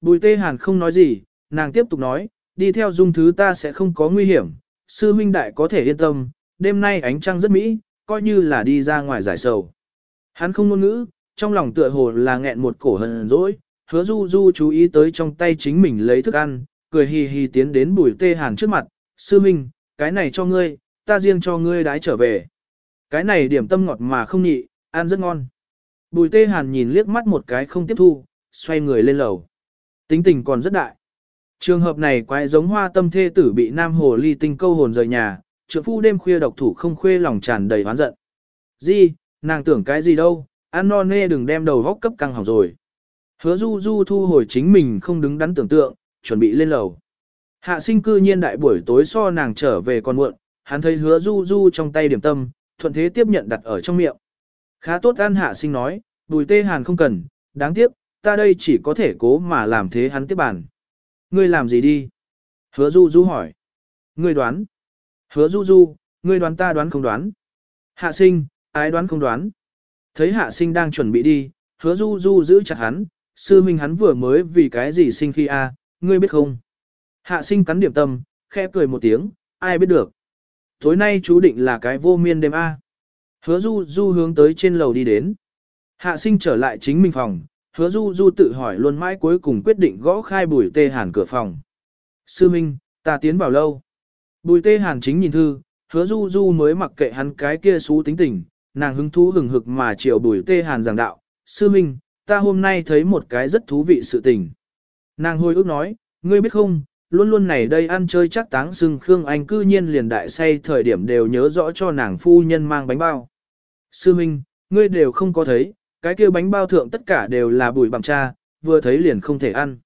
Bùi tê hàn không nói gì, nàng tiếp tục nói, đi theo dung thứ ta sẽ không có nguy hiểm, sư huynh đại có thể yên tâm, đêm nay ánh trăng rất mỹ, coi như là đi ra ngoài giải sầu. Hắn không ngôn ngữ, trong lòng tựa hồ là nghẹn một cổ hờn dỗi, hứa du du chú ý tới trong tay chính mình lấy thức ăn, cười hì hì tiến đến bùi tê hàn trước mặt, sư huynh, cái này cho ngươi, ta riêng cho ngươi đái trở về. Cái này điểm tâm ngọt mà không nhị, ăn rất ngon. Bùi tê hàn nhìn liếc mắt một cái không tiếp thu, xoay người lên lầu. Tính tình còn rất đại. Trường hợp này quái giống hoa tâm thê tử bị nam hồ ly tinh câu hồn rời nhà, trượng phu đêm khuya độc thủ không khuê lòng tràn đầy oán giận. Di, nàng tưởng cái gì đâu, ăn non nê đừng đem đầu vóc cấp căng hỏng rồi. Hứa du du thu hồi chính mình không đứng đắn tưởng tượng, chuẩn bị lên lầu. Hạ sinh cư nhiên đại buổi tối so nàng trở về còn muộn, hắn thấy hứa du du trong tay điểm tâm, thuận thế tiếp nhận đặt ở trong miệng. Khá tốt ăn hạ sinh nói, bùi tê hàn không cần, đáng tiếc, ta đây chỉ có thể cố mà làm thế hắn tiếp bàn. Ngươi làm gì đi? Hứa du du hỏi. Ngươi đoán. Hứa du du, ngươi đoán ta đoán không đoán. Hạ sinh, ai đoán không đoán. Thấy hạ sinh đang chuẩn bị đi, hứa du du giữ chặt hắn, sư minh hắn vừa mới vì cái gì sinh khi a, ngươi biết không? Hạ sinh cắn điểm tâm, khẽ cười một tiếng, ai biết được. Tối nay chú định là cái vô miên đêm a. Hứa du du hướng tới trên lầu đi đến. Hạ sinh trở lại chính mình phòng, hứa du du tự hỏi luôn mãi cuối cùng quyết định gõ khai bùi tê hàn cửa phòng. Sư Minh, ta tiến vào lâu. Bùi tê hàn chính nhìn thư, hứa du du mới mặc kệ hắn cái kia xú tính tình, nàng hứng thú hừng hực mà chiều bùi tê hàn giảng đạo. Sư Minh, ta hôm nay thấy một cái rất thú vị sự tình. Nàng hồi ước nói, ngươi biết không, luôn luôn này đây ăn chơi chắc táng sưng Khương Anh cư nhiên liền đại say thời điểm đều nhớ rõ cho nàng phu nhân mang bánh bao. Sư Minh, ngươi đều không có thấy, cái kia bánh bao thượng tất cả đều là bùi bằng cha, vừa thấy liền không thể ăn.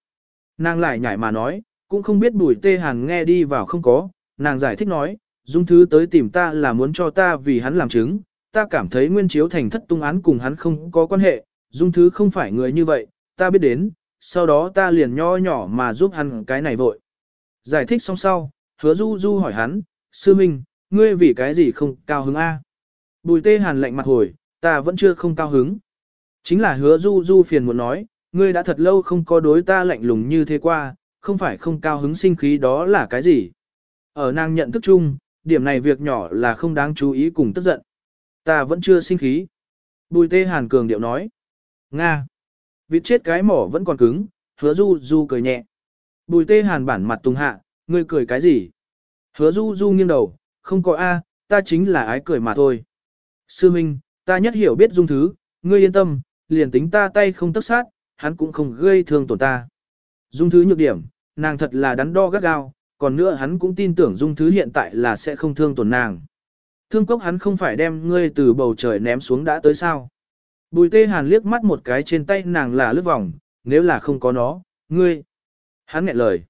Nàng lại nhảy mà nói, cũng không biết bùi tê hàn nghe đi vào không có, nàng giải thích nói, dung thứ tới tìm ta là muốn cho ta vì hắn làm chứng, ta cảm thấy nguyên chiếu thành thất tung án cùng hắn không có quan hệ, dung thứ không phải người như vậy, ta biết đến, sau đó ta liền nho nhỏ mà giúp hắn cái này vội. Giải thích xong sau, hứa du du hỏi hắn, sư minh, ngươi vì cái gì không cao hứng A. Bùi tê hàn lạnh mặt hồi, ta vẫn chưa không cao hứng. Chính là hứa du du phiền muốn nói, ngươi đã thật lâu không có đối ta lạnh lùng như thế qua, không phải không cao hứng sinh khí đó là cái gì. Ở nàng nhận thức chung, điểm này việc nhỏ là không đáng chú ý cùng tức giận. Ta vẫn chưa sinh khí. Bùi tê hàn cường điệu nói. Nga. Vịt chết cái mỏ vẫn còn cứng, hứa du du cười nhẹ. Bùi tê hàn bản mặt tung hạ, ngươi cười cái gì? Hứa du du nghiêng đầu, không có A, ta chính là ái cười mà thôi. Sư Minh, ta nhất hiểu biết dung thứ, ngươi yên tâm, liền tính ta tay không tất sát, hắn cũng không gây thương tổn ta. Dung thứ nhược điểm, nàng thật là đắn đo gắt gao, còn nữa hắn cũng tin tưởng dung thứ hiện tại là sẽ không thương tổn nàng. Thương cốc hắn không phải đem ngươi từ bầu trời ném xuống đã tới sao. Bùi tê hàn liếc mắt một cái trên tay nàng là lướt vòng, nếu là không có nó, ngươi. Hắn nghẹn lời.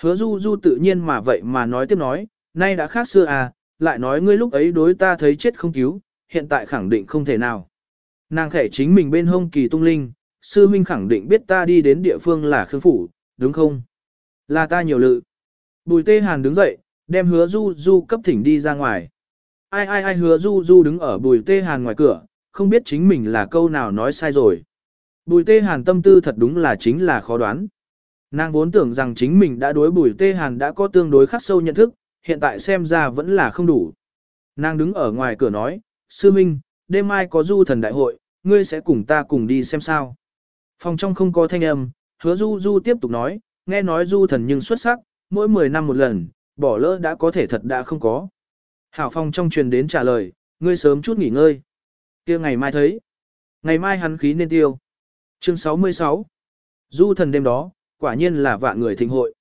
Hứa du du tự nhiên mà vậy mà nói tiếp nói, nay đã khác xưa à, lại nói ngươi lúc ấy đối ta thấy chết không cứu, hiện tại khẳng định không thể nào. Nàng khẽ chính mình bên hông kỳ tung linh, sư minh khẳng định biết ta đi đến địa phương là khương phủ, đúng không? Là ta nhiều lự. Bùi tê hàn đứng dậy, đem hứa du du cấp thỉnh đi ra ngoài. Ai ai ai hứa du du đứng ở bùi tê hàn ngoài cửa, không biết chính mình là câu nào nói sai rồi. Bùi tê hàn tâm tư thật đúng là chính là khó đoán. Nàng vốn tưởng rằng chính mình đã đối bùi tê hàn đã có tương đối khắc sâu nhận thức, hiện tại xem ra vẫn là không đủ. Nàng đứng ở ngoài cửa nói, sư minh, đêm mai có du thần đại hội, ngươi sẽ cùng ta cùng đi xem sao. Phòng trong không có thanh âm, hứa du du tiếp tục nói, nghe nói du thần nhưng xuất sắc, mỗi 10 năm một lần, bỏ lỡ đã có thể thật đã không có. Hảo phong trong truyền đến trả lời, ngươi sớm chút nghỉ ngơi. kia ngày mai thấy. Ngày mai hắn khí nên tiêu. Chương 66 Du thần đêm đó, quả nhiên là vạn người thịnh hội.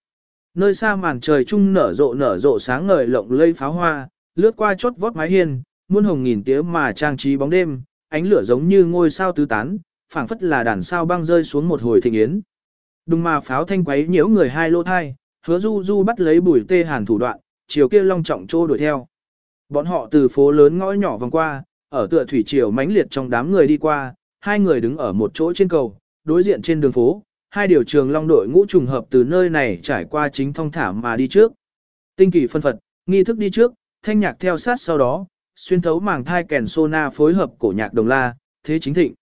Nơi xa màn trời trung nở rộ nở rộ sáng ngời lộng lây pháo hoa, lướt qua chốt vót mái hiên, muôn hồng nghìn tía mà trang trí bóng đêm, ánh lửa giống như ngôi sao tứ tán, phảng phất là đàn sao băng rơi xuống một hồi thịnh yến. Đùng mà pháo thanh quấy nhiễu người hai lô thai, hứa du du bắt lấy bùi tê hàn thủ đoạn, chiều kia long trọng trô đuổi theo. Bọn họ từ phố lớn ngõ nhỏ vòng qua, ở tựa thủy triều mãnh liệt trong đám người đi qua, hai người đứng ở một chỗ trên cầu, đối diện trên đường phố, hai điều trường long đội ngũ trùng hợp từ nơi này trải qua chính thông thả mà đi trước. Tinh kỳ phân phật, nghi thức đi trước, thanh nhạc theo sát sau đó, xuyên thấu màng thai kèn sona phối hợp cổ nhạc đồng la, thế chính thịnh.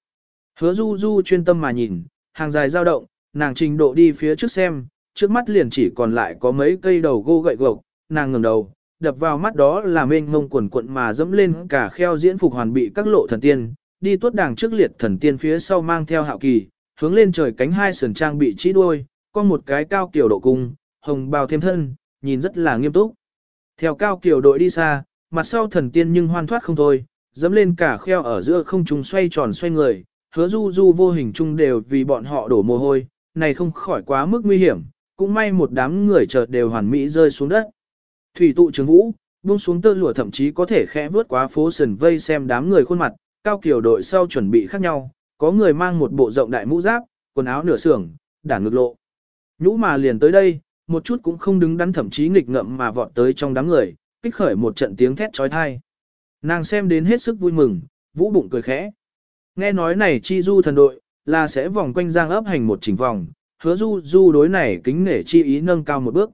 Hứa du du chuyên tâm mà nhìn, hàng dài dao động, nàng trình độ đi phía trước xem, trước mắt liền chỉ còn lại có mấy cây đầu gô gậy gộc, nàng ngẩng đầu, đập vào mắt đó là mênh mông quần quận mà dẫm lên cả kheo diễn phục hoàn bị các lộ thần tiên, đi tuốt đàng trước liệt thần tiên phía sau mang theo hạo kỳ, hướng lên trời cánh hai sườn trang bị chỉ đuôi, con một cái cao kiểu độ cung, hồng bào thêm thân, nhìn rất là nghiêm túc. Theo cao kiểu đội đi xa, mặt sau thần tiên nhưng hoan thoát không thôi, dẫm lên cả kheo ở giữa không trung xoay tròn xoay người, hứa du du vô hình chung đều vì bọn họ đổ mồ hôi, này không khỏi quá mức nguy hiểm, cũng may một đám người chợt đều hoàn mỹ rơi xuống đất. Thủy tụ trường vũ, buông xuống tơ lụa thậm chí có thể khẽ vướt qua phố sườn vây xem đám người khuôn mặt, cao kiểu đội sau chuẩn bị khác nhau, có người mang một bộ rộng đại mũ giáp, quần áo nửa xưởng, đản ngực lộ. Nhũ mà liền tới đây, một chút cũng không đứng đắn thậm chí nghịch ngợm mà vọt tới trong đám người, kích khởi một trận tiếng thét trói thai. Nàng xem đến hết sức vui mừng, vũ bụng cười khẽ. Nghe nói này chi du thần đội, là sẽ vòng quanh giang ấp hành một chỉnh vòng, hứa du du đối này kính nể chi ý nâng cao một bước.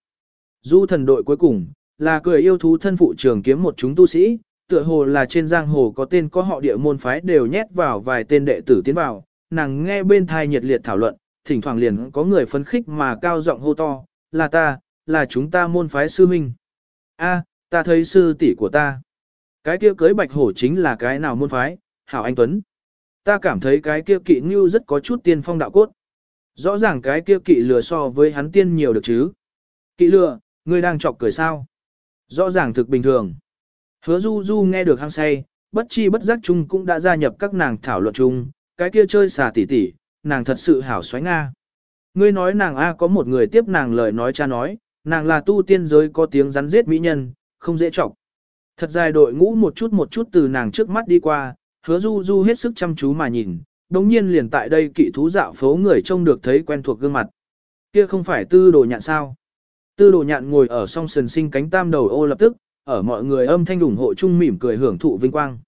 Du thần đội cuối cùng, là cười yêu thú thân phụ trường kiếm một chúng tu sĩ, tựa hồ là trên giang hồ có tên có họ địa môn phái đều nhét vào vài tên đệ tử tiến vào, nàng nghe bên thai nhiệt liệt thảo luận, thỉnh thoảng liền có người phấn khích mà cao giọng hô to, là ta, là chúng ta môn phái sư minh. A, ta thấy sư tỷ của ta. Cái kia cưới bạch hổ chính là cái nào môn phái, hảo anh Tuấn. Ta cảm thấy cái kia kỵ ngưu rất có chút tiên phong đạo cốt. Rõ ràng cái kia kỵ lừa so với hắn tiên nhiều được chứ. Kỵ lừa, ngươi đang chọc cười sao? Rõ ràng thực bình thường. Hứa du du nghe được hăng say, bất chi bất giác chung cũng đã gia nhập các nàng thảo luận chung, cái kia chơi xà tỉ tỉ, nàng thật sự hảo xoáy Nga. Ngươi nói nàng A có một người tiếp nàng lời nói cha nói, nàng là tu tiên giới có tiếng rắn giết mỹ nhân, không dễ chọc. Thật dài đội ngũ một chút một chút từ nàng trước mắt đi qua, hứa du du hết sức chăm chú mà nhìn, đồng nhiên liền tại đây kỵ thú dạo phố người trông được thấy quen thuộc gương mặt. Kia không phải tư đồ nhạn sao. Tư đồ nhạn ngồi ở song sườn sinh cánh tam đầu ô lập tức, ở mọi người âm thanh ủng hộ chung mỉm cười hưởng thụ vinh quang.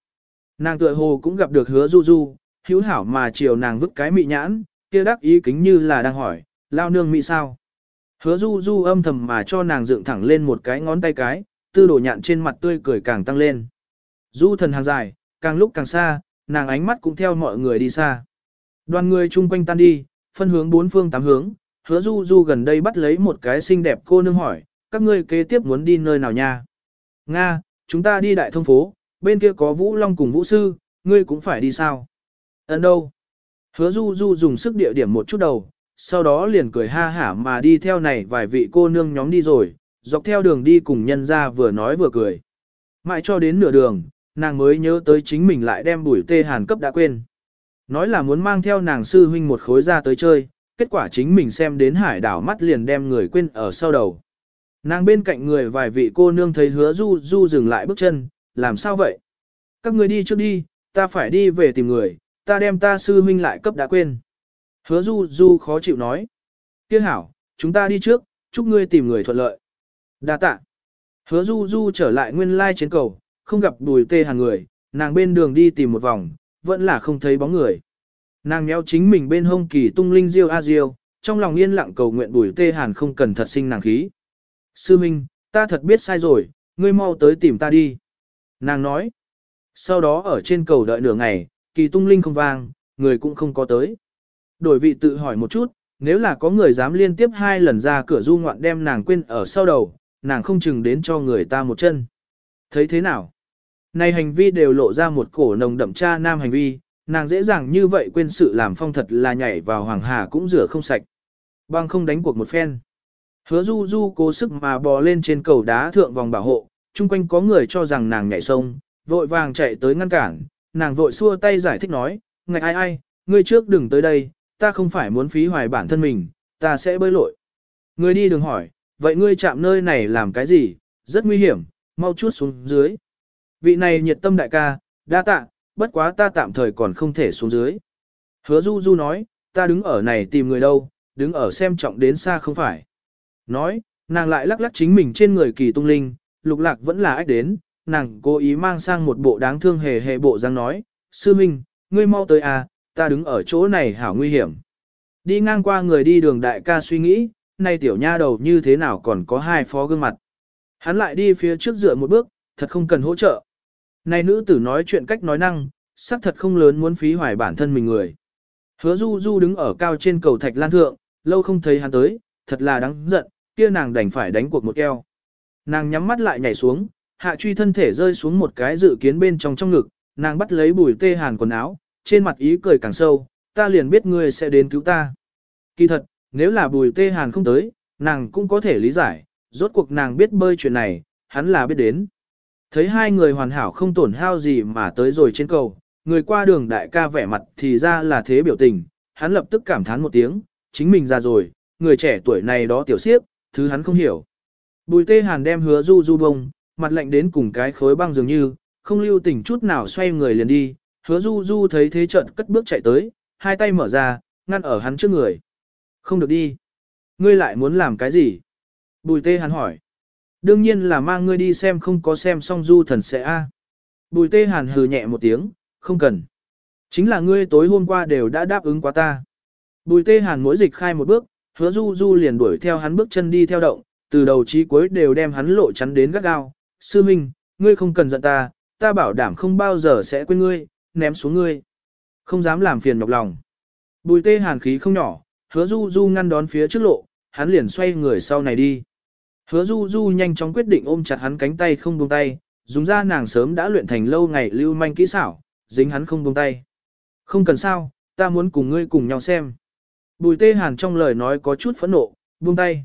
Nàng tựa hồ cũng gặp được hứa du du, hữu hảo mà chiều nàng vứt cái mị nhãn, kia đắc ý kính như là đang hỏi, lao nương mị sao. Hứa du du âm thầm mà cho nàng dựng thẳng lên một cái ngón tay cái, tư đồ nhạn trên mặt tươi cười càng tăng lên. Du thần hàng dài, càng lúc càng xa, nàng ánh mắt cũng theo mọi người đi xa. Đoàn người chung quanh tan đi, phân hướng bốn phương tám hướng, hứa du du gần đây bắt lấy một cái xinh đẹp cô nương hỏi, các ngươi kế tiếp muốn đi nơi nào nha? Nga, chúng ta đi đại thông phố, bên kia có Vũ Long cùng Vũ Sư, ngươi cũng phải đi sao? Ấn đâu? Hứa du du dùng sức địa điểm một chút đầu, sau đó liền cười ha hả mà đi theo này vài vị cô nương nhóm đi rồi, dọc theo đường đi cùng nhân ra vừa nói vừa cười. Mãi cho đến nửa đường, nàng mới nhớ tới chính mình lại đem bùi tê hàn cấp đã quên. Nói là muốn mang theo nàng sư huynh một khối ra tới chơi, kết quả chính mình xem đến hải đảo mắt liền đem người quên ở sau đầu. Nàng bên cạnh người vài vị cô nương thấy hứa du du dừng lại bước chân, làm sao vậy? Các người đi trước đi, ta phải đi về tìm người, ta đem ta sư huynh lại cấp đã quên. Hứa du du khó chịu nói. Tiếc hảo, chúng ta đi trước, chúc ngươi tìm người thuận lợi. Đa tạ. Hứa du du trở lại nguyên lai trên cầu, không gặp đùi tê hàng người, nàng bên đường đi tìm một vòng, vẫn là không thấy bóng người. Nàng nhéo chính mình bên hông kỳ tung linh diêu a diêu, trong lòng yên lặng cầu nguyện bùi tê hàn không cần thật sinh nàng khí. Sư Minh, ta thật biết sai rồi, ngươi mau tới tìm ta đi. Nàng nói. Sau đó ở trên cầu đợi nửa ngày, kỳ tung linh không vang, người cũng không có tới. Đổi vị tự hỏi một chút, nếu là có người dám liên tiếp hai lần ra cửa du ngoạn đem nàng quên ở sau đầu, nàng không chừng đến cho người ta một chân. Thấy thế nào? Này hành vi đều lộ ra một cổ nồng đậm cha nam hành vi, nàng dễ dàng như vậy quên sự làm phong thật là nhảy vào hoàng hà cũng rửa không sạch. Băng không đánh cuộc một phen. Hứa du du cố sức mà bò lên trên cầu đá thượng vòng bảo hộ, chung quanh có người cho rằng nàng nhảy sông, vội vàng chạy tới ngăn cản, nàng vội xua tay giải thích nói, ngạch ai ai, ngươi trước đừng tới đây, ta không phải muốn phí hoài bản thân mình, ta sẽ bơi lội. Ngươi đi đường hỏi, vậy ngươi chạm nơi này làm cái gì, rất nguy hiểm, mau chút xuống dưới. Vị này nhiệt tâm đại ca, đa tạ, bất quá ta tạm thời còn không thể xuống dưới. Hứa du du nói, ta đứng ở này tìm người đâu, đứng ở xem trọng đến xa không phải. Nói, nàng lại lắc lắc chính mình trên người kỳ tung linh, lục lạc vẫn là ách đến, nàng cố ý mang sang một bộ đáng thương hề hề bộ răng nói, sư minh, ngươi mau tới à, ta đứng ở chỗ này hảo nguy hiểm. Đi ngang qua người đi đường đại ca suy nghĩ, nay tiểu nha đầu như thế nào còn có hai phó gương mặt. Hắn lại đi phía trước dựa một bước, thật không cần hỗ trợ. Này nữ tử nói chuyện cách nói năng, xác thật không lớn muốn phí hoài bản thân mình người. Hứa du du đứng ở cao trên cầu thạch lan thượng, lâu không thấy hắn tới, thật là đáng giận, kia nàng đành phải đánh cuộc một eo. Nàng nhắm mắt lại nhảy xuống, hạ truy thân thể rơi xuống một cái dự kiến bên trong trong ngực, nàng bắt lấy bùi tê hàn quần áo, trên mặt ý cười càng sâu, ta liền biết ngươi sẽ đến cứu ta. Kỳ thật, nếu là bùi tê hàn không tới, nàng cũng có thể lý giải, rốt cuộc nàng biết bơi chuyện này, hắn là biết đến. Thấy hai người hoàn hảo không tổn hao gì mà tới rồi trên cầu, người qua đường đại ca vẻ mặt thì ra là thế biểu tình, hắn lập tức cảm thán một tiếng, chính mình ra rồi, người trẻ tuổi này đó tiểu siếp, thứ hắn không hiểu. Bùi tê hàn đem hứa du du bông, mặt lạnh đến cùng cái khối băng dường như, không lưu tình chút nào xoay người liền đi, hứa du du thấy thế trận cất bước chạy tới, hai tay mở ra, ngăn ở hắn trước người. Không được đi. Ngươi lại muốn làm cái gì? Bùi tê hàn hỏi. Đương nhiên là mang ngươi đi xem không có xem xong du thần sẽ a. Bùi tê hàn hừ nhẹ một tiếng, không cần. Chính là ngươi tối hôm qua đều đã đáp ứng quá ta. Bùi tê hàn mỗi dịch khai một bước, hứa du du liền đuổi theo hắn bước chân đi theo động, từ đầu chí cuối đều đem hắn lộ chắn đến gắt gao. Sư Minh, ngươi không cần giận ta, ta bảo đảm không bao giờ sẽ quên ngươi, ném xuống ngươi. Không dám làm phiền nhọc lòng. Bùi tê hàn khí không nhỏ, hứa du du ngăn đón phía trước lộ, hắn liền xoay người sau này đi. Hứa du du nhanh chóng quyết định ôm chặt hắn cánh tay không buông tay, dùng ra nàng sớm đã luyện thành lâu ngày lưu manh kỹ xảo, dính hắn không buông tay. Không cần sao, ta muốn cùng ngươi cùng nhau xem. Bùi tê hàn trong lời nói có chút phẫn nộ, buông tay.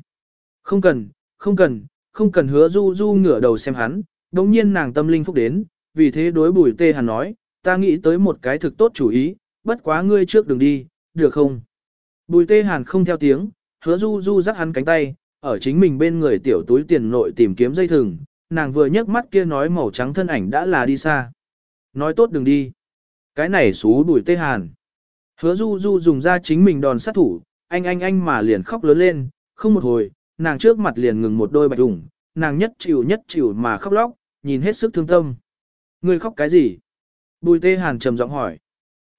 Không cần, không cần, không cần hứa du du ngửa đầu xem hắn, đồng nhiên nàng tâm linh phúc đến, vì thế đối bùi tê hàn nói, ta nghĩ tới một cái thực tốt chủ ý, bất quá ngươi trước đừng đi, được không? Bùi tê hàn không theo tiếng, hứa du du dắt hắn cánh tay, ở chính mình bên người tiểu túi tiền nội tìm kiếm dây thừng, nàng vừa nhấc mắt kia nói màu trắng thân ảnh đã là đi xa. Nói tốt đừng đi. Cái này xú bùi tê hàn. Hứa du du dùng ra chính mình đòn sát thủ, anh anh anh mà liền khóc lớn lên, không một hồi, nàng trước mặt liền ngừng một đôi bạch ủng, nàng nhất chịu nhất chịu mà khóc lóc, nhìn hết sức thương tâm. người khóc cái gì? Bùi tê hàn trầm giọng hỏi.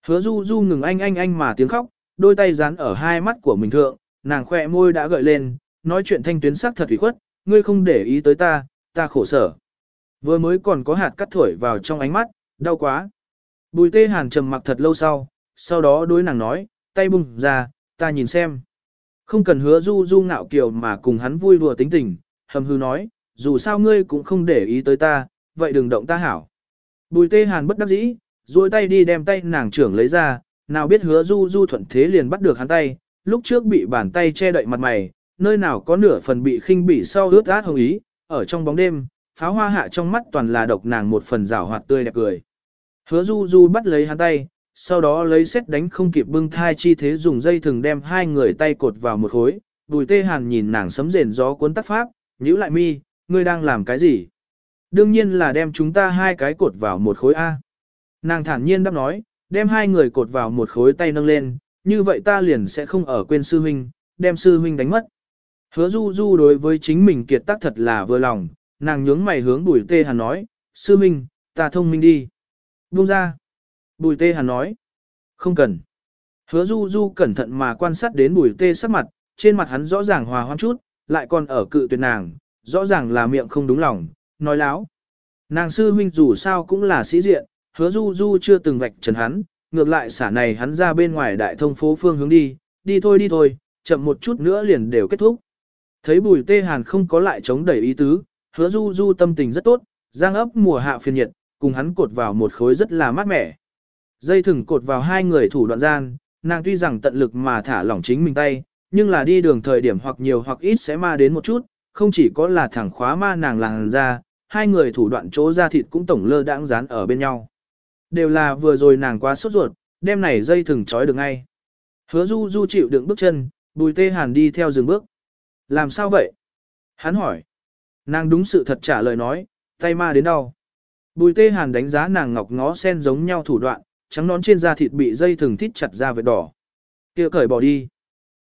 Hứa du du ngừng anh anh anh mà tiếng khóc, đôi tay dán ở hai mắt của mình thượng, nàng khỏe môi đã gợi lên, nói chuyện thanh tuyến sắc thật ủy khuất, ngươi không để ý tới ta, ta khổ sở. Vừa mới còn có hạt cắt thổi vào trong ánh mắt, đau quá. Bùi tê hàn trầm mặc thật lâu sau, sau đó đối nàng nói, tay bùng ra, ta nhìn xem. Không cần hứa du du ngạo kiều mà cùng hắn vui đùa tính tình, hầm hư nói, dù sao ngươi cũng không để ý tới ta, vậy đừng động ta hảo. Bùi tê hàn bất đắc dĩ, duỗi tay đi đem tay nàng trưởng lấy ra, nào biết hứa du du thuận thế liền bắt được hắn tay, lúc trước bị bàn tay che đậy mặt mày, nơi nào có nửa phần bị khinh bỉ sau ướt át hồng ý, ở trong bóng đêm, pháo hoa hạ trong mắt toàn là độc nàng một phần rảo hoạt tươi đẹp cười. Hứa du du bắt lấy hắn tay, sau đó lấy xét đánh không kịp bưng thai chi thế dùng dây thừng đem hai người tay cột vào một khối, bùi tê hàn nhìn nàng sấm rền gió cuốn tắt pháp, nhíu lại mi, ngươi đang làm cái gì? Đương nhiên là đem chúng ta hai cái cột vào một khối A. Nàng thản nhiên đáp nói, đem hai người cột vào một khối tay nâng lên, như vậy ta liền sẽ không ở quên sư huynh, đem sư huynh đánh mất. Hứa du du đối với chính mình kiệt tác thật là vừa lòng, nàng nhướng mày hướng bùi tê hàn nói, sư huynh, ta thông minh đi. Buông ra. Bùi tê hàn nói, không cần. Hứa du du cẩn thận mà quan sát đến bùi tê sắc mặt, trên mặt hắn rõ ràng hòa hoãn chút, lại còn ở cự tuyệt nàng, rõ ràng là miệng không đúng lòng, nói láo. Nàng sư huynh dù sao cũng là sĩ diện, hứa du du chưa từng vạch trần hắn, ngược lại xả này hắn ra bên ngoài đại thông phố phương hướng đi, đi thôi đi thôi, chậm một chút nữa liền đều kết thúc. Thấy bùi tê hàn không có lại chống đẩy ý tứ, hứa du du tâm tình rất tốt, giang ấp mùa hạ phiền nhiệt, cùng hắn cột vào một khối rất là mát mẻ. Dây thừng cột vào hai người thủ đoạn gian, nàng tuy rằng tận lực mà thả lỏng chính mình tay, nhưng là đi đường thời điểm hoặc nhiều hoặc ít sẽ ma đến một chút, không chỉ có là thẳng khóa ma nàng làng ra, hai người thủ đoạn chỗ ra thịt cũng tổng lơ đãng dán ở bên nhau. Đều là vừa rồi nàng quá sốt ruột, đem này dây thừng trói được ngay. Hứa du du chịu đựng bước chân, bùi tê hàn đi theo dừng bước. Làm sao vậy? Hắn hỏi. Nàng đúng sự thật trả lời nói, tay ma đến đau. Bùi tê hàn đánh giá nàng ngọc ngó sen giống nhau thủ đoạn, trắng nón trên da thịt bị dây thừng thít chặt ra vệt đỏ. kia cởi bỏ đi.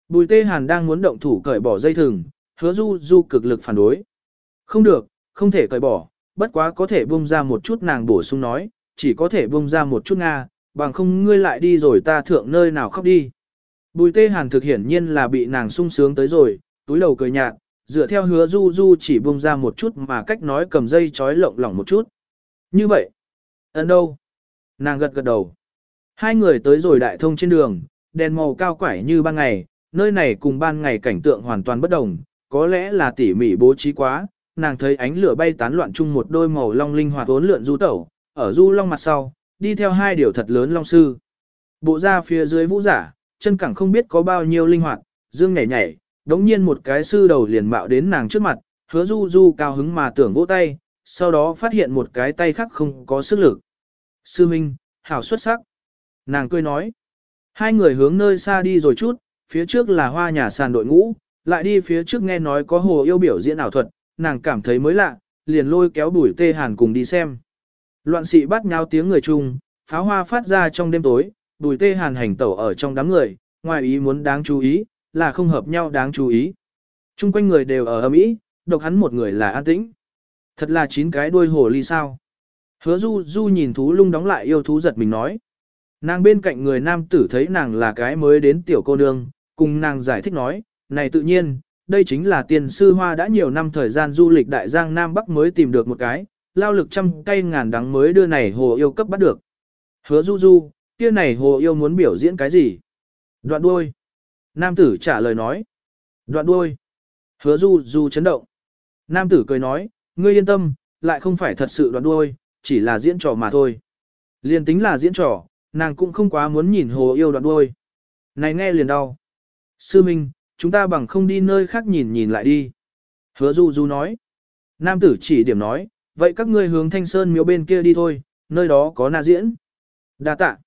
Bùi tê hàn đang muốn động thủ cởi bỏ dây thừng, hứa du du cực lực phản đối. Không được, không thể cởi bỏ, bất quá có thể bung ra một chút nàng bổ sung nói, chỉ có thể bông ra một chút Nga, bằng không ngươi lại đi rồi ta thượng nơi nào khóc đi. Bùi tê hàn thực hiển nhiên là bị nàng sung sướng tới rồi, túi đầu cười nhạt, dựa theo hứa du du chỉ bông ra một chút mà cách nói cầm dây chói lộng lỏng một chút. Như vậy, ấn đâu? Nàng gật gật đầu. Hai người tới rồi đại thông trên đường, đèn màu cao quải như ban ngày, nơi này cùng ban ngày cảnh tượng hoàn toàn bất đồng, có lẽ là tỉ mỉ bố trí quá, nàng thấy ánh lửa bay tán loạn chung một đôi màu long linh hoạt uốn lượn du tẩu, ở du long mặt sau, đi theo hai điều thật lớn long sư. Bộ ra phía dưới vũ giả, chân cẳng không biết có bao nhiêu linh hoạt, dương nhảy nhảy, đống nhiên một cái sư đầu liền mạo đến nàng trước mặt, hứa du du cao hứng mà tưởng vỗ tay, sau đó phát hiện một cái tay khác không có sức lực. Sư Minh, hảo xuất sắc. Nàng cười nói. Hai người hướng nơi xa đi rồi chút, phía trước là hoa nhà sàn đội ngũ, lại đi phía trước nghe nói có hồ yêu biểu diễn ảo thuật, nàng cảm thấy mới lạ, liền lôi kéo bùi tê hàn cùng đi xem. Loạn sĩ bắt nhau tiếng người chung, pháo hoa phát ra trong đêm tối, bùi tê hàn hành tẩu ở trong đám người, ngoài ý muốn đáng chú ý, là không hợp nhau đáng chú ý. Trung quanh người đều ở âm ý, độc hắn một người là an tĩnh. Thật là chín cái đuôi hồ ly sao. Hứa du du nhìn thú lung đóng lại yêu thú giật mình nói. Nàng bên cạnh người nam tử thấy nàng là cái mới đến tiểu cô nương, cùng nàng giải thích nói, này tự nhiên, đây chính là tiền sư hoa đã nhiều năm thời gian du lịch đại giang Nam Bắc mới tìm được một cái, lao lực trăm cây ngàn đắng mới đưa này hồ yêu cấp bắt được. Hứa du du, kia này hồ yêu muốn biểu diễn cái gì? Đoạn đuôi. Nam tử trả lời nói. Đoạn đuôi. Hứa du du chấn động. Nam tử cười nói, ngươi yên tâm, lại không phải thật sự đoạn đuôi, chỉ là diễn trò mà thôi. Liền tính là diễn trò, nàng cũng không quá muốn nhìn hồ yêu đoạn đuôi. Này nghe liền đau. Sư Minh, chúng ta bằng không đi nơi khác nhìn nhìn lại đi. Hứa Du Du nói. Nam tử chỉ điểm nói, vậy các ngươi hướng thanh sơn miếu bên kia đi thôi, nơi đó có na diễn. Đa tạ.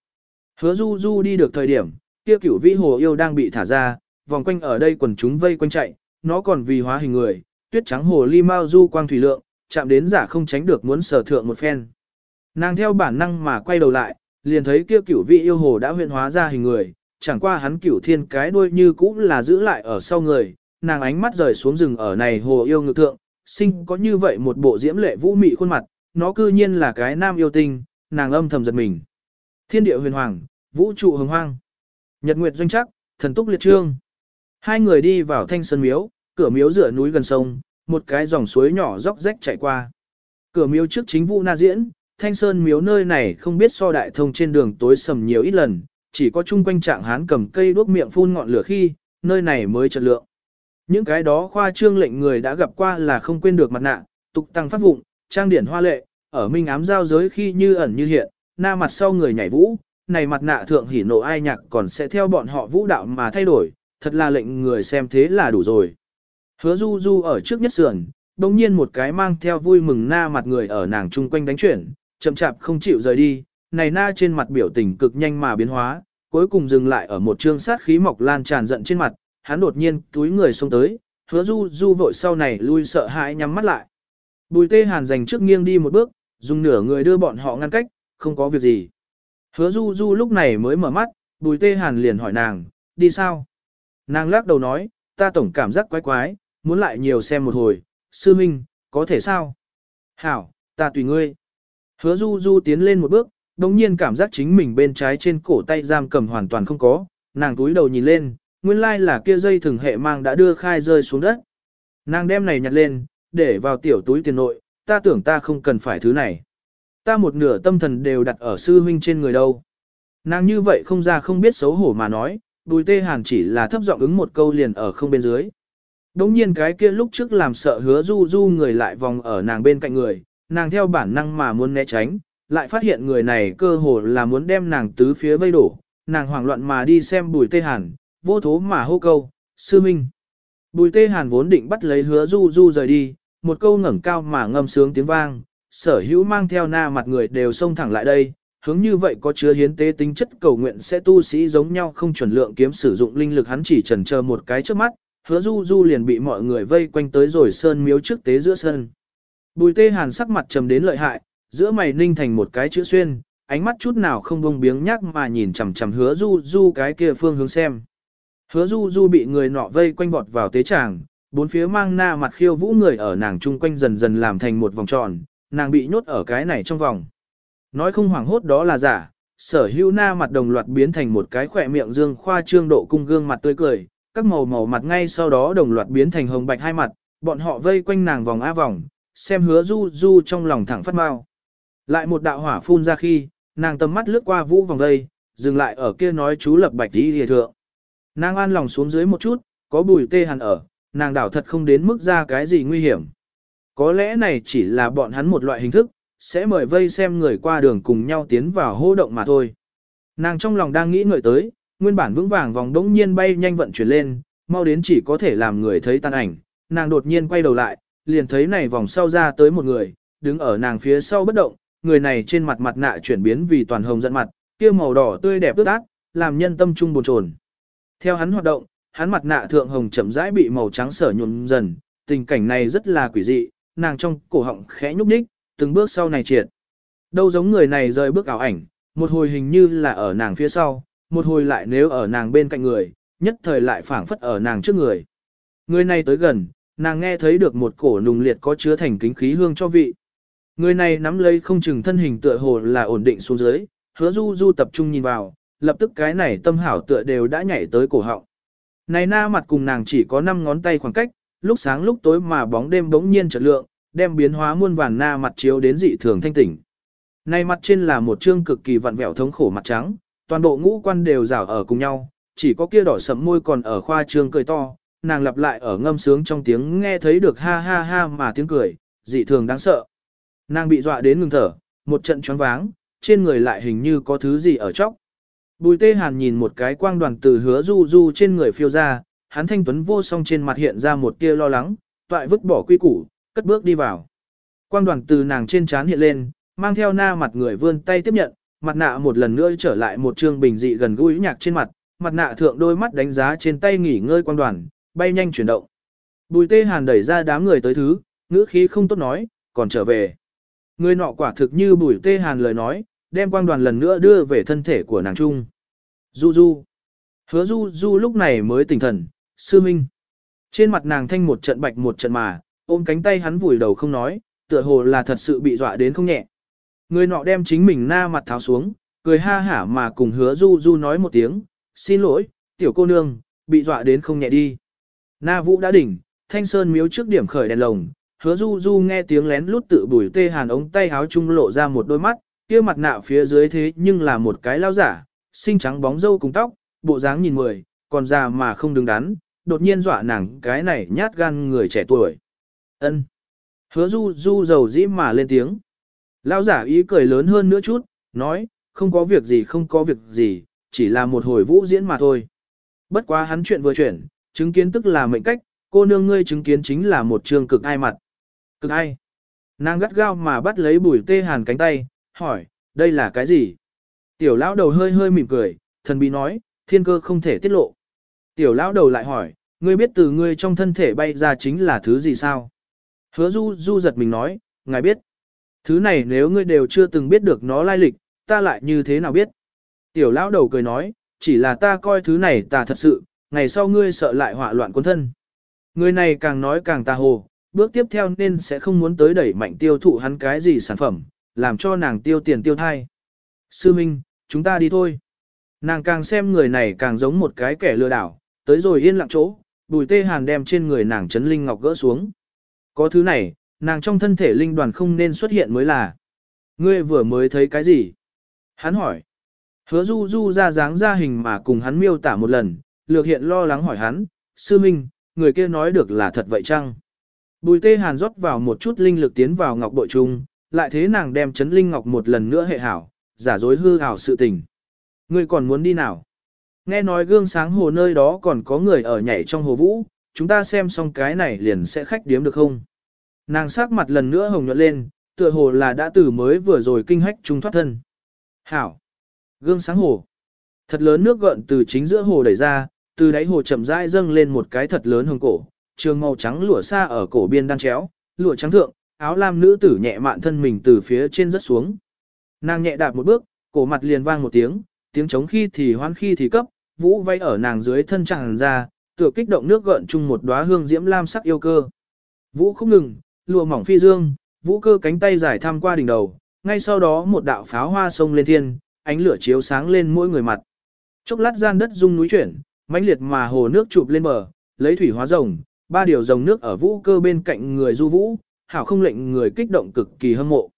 Hứa Du Du đi được thời điểm, kia cửu vĩ hồ yêu đang bị thả ra, vòng quanh ở đây quần chúng vây quanh chạy, nó còn vì hóa hình người, tuyết trắng hồ ly mau du quang thủy lượng, chạm đến giả không tránh được muốn sở thượng một phen. Nàng theo bản năng mà quay đầu lại, liền thấy kia cửu vị yêu hồ đã huyện hóa ra hình người, chẳng qua hắn cửu thiên cái đuôi như cũ là giữ lại ở sau người, nàng ánh mắt rời xuống rừng ở này hồ yêu ngự thượng, sinh có như vậy một bộ diễm lệ vũ mị khuôn mặt, nó cư nhiên là cái nam yêu tinh, nàng âm thầm giật mình. Thiên địa huyền hoàng, vũ trụ hồng hoang, nhật nguyệt doanh chắc, thần túc liệt trương. Hai người đi vào thanh sơn miếu, cửa miếu dựa núi gần sông, một cái dòng suối nhỏ róc rách chảy qua. Cửa miếu trước chính vụ na diễn, thanh sơn miếu nơi này không biết so đại thông trên đường tối sầm nhiều ít lần, chỉ có chung quanh trạng hán cầm cây đuốc miệng phun ngọn lửa khi, nơi này mới trật lượng. Những cái đó khoa trương lệnh người đã gặp qua là không quên được mặt nạ, tục tăng phát vụng, trang điển hoa lệ, ở minh ám giao giới khi như ẩn như hiện, na mặt sau người nhảy vũ, này mặt nạ thượng hỉ nộ ai nhạc còn sẽ theo bọn họ vũ đạo mà thay đổi, thật là lệnh người xem thế là đủ rồi. Hứa du du ở trước nhất sườn, đồng nhiên một cái mang theo vui mừng na mặt người ở nàng chung quanh đánh chuyển, chậm chạp không chịu rời đi, này na trên mặt biểu tình cực nhanh mà biến hóa, cuối cùng dừng lại ở một trương sát khí mọc lan tràn giận trên mặt, hắn đột nhiên túi người xuống tới, hứa du du vội sau này lui sợ hãi nhắm mắt lại. Bùi tê hàn dành trước nghiêng đi một bước, dùng nửa người đưa bọn họ ngăn cách, không có việc gì. Hứa du du lúc này mới mở mắt, bùi tê hàn liền hỏi nàng, đi sao? Nàng lắc đầu nói, ta tổng cảm giác quái quái, muốn lại nhiều xem một hồi, sư minh, có thể sao? Hảo, ta tùy ngươi. Hứa du du tiến lên một bước, đồng nhiên cảm giác chính mình bên trái trên cổ tay giam cầm hoàn toàn không có, nàng túi đầu nhìn lên, nguyên lai là kia dây thừng hệ mang đã đưa khai rơi xuống đất. Nàng đem này nhặt lên, để vào tiểu túi tiền nội, ta tưởng ta không cần phải thứ này. Ta một nửa tâm thần đều đặt ở sư huynh trên người đâu. Nàng như vậy không ra không biết xấu hổ mà nói, bùi tê hàn chỉ là thấp giọng ứng một câu liền ở không bên dưới. Đống nhiên cái kia lúc trước làm sợ hứa du du người lại vòng ở nàng bên cạnh người, nàng theo bản năng mà muốn né tránh, lại phát hiện người này cơ hồ là muốn đem nàng tứ phía vây đổ, nàng hoảng loạn mà đi xem bùi tê hàn, vô thố mà hô câu, sư minh. Bùi tê hàn vốn định bắt lấy hứa du du rời đi, một câu ngẩng cao mà ngâm sướng tiếng vang, sở hữu mang theo na mặt người đều xông thẳng lại đây, hướng như vậy có chứa hiến tế tính chất cầu nguyện sẽ tu sĩ giống nhau không chuẩn lượng kiếm sử dụng linh lực hắn chỉ chần chờ một cái trước mắt, hứa du du liền bị mọi người vây quanh tới rồi sơn miếu trước tế giữa sân. Bùi tê hàn sắc mặt trầm đến lợi hại, giữa mày ninh thành một cái chữ xuyên, ánh mắt chút nào không bông biếng nhắc mà nhìn chằm chằm hứa du du cái kia phương hướng xem. Hứa du du bị người nọ vây quanh vọt vào tế tràng, bốn phía mang na mặt khiêu vũ người ở nàng chung quanh dần dần làm thành một vòng tròn, nàng bị nhốt ở cái này trong vòng. Nói không hoảng hốt đó là giả, sở hữu na mặt đồng loạt biến thành một cái khỏe miệng dương khoa trương độ cung gương mặt tươi cười, các màu màu mặt ngay sau đó đồng loạt biến thành hồng bạch hai mặt, bọn họ vây quanh nàng vòng a vòng, xem hứa du du trong lòng thẳng phát mau. Lại một đạo hỏa phun ra khi, nàng tầm mắt lướt qua vũ vòng đây, dừng lại ở kia nói chú lập bạch đi thượng. Nàng an lòng xuống dưới một chút, có bùi tê hàn ở, nàng đảo thật không đến mức ra cái gì nguy hiểm. Có lẽ này chỉ là bọn hắn một loại hình thức, sẽ mời vây xem người qua đường cùng nhau tiến vào hô động mà thôi. Nàng trong lòng đang nghĩ ngợi tới, nguyên bản vững vàng vòng đống nhiên bay nhanh vận chuyển lên, mau đến chỉ có thể làm người thấy tan ảnh, nàng đột nhiên quay đầu lại, liền thấy này vòng sau ra tới một người, đứng ở nàng phía sau bất động, người này trên mặt mặt nạ chuyển biến vì toàn hồng giận mặt, kia màu đỏ tươi đẹp ướt át, làm nhân tâm trung buồn chồn. Theo hắn hoạt động, hắn mặt nạ thượng hồng chậm rãi bị màu trắng sở nhuộm dần, tình cảnh này rất là quỷ dị, nàng trong cổ họng khẽ nhúc nhích, từng bước sau này triệt. Đâu giống người này rời bước ảo ảnh, một hồi hình như là ở nàng phía sau, một hồi lại nếu ở nàng bên cạnh người, nhất thời lại phảng phất ở nàng trước người. Người này tới gần, nàng nghe thấy được một cổ nùng liệt có chứa thành kính khí hương cho vị. Người này nắm lấy không chừng thân hình tựa hồ là ổn định xuống dưới, hứa du du tập trung nhìn vào, lập tức cái này tâm hảo tựa đều đã nhảy tới cổ họng. Này na mặt cùng nàng chỉ có 5 ngón tay khoảng cách, lúc sáng lúc tối mà bóng đêm bỗng nhiên chợt lượng, đem biến hóa muôn vàn na mặt chiếu đến dị thường thanh tỉnh. Này mặt trên là một trương cực kỳ vặn vẹo thống khổ mặt trắng, toàn bộ ngũ quan đều rảo ở cùng nhau, chỉ có kia đỏ sẫm môi còn ở khoa trương cười to, nàng lặp lại ở ngâm sướng trong tiếng nghe thấy được ha ha ha mà tiếng cười, dị thường đáng sợ. Nàng bị dọa đến ngừng thở, một trận choáng váng, trên người lại hình như có thứ gì ở chóc. Bùi tê hàn nhìn một cái quang đoàn từ hứa du du trên người phiêu ra, hắn thanh tuấn vô song trên mặt hiện ra một tia lo lắng, toại vứt bỏ quy củ, cất bước đi vào. Quang đoàn từ nàng trên trán hiện lên, mang theo na mặt người vươn tay tiếp nhận, mặt nạ một lần nữa trở lại một trương bình dị gần gũi nhạc trên mặt, mặt nạ thượng đôi mắt đánh giá trên tay nghỉ ngơi quang đoàn, bay nhanh chuyển động. Bùi tê hàn đẩy ra đám người tới thứ, ngữ khí không tốt nói, còn trở về. Người nọ quả thực như bùi tê hàn lời nói, đem quang đoàn lần nữa đưa về thân thể của nàng trung. Du du. Hứa du du lúc này mới tỉnh thần, sư minh. Trên mặt nàng thanh một trận bạch một trận mà, ôm cánh tay hắn vùi đầu không nói, tựa hồ là thật sự bị dọa đến không nhẹ. Người nọ đem chính mình na mặt tháo xuống, cười ha hả mà cùng hứa du du nói một tiếng, xin lỗi, tiểu cô nương, bị dọa đến không nhẹ đi. Na vũ đã đỉnh, thanh sơn miếu trước điểm khởi đèn lồng, hứa du du nghe tiếng lén lút tự bùi tê hàn ống tay háo trung lộ ra một đôi mắt, kia mặt nạ phía dưới thế nhưng là một cái lao giả, xinh trắng bóng dâu cùng tóc, bộ dáng nhìn mười, còn già mà không đứng đắn, đột nhiên dọa nàng cái này nhát gan người trẻ tuổi. ân Hứa du du dầu dĩ mà lên tiếng. Lao giả ý cười lớn hơn nữa chút, nói, không có việc gì không có việc gì, chỉ là một hồi vũ diễn mà thôi. Bất quá hắn chuyện vừa chuyển, chứng kiến tức là mệnh cách, cô nương ngươi chứng kiến chính là một trường cực ai mặt. Cực ai? Nàng gắt gao mà bắt lấy bùi tê hàn cánh tay, hỏi, đây là cái gì? Tiểu lão đầu hơi hơi mỉm cười, thần bí nói, thiên cơ không thể tiết lộ. Tiểu lão đầu lại hỏi, ngươi biết từ ngươi trong thân thể bay ra chính là thứ gì sao? Hứa du du giật mình nói, ngài biết. Thứ này nếu ngươi đều chưa từng biết được nó lai lịch, ta lại như thế nào biết? Tiểu lão đầu cười nói, chỉ là ta coi thứ này ta thật sự, ngày sau ngươi sợ lại họa loạn quân thân. Người này càng nói càng tà hồ, bước tiếp theo nên sẽ không muốn tới đẩy mạnh tiêu thụ hắn cái gì sản phẩm, làm cho nàng tiêu tiền tiêu thai. Sư Minh, chúng ta đi thôi. Nàng càng xem người này càng giống một cái kẻ lừa đảo, tới rồi yên lặng chỗ, bùi tê hàn đem trên người nàng chấn linh ngọc gỡ xuống. Có thứ này, nàng trong thân thể linh đoàn không nên xuất hiện mới là. Ngươi vừa mới thấy cái gì? Hắn hỏi. Hứa du du ra dáng ra hình mà cùng hắn miêu tả một lần, lược hiện lo lắng hỏi hắn, sư minh, người kia nói được là thật vậy chăng? Bùi tê hàn rót vào một chút linh lực tiến vào ngọc bội trung, lại thế nàng đem chấn linh ngọc một lần nữa hệ hảo, giả dối hư hảo sự tình. Ngươi còn muốn đi nào? Nghe nói gương sáng hồ nơi đó còn có người ở nhảy trong hồ vũ, chúng ta xem xong cái này liền sẽ khách điếm được không? Nàng sắc mặt lần nữa hồng nhuận lên, tựa hồ là đã từ mới vừa rồi kinh hách trung thoát thân. Hảo! Gương sáng hồ. Thật lớn nước gợn từ chính giữa hồ đẩy ra, từ đáy hồ chậm rãi dâng lên một cái thật lớn hồng cổ, trường màu trắng lụa xa ở cổ biên đan chéo, lụa trắng thượng, áo lam nữ tử nhẹ mạn thân mình từ phía trên rất xuống. Nàng nhẹ đạp một bước, cổ mặt liền vang một tiếng, tiếng trống khi thì hoan khi thì cấp, vũ vay ở nàng dưới thân tràn ra, tựa kích động nước gợn chung một đóa hương diễm lam sắc yêu cơ. Vũ không ngừng, lùa mỏng phi dương, vũ cơ cánh tay giải tham qua đỉnh đầu, ngay sau đó một đạo pháo hoa sông lên thiên, ánh lửa chiếu sáng lên mỗi người mặt. Chốc lát gian đất rung núi chuyển, mãnh liệt mà hồ nước chụp lên bờ, lấy thủy hóa rồng, ba điều rồng nước ở vũ cơ bên cạnh người du vũ, hảo không lệnh người kích động cực kỳ hâm mộ.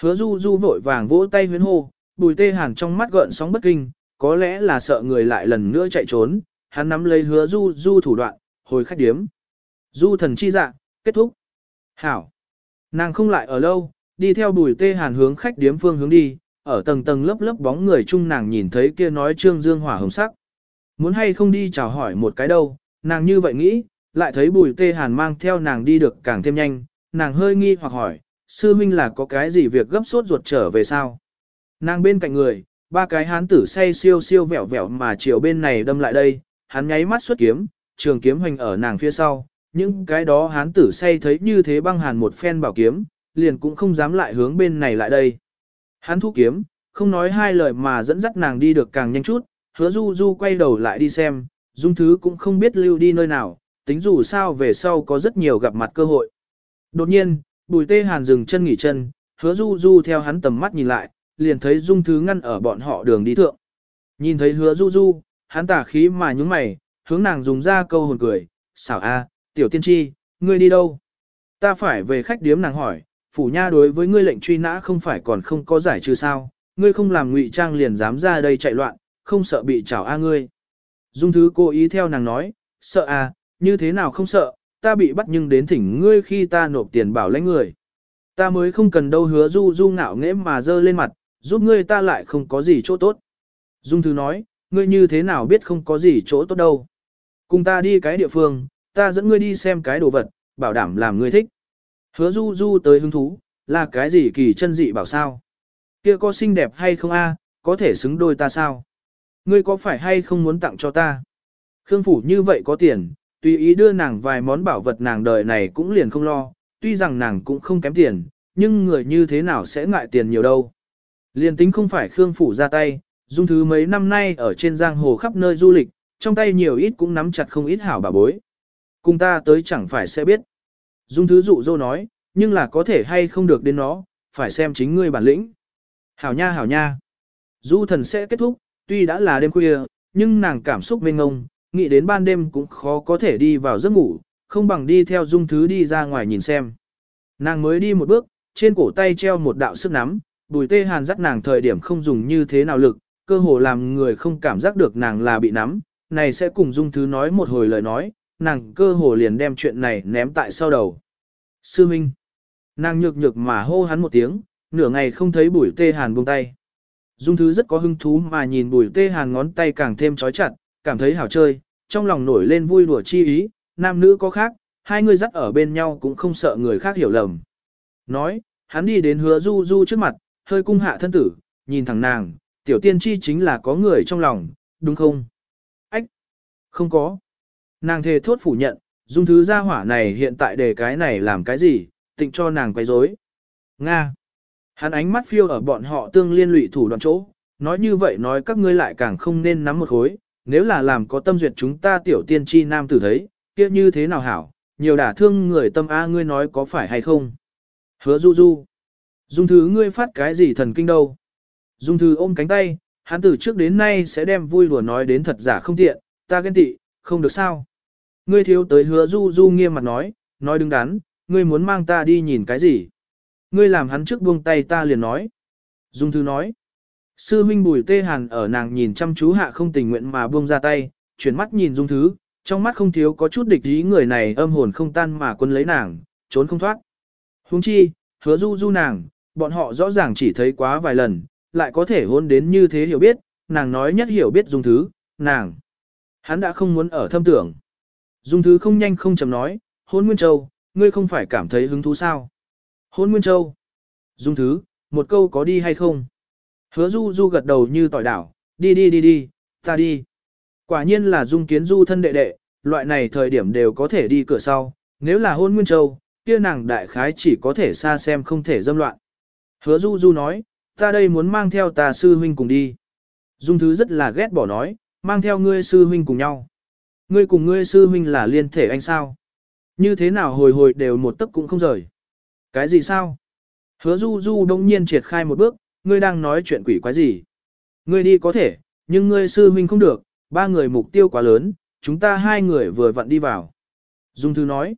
Hứa du du vội vàng vỗ tay huyến hô, bùi tê hàn trong mắt gợn sóng bất kinh, có lẽ là sợ người lại lần nữa chạy trốn, hắn nắm lấy hứa du du thủ đoạn, hồi khách điếm. Du thần chi dạ, kết thúc. Hảo. Nàng không lại ở lâu, đi theo bùi tê hàn hướng khách điếm phương hướng đi, ở tầng tầng lớp lớp bóng người chung nàng nhìn thấy kia nói trương dương hỏa hồng sắc. Muốn hay không đi chào hỏi một cái đâu, nàng như vậy nghĩ, lại thấy bùi tê hàn mang theo nàng đi được càng thêm nhanh, nàng hơi nghi hoặc hỏi, sư huynh là có cái gì việc gấp sốt ruột trở về sao? Nàng bên cạnh người, ba cái hán tử say siêu siêu vẹo vẹo mà chiều bên này đâm lại đây, hắn nháy mắt xuất kiếm, trường kiếm hoành ở nàng phía sau, những cái đó hán tử say thấy như thế băng hàn một phen bảo kiếm, liền cũng không dám lại hướng bên này lại đây. Hắn thu kiếm, không nói hai lời mà dẫn dắt nàng đi được càng nhanh chút, hứa du du quay đầu lại đi xem, dung thứ cũng không biết lưu đi nơi nào, tính dù sao về sau có rất nhiều gặp mặt cơ hội. Đột nhiên, bùi tê hàn dừng chân nghỉ chân, hứa du du theo hắn tầm mắt nhìn lại, liền thấy dung thứ ngăn ở bọn họ đường đi thượng. Nhìn thấy hứa du du, hắn tả khí mà nhúng mày, hướng nàng dùng ra câu hồn cười, xảo a, tiểu tiên tri, ngươi đi đâu? Ta phải về khách điếm nàng hỏi, phủ nha đối với ngươi lệnh truy nã không phải còn không có giải trừ sao, ngươi không làm ngụy trang liền dám ra đây chạy loạn, không sợ bị trảo a ngươi. Dung thứ cố ý theo nàng nói, sợ a, như thế nào không sợ, ta bị bắt nhưng đến thỉnh ngươi khi ta nộp tiền bảo lãnh người. Ta mới không cần đâu hứa du du ngạo nghễ mà dơ lên mặt, giúp ngươi ta lại không có gì chỗ tốt. Dung thứ nói, ngươi như thế nào biết không có gì chỗ tốt đâu. Cùng ta đi cái địa phương, ta dẫn ngươi đi xem cái đồ vật, bảo đảm làm ngươi thích. Hứa du du tới hứng thú, là cái gì kỳ chân dị bảo sao? Kia có xinh đẹp hay không a? có thể xứng đôi ta sao? Ngươi có phải hay không muốn tặng cho ta? Khương phủ như vậy có tiền, tùy ý đưa nàng vài món bảo vật nàng đời này cũng liền không lo, tuy rằng nàng cũng không kém tiền, nhưng người như thế nào sẽ ngại tiền nhiều đâu. Liền tính không phải Khương phủ ra tay, dung thứ mấy năm nay ở trên giang hồ khắp nơi du lịch, trong tay nhiều ít cũng nắm chặt không ít hảo bà bối. Cùng ta tới chẳng phải sẽ biết. Dung thứ dụ dô nói, nhưng là có thể hay không được đến nó, phải xem chính ngươi bản lĩnh. Hảo nha hảo nha. Du thần sẽ kết thúc, tuy đã là đêm khuya, nhưng nàng cảm xúc mênh ngông, nghĩ đến ban đêm cũng khó có thể đi vào giấc ngủ, không bằng đi theo dung thứ đi ra ngoài nhìn xem. Nàng mới đi một bước, trên cổ tay treo một đạo sức nắm, bùi tê hàn dắt nàng thời điểm không dùng như thế nào lực, cơ hồ làm người không cảm giác được nàng là bị nắm, này sẽ cùng dung thứ nói một hồi lời nói, nàng cơ hồ liền đem chuyện này ném tại sau đầu. Sư Minh. Nàng nhược nhược mà hô hắn một tiếng, nửa ngày không thấy bùi tê hàn buông tay. Dung thứ rất có hứng thú mà nhìn bùi tê hàn ngón tay càng thêm trói chặt, cảm thấy hảo chơi, trong lòng nổi lên vui đùa chi ý, nam nữ có khác, hai người dắt ở bên nhau cũng không sợ người khác hiểu lầm. Nói, hắn đi đến hứa du du trước mặt, hơi cung hạ thân tử, nhìn thẳng nàng, tiểu tiên tri chính là có người trong lòng, đúng không? Ách! Không có. Nàng thề thốt phủ nhận, dung thứ gia hỏa này hiện tại để cái này làm cái gì, tịnh cho nàng quay rối. Nga! Hắn ánh mắt phiêu ở bọn họ tương liên lụy thủ đoạn chỗ, nói như vậy nói các ngươi lại càng không nên nắm một khối, nếu là làm có tâm duyệt chúng ta tiểu tiên tri nam tử thấy, kia như thế nào hảo, nhiều đả thương người tâm A ngươi nói có phải hay không. Hứa du du. Dung thứ ngươi phát cái gì thần kinh đâu. Dung thứ ôm cánh tay, hắn từ trước đến nay sẽ đem vui đùa nói đến thật giả không tiện, ta ghen tị, không được sao. Ngươi thiếu tới hứa du du nghiêm mặt nói, nói đứng đắn, ngươi muốn mang ta đi nhìn cái gì. Ngươi làm hắn trước buông tay ta liền nói. Dung thư nói. Sư huynh bùi tê hàn ở nàng nhìn chăm chú hạ không tình nguyện mà buông ra tay, chuyển mắt nhìn dung thứ, trong mắt không thiếu có chút địch ý người này âm hồn không tan mà quân lấy nàng, trốn không thoát. Huống chi, hứa du du nàng, bọn họ rõ ràng chỉ thấy quá vài lần, lại có thể hôn đến như thế hiểu biết, nàng nói nhất hiểu biết dung thứ, nàng. Hắn đã không muốn ở thâm tưởng. Dung thứ không nhanh không chậm nói, hôn Nguyên Châu, ngươi không phải cảm thấy hứng thú sao? Hôn Nguyên Châu. Dung thứ, một câu có đi hay không? Hứa du du gật đầu như tỏi đảo, đi đi đi đi, ta đi. Quả nhiên là dung kiến du thân đệ đệ, loại này thời điểm đều có thể đi cửa sau, nếu là hôn Nguyên Châu, kia nàng đại khái chỉ có thể xa xem không thể dâm loạn. Hứa du du nói, ta đây muốn mang theo ta sư huynh cùng đi. Dung thứ rất là ghét bỏ nói, mang theo ngươi sư huynh cùng nhau. Ngươi cùng ngươi sư huynh là liên thể anh sao? Như thế nào hồi hồi đều một tấc cũng không rời. Cái gì sao? Hứa du du đông nhiên triệt khai một bước, ngươi đang nói chuyện quỷ quái gì? Ngươi đi có thể, nhưng ngươi sư huynh không được, ba người mục tiêu quá lớn, chúng ta hai người vừa vặn đi vào. Dung Thứ nói,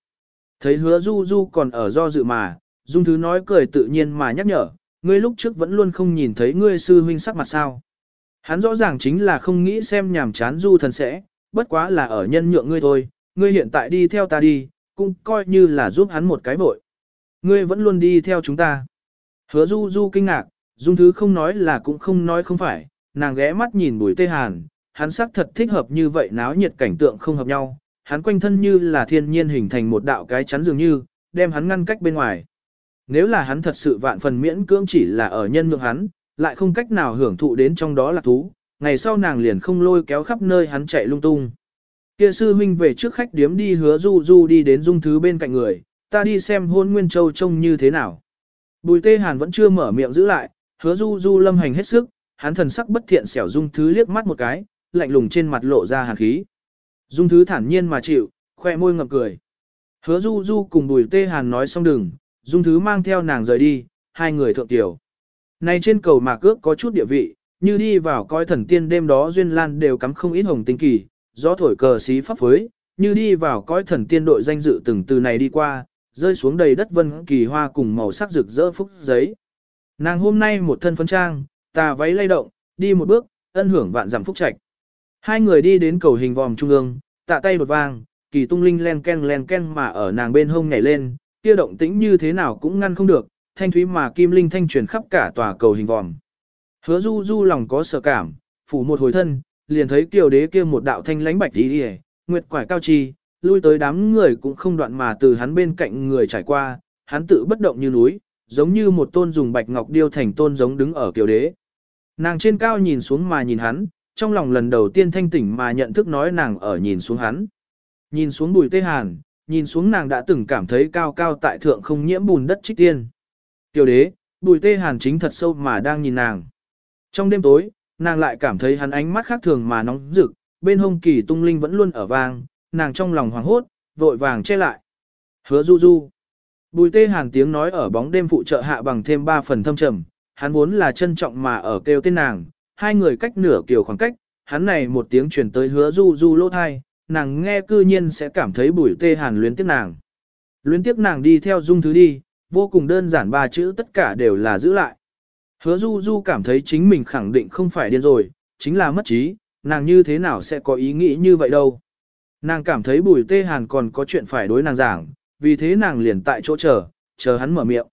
thấy hứa du du còn ở do dự mà, Dung Thứ nói cười tự nhiên mà nhắc nhở, ngươi lúc trước vẫn luôn không nhìn thấy ngươi sư huynh sắc mặt sao. Hắn rõ ràng chính là không nghĩ xem nhàm chán du thần sẽ, bất quá là ở nhân nhượng ngươi thôi, ngươi hiện tại đi theo ta đi, cũng coi như là giúp hắn một cái vội. Ngươi vẫn luôn đi theo chúng ta. Hứa du du kinh ngạc, dung thứ không nói là cũng không nói không phải, nàng ghé mắt nhìn bùi tê hàn, hắn sắc thật thích hợp như vậy náo nhiệt cảnh tượng không hợp nhau, hắn quanh thân như là thiên nhiên hình thành một đạo cái chắn dường như, đem hắn ngăn cách bên ngoài. Nếu là hắn thật sự vạn phần miễn cưỡng chỉ là ở nhân nhượng hắn, lại không cách nào hưởng thụ đến trong đó là thú, ngày sau nàng liền không lôi kéo khắp nơi hắn chạy lung tung. Kia sư huynh về trước khách điếm đi hứa du du đi đến dung thứ bên cạnh người, ta đi xem hôn nguyên châu trông như thế nào. Bùi tê hàn vẫn chưa mở miệng giữ lại, hứa du du lâm hành hết sức, hắn thần sắc bất thiện xẻo dung thứ liếc mắt một cái, lạnh lùng trên mặt lộ ra hàn khí. Dung thứ thản nhiên mà chịu, khoe môi ngậm cười. Hứa du du cùng bùi tê hàn nói xong đừng, dung thứ mang theo nàng rời đi, hai người thượng tiểu. Này trên cầu mà cước có chút địa vị, như đi vào coi thần tiên đêm đó duyên lan đều cắm không ít hồng tinh kỳ, gió thổi cờ xí pháp phối, như đi vào coi thần tiên đội danh dự từng từ này đi qua, rơi xuống đầy đất vân kỳ hoa cùng màu sắc rực rỡ phúc giấy. Nàng hôm nay một thân phấn trang, tà váy lay động, đi một bước, ân hưởng vạn giảm phúc trạch. Hai người đi đến cầu hình vòm trung ương, tạ tay đột vang, kỳ tung linh len ken len ken mà ở nàng bên hông nhảy lên, kia động tĩnh như thế nào cũng ngăn không được, thanh thúy mà kim linh thanh truyền khắp cả tòa cầu hình vòm. Hứa du du lòng có sợ cảm, phủ một hồi thân, liền thấy kiều đế kia một đạo thanh lánh bạch đi đi, nguyệt quải cao chi, lui tới đám người cũng không đoạn mà từ hắn bên cạnh người trải qua, hắn tự bất động như núi, giống như một tôn dùng bạch ngọc điêu thành tôn giống đứng ở kiều đế. Nàng trên cao nhìn xuống mà nhìn hắn, trong lòng lần đầu tiên thanh tỉnh mà nhận thức nói nàng ở nhìn xuống hắn. Nhìn xuống bùi tê hàn, nhìn xuống nàng đã từng cảm thấy cao cao tại thượng không nhiễm bùn đất trích tiên. Kiều đế, bùi tê hàn chính thật sâu mà đang nhìn nàng. Trong đêm tối, nàng lại cảm thấy hắn ánh mắt khác thường mà nóng rực, bên hông kỳ tung linh vẫn luôn ở vang, nàng trong lòng hoảng hốt, vội vàng che lại. Hứa du du. Bùi tê hàn tiếng nói ở bóng đêm phụ trợ hạ bằng thêm 3 phần thâm trầm, hắn vốn là trân trọng mà ở kêu tên nàng, hai người cách nửa kiểu khoảng cách, hắn này một tiếng truyền tới hứa du du lỗ thai, nàng nghe cư nhiên sẽ cảm thấy bùi tê hàn luyến tiếc nàng. Luyến tiếc nàng đi theo dung thứ đi, vô cùng đơn giản ba chữ tất cả đều là giữ lại. Hứa du du cảm thấy chính mình khẳng định không phải điên rồi, chính là mất trí, nàng như thế nào sẽ có ý nghĩ như vậy đâu. Nàng cảm thấy bùi tê hàn còn có chuyện phải đối nàng giảng, vì thế nàng liền tại chỗ chờ, chờ hắn mở miệng.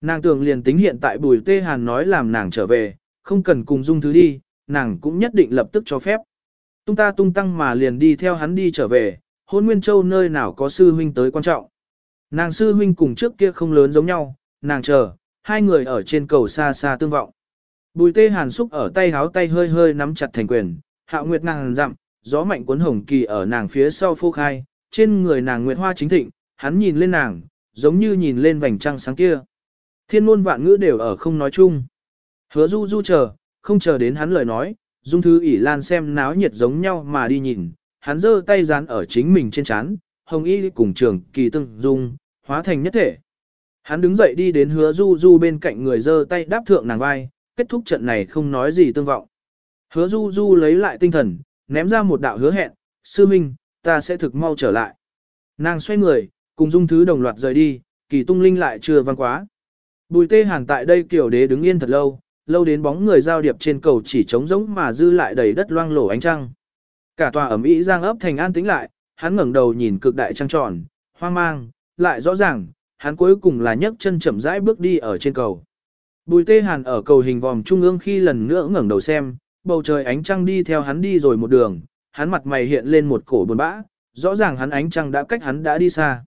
Nàng tưởng liền tính hiện tại bùi tê hàn nói làm nàng trở về, không cần cùng dung thứ đi, nàng cũng nhất định lập tức cho phép. Tung ta tung tăng mà liền đi theo hắn đi trở về, hôn nguyên châu nơi nào có sư huynh tới quan trọng. Nàng sư huynh cùng trước kia không lớn giống nhau, nàng chờ, hai người ở trên cầu xa xa tương vọng. Bùi tê hàn xúc ở tay háo tay hơi hơi nắm chặt thành quyền, hạo nguyệt nàng dặm, gió mạnh cuốn hồng kỳ ở nàng phía sau phô khai, trên người nàng nguyệt hoa chính thịnh, hắn nhìn lên nàng, giống như nhìn lên vành trăng sáng kia. Thiên ngôn vạn ngữ đều ở không nói chung. Hứa du du chờ, không chờ đến hắn lời nói, dung thứ ỉ lan xem náo nhiệt giống nhau mà đi nhìn, hắn giơ tay dán ở chính mình trên chán, hồng y cùng trường kỳ tương dung, hóa thành nhất thể. Hắn đứng dậy đi đến hứa du du bên cạnh người giơ tay đáp thượng nàng vai, kết thúc trận này không nói gì tương vọng. Hứa du du lấy lại tinh thần, ném ra một đạo hứa hẹn, sư minh, ta sẽ thực mau trở lại. Nàng xoay người, cùng dung thứ đồng loạt rời đi, kỳ tung linh lại chưa văn quá. Bùi tê hàn tại đây kiểu đế đứng yên thật lâu, lâu đến bóng người giao điệp trên cầu chỉ trống rỗng mà dư lại đầy đất loang lổ ánh trăng. Cả tòa ẩm ý giang ấp thành an tĩnh lại, hắn ngẩng đầu nhìn cực đại trăng tròn, hoang mang, lại rõ ràng, hắn cuối cùng là nhấc chân chậm rãi bước đi ở trên cầu. Bùi tê hàn ở cầu hình vòm trung ương khi lần nữa ngẩng đầu xem, bầu trời ánh trăng đi theo hắn đi rồi một đường, hắn mặt mày hiện lên một cổ buồn bã, rõ ràng hắn ánh trăng đã cách hắn đã đi xa.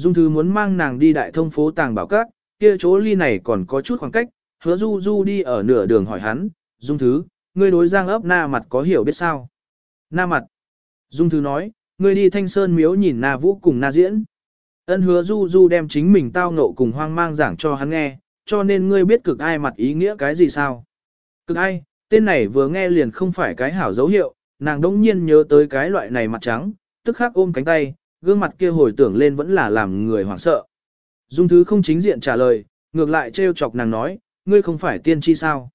Dung thứ muốn mang nàng đi đại thông phố tàng bảo các, kia chỗ ly này còn có chút khoảng cách, hứa Du Du đi ở nửa đường hỏi hắn, Dung Thứ, ngươi đối giang ấp na mặt có hiểu biết sao? Na mặt. Dung Thứ nói, ngươi đi thanh sơn miếu nhìn na vũ cùng na diễn. Ân hứa Du Du đem chính mình tao nộ cùng hoang mang giảng cho hắn nghe, cho nên ngươi biết cực ai mặt ý nghĩa cái gì sao? Cực ai, tên này vừa nghe liền không phải cái hảo dấu hiệu, nàng đỗng nhiên nhớ tới cái loại này mặt trắng, tức khắc ôm cánh tay, gương mặt kia hồi tưởng lên vẫn là làm người hoảng sợ. Dung thứ không chính diện trả lời, ngược lại trêu chọc nàng nói, ngươi không phải tiên tri sao?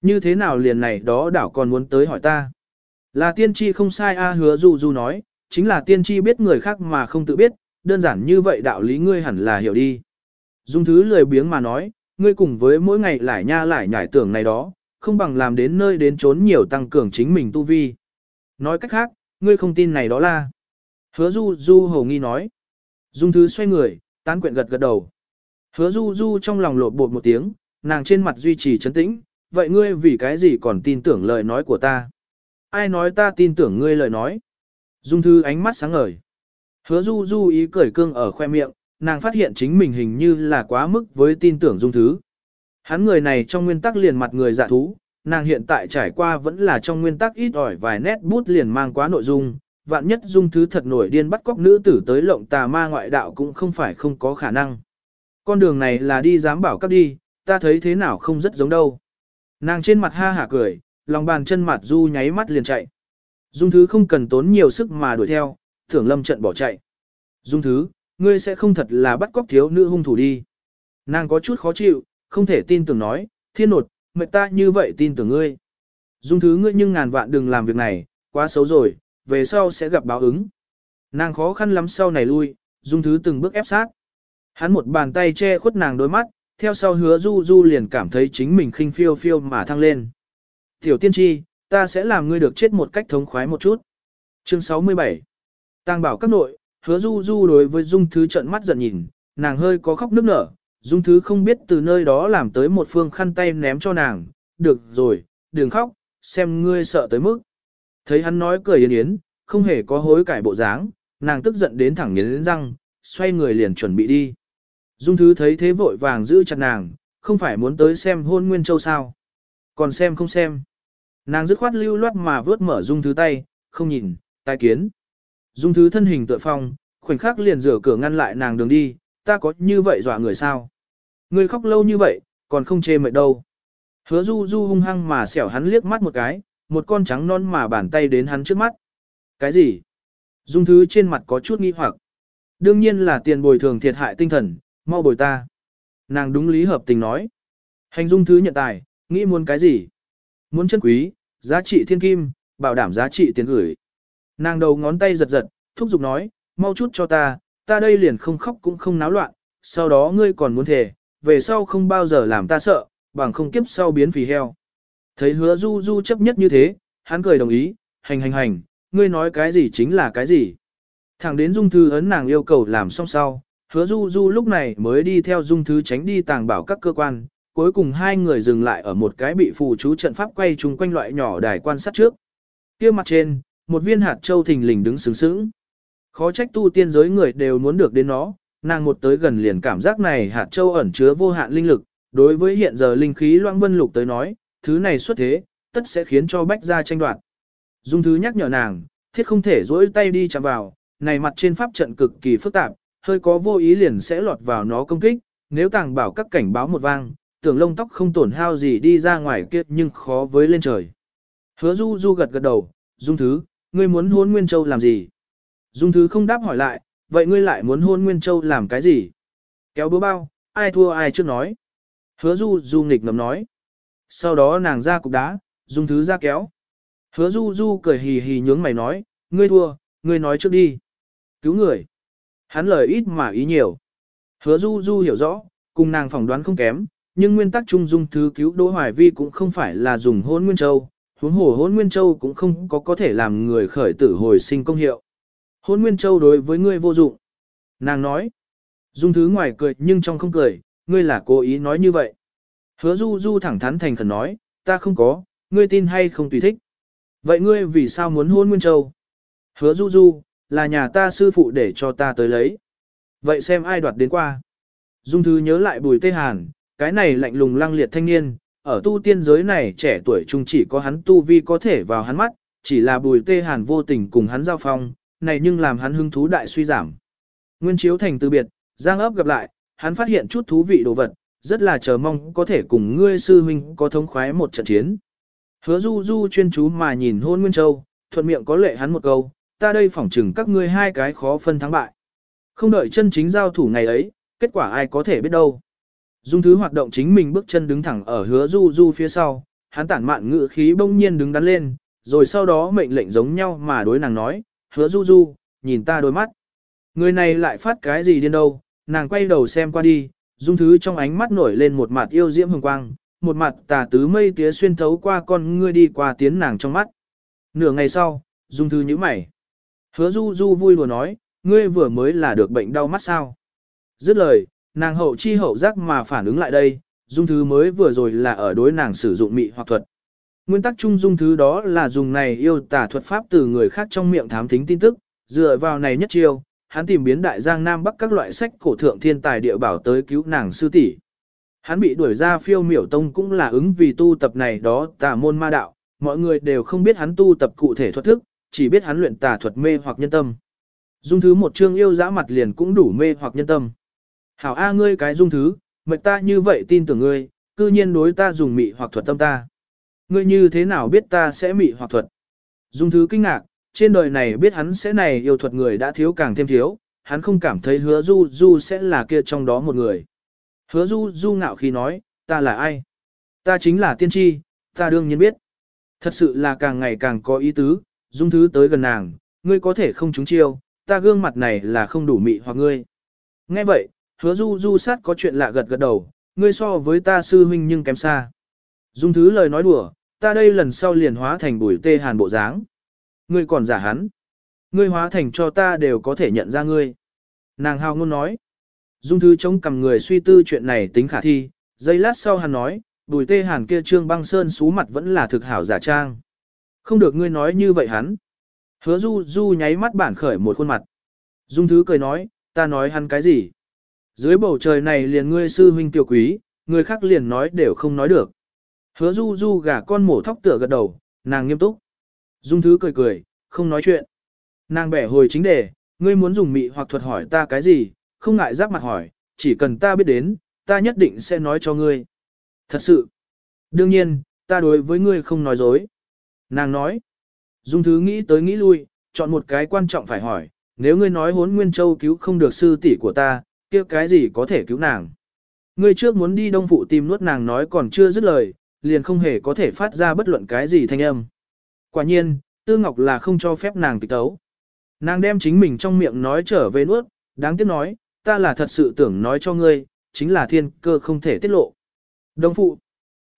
Như thế nào liền này đó đảo còn muốn tới hỏi ta? Là tiên tri không sai a hứa du du nói, chính là tiên tri biết người khác mà không tự biết, đơn giản như vậy đạo lý ngươi hẳn là hiểu đi. Dung thứ lười biếng mà nói, ngươi cùng với mỗi ngày lại nha lại nhải tưởng này đó, không bằng làm đến nơi đến trốn nhiều tăng cường chính mình tu vi. Nói cách khác, ngươi không tin này đó là. Hứa du du hầu nghi nói. Dung thứ xoay người, tán quyện gật gật đầu. Hứa du du trong lòng lột bột một tiếng, nàng trên mặt duy trì chấn tĩnh, vậy ngươi vì cái gì còn tin tưởng lời nói của ta? Ai nói ta tin tưởng ngươi lời nói? Dung thư ánh mắt sáng ngời. Hứa du du ý cười cương ở khoe miệng, nàng phát hiện chính mình hình như là quá mức với tin tưởng dung thứ. Hắn người này trong nguyên tắc liền mặt người dạ thú, nàng hiện tại trải qua vẫn là trong nguyên tắc ít ỏi vài nét bút liền mang quá nội dung, vạn nhất dung thứ thật nổi điên bắt cóc nữ tử tới lộng tà ma ngoại đạo cũng không phải không có khả năng. Con đường này là đi dám bảo các đi, ta thấy thế nào không rất giống đâu. Nàng trên mặt ha hả cười, lòng bàn chân mặt du nháy mắt liền chạy. Dung thứ không cần tốn nhiều sức mà đuổi theo, thưởng lâm trận bỏ chạy. Dung thứ, ngươi sẽ không thật là bắt cóc thiếu nữ hung thủ đi. Nàng có chút khó chịu, không thể tin tưởng nói, thiên nột, mệt ta như vậy tin tưởng ngươi. Dung thứ ngươi nhưng ngàn vạn đừng làm việc này, quá xấu rồi, về sau sẽ gặp báo ứng. Nàng khó khăn lắm sau này lui, dung thứ từng bước ép sát. Hắn một bàn tay che khuất nàng đôi mắt, theo sau hứa du du liền cảm thấy chính mình khinh phiêu phiêu mà thăng lên. Tiểu tiên tri, ta sẽ làm ngươi được chết một cách thống khoái một chút. Chương 67 Tăng bảo các nội, hứa du du đối với dung thứ trận mắt giận nhìn, nàng hơi có khóc nức nở, dung thứ không biết từ nơi đó làm tới một phương khăn tay ném cho nàng, được rồi, đừng khóc, xem ngươi sợ tới mức. Thấy hắn nói cười yến yến, không hề có hối cải bộ dáng, nàng tức giận đến thẳng nghiến răng, xoay người liền chuẩn bị đi. Dung thứ thấy thế vội vàng giữ chặt nàng, không phải muốn tới xem hôn nguyên châu sao. Còn xem không xem. Nàng dứt khoát lưu loát mà vớt mở dung thứ tay, không nhìn, tai kiến. Dung thứ thân hình tựa phong, khoảnh khắc liền rửa cửa ngăn lại nàng đường đi, ta có như vậy dọa người sao? Người khóc lâu như vậy, còn không chê mệt đâu. Hứa du du hung hăng mà xẻo hắn liếc mắt một cái, một con trắng non mà bàn tay đến hắn trước mắt. Cái gì? Dung thứ trên mặt có chút nghi hoặc. Đương nhiên là tiền bồi thường thiệt hại tinh thần, mau bồi ta. Nàng đúng lý hợp tình nói. Hành dung thứ nhận tài, nghĩ muốn cái gì? Muốn chân quý, giá trị thiên kim, bảo đảm giá trị tiền gửi. Nàng đầu ngón tay giật giật, thúc giục nói, mau chút cho ta, ta đây liền không khóc cũng không náo loạn, sau đó ngươi còn muốn thề, về sau không bao giờ làm ta sợ, bằng không kiếp sau biến phì heo. Thấy hứa du du chấp nhất như thế, hắn cười đồng ý, hành hành hành, ngươi nói cái gì chính là cái gì. Thẳng đến dung thư ấn nàng yêu cầu làm xong sau, hứa du du lúc này mới đi theo dung thứ tránh đi tàng bảo các cơ quan, cuối cùng hai người dừng lại ở một cái bị phù chú trận pháp quay chung quanh loại nhỏ đài quan sát trước. kia mặt trên, một viên hạt châu thình lình đứng sướng sướng. Khó trách tu tiên giới người đều muốn được đến nó, nàng một tới gần liền cảm giác này hạt châu ẩn chứa vô hạn linh lực, đối với hiện giờ linh khí loãng vân lục tới nói, thứ này xuất thế, tất sẽ khiến cho bách gia tranh đoạt. Dung thứ nhắc nhở nàng, thiết không thể dỗi tay đi chạm vào, này mặt trên pháp trận cực kỳ phức tạp, hơi có vô ý liền sẽ lọt vào nó công kích, nếu tàng bảo các cảnh báo một vang, tưởng lông tóc không tổn hao gì đi ra ngoài kiếp nhưng khó với lên trời. Hứa du du gật gật đầu, dung thứ, ngươi muốn hôn Nguyên Châu làm gì? Dung thứ không đáp hỏi lại, vậy ngươi lại muốn hôn Nguyên Châu làm cái gì? Kéo búa bao, ai thua ai trước nói. Hứa du du nghịch ngầm nói. Sau đó nàng ra cục đá, dùng thứ ra kéo. Hứa du du cười hì hì nhướng mày nói, ngươi thua, ngươi nói trước đi. Cứu người. Hắn lời ít mà ý nhiều. Hứa du du hiểu rõ, cùng nàng phỏng đoán không kém, nhưng nguyên tắc chung dung thứ cứu Đỗ Hoài Vi cũng không phải là dùng hôn nguyên châu, huống hồ hôn nguyên châu cũng không có có thể làm người khởi tử hồi sinh công hiệu. Hôn nguyên châu đối với ngươi vô dụng. Nàng nói, dung thứ ngoài cười nhưng trong không cười, ngươi là cố ý nói như vậy. Hứa du du thẳng thắn thành khẩn nói, ta không có, ngươi tin hay không tùy thích. Vậy ngươi vì sao muốn hôn nguyên châu? Hứa du du, là nhà ta sư phụ để cho ta tới lấy. Vậy xem ai đoạt đến qua. Dung thứ nhớ lại bùi tê hàn, cái này lạnh lùng lăng liệt thanh niên, ở tu tiên giới này trẻ tuổi trung chỉ có hắn tu vi có thể vào hắn mắt, chỉ là bùi tê hàn vô tình cùng hắn giao phong, này nhưng làm hắn hứng thú đại suy giảm. Nguyên chiếu thành từ biệt, giang ấp gặp lại, hắn phát hiện chút thú vị đồ vật, rất là chờ mong có thể cùng ngươi sư huynh có thống khoái một trận chiến. Hứa du du chuyên chú mà nhìn hôn Nguyên Châu, thuận miệng có lệ hắn một câu, ta đây phỏng chừng các ngươi hai cái khó phân thắng bại. Không đợi chân chính giao thủ ngày ấy, kết quả ai có thể biết đâu. Dung thứ hoạt động chính mình bước chân đứng thẳng ở hứa du du phía sau, hắn tản mạn ngự khí bỗng nhiên đứng đắn lên, rồi sau đó mệnh lệnh giống nhau mà đối nàng nói, hứa du du, nhìn ta đôi mắt. Người này lại phát cái gì điên đâu, nàng quay đầu xem qua đi, dung thứ trong ánh mắt nổi lên một mặt yêu diễm hồng quang, một mặt tà tứ mây tía xuyên thấu qua con ngươi đi qua tiến nàng trong mắt. Nửa ngày sau, dung thứ nhíu mày. Hứa du du vui lùa nói, ngươi vừa mới là được bệnh đau mắt sao. Dứt lời, nàng hậu chi hậu giác mà phản ứng lại đây, dung thứ mới vừa rồi là ở đối nàng sử dụng mị hoặc thuật. Nguyên tắc chung dung thứ đó là dùng này yêu tả thuật pháp từ người khác trong miệng thám thính tin tức, dựa vào này nhất chiêu, hắn tìm biến đại giang nam bắc các loại sách cổ thượng thiên tài địa bảo tới cứu nàng sư tỷ. Hắn bị đuổi ra phiêu miểu tông cũng là ứng vì tu tập này đó tà môn ma đạo, mọi người đều không biết hắn tu tập cụ thể thuật thức, chỉ biết hắn luyện tà thuật mê hoặc nhân tâm. Dung thứ một chương yêu dã mặt liền cũng đủ mê hoặc nhân tâm. Hảo A ngươi cái dung thứ, mệnh ta như vậy tin tưởng ngươi, cư nhiên đối ta dùng mị hoặc thuật tâm ta. Ngươi như thế nào biết ta sẽ mị hoặc thuật? Dung thứ kinh ngạc, trên đời này biết hắn sẽ này yêu thuật người đã thiếu càng thêm thiếu, hắn không cảm thấy hứa du du sẽ là kia trong đó một người. Hứa du du ngạo khi nói, ta là ai? Ta chính là tiên tri, ta đương nhiên biết. Thật sự là càng ngày càng có ý tứ, dung thứ tới gần nàng, ngươi có thể không trúng chiêu, ta gương mặt này là không đủ mị hoặc ngươi. Nghe vậy, hứa du du sát có chuyện lạ gật gật đầu, ngươi so với ta sư huynh nhưng kém xa. Dung thứ lời nói đùa, ta đây lần sau liền hóa thành bùi tê hàn bộ dáng. Ngươi còn giả hắn. Ngươi hóa thành cho ta đều có thể nhận ra ngươi. Nàng hào ngôn nói. Dung Thư chống cầm người suy tư chuyện này tính khả thi, giây lát sau hắn nói, bùi tê hàn kia trương băng sơn xú mặt vẫn là thực hảo giả trang. Không được ngươi nói như vậy hắn. Hứa du du nháy mắt bản khởi một khuôn mặt. Dung thứ cười nói, ta nói hắn cái gì? Dưới bầu trời này liền ngươi sư huynh tiểu quý, người khác liền nói đều không nói được. Hứa du du gả con mổ thóc tựa gật đầu, nàng nghiêm túc. Dung thứ cười cười, không nói chuyện. Nàng bẻ hồi chính đề, ngươi muốn dùng mị hoặc thuật hỏi ta cái gì, không ngại giáp mặt hỏi, chỉ cần ta biết đến, ta nhất định sẽ nói cho ngươi. Thật sự. Đương nhiên, ta đối với ngươi không nói dối. Nàng nói. Dung thứ nghĩ tới nghĩ lui, chọn một cái quan trọng phải hỏi, nếu ngươi nói hốn Nguyên Châu cứu không được sư tỷ của ta, kia cái gì có thể cứu nàng. Ngươi trước muốn đi đông phụ tìm nuốt nàng nói còn chưa dứt lời, liền không hề có thể phát ra bất luận cái gì thanh âm. Quả nhiên, Tư Ngọc là không cho phép nàng kịch tấu. Nàng đem chính mình trong miệng nói trở về nuốt, đáng tiếc nói, ta là thật sự tưởng nói cho ngươi, chính là thiên cơ không thể tiết lộ. Đông phụ,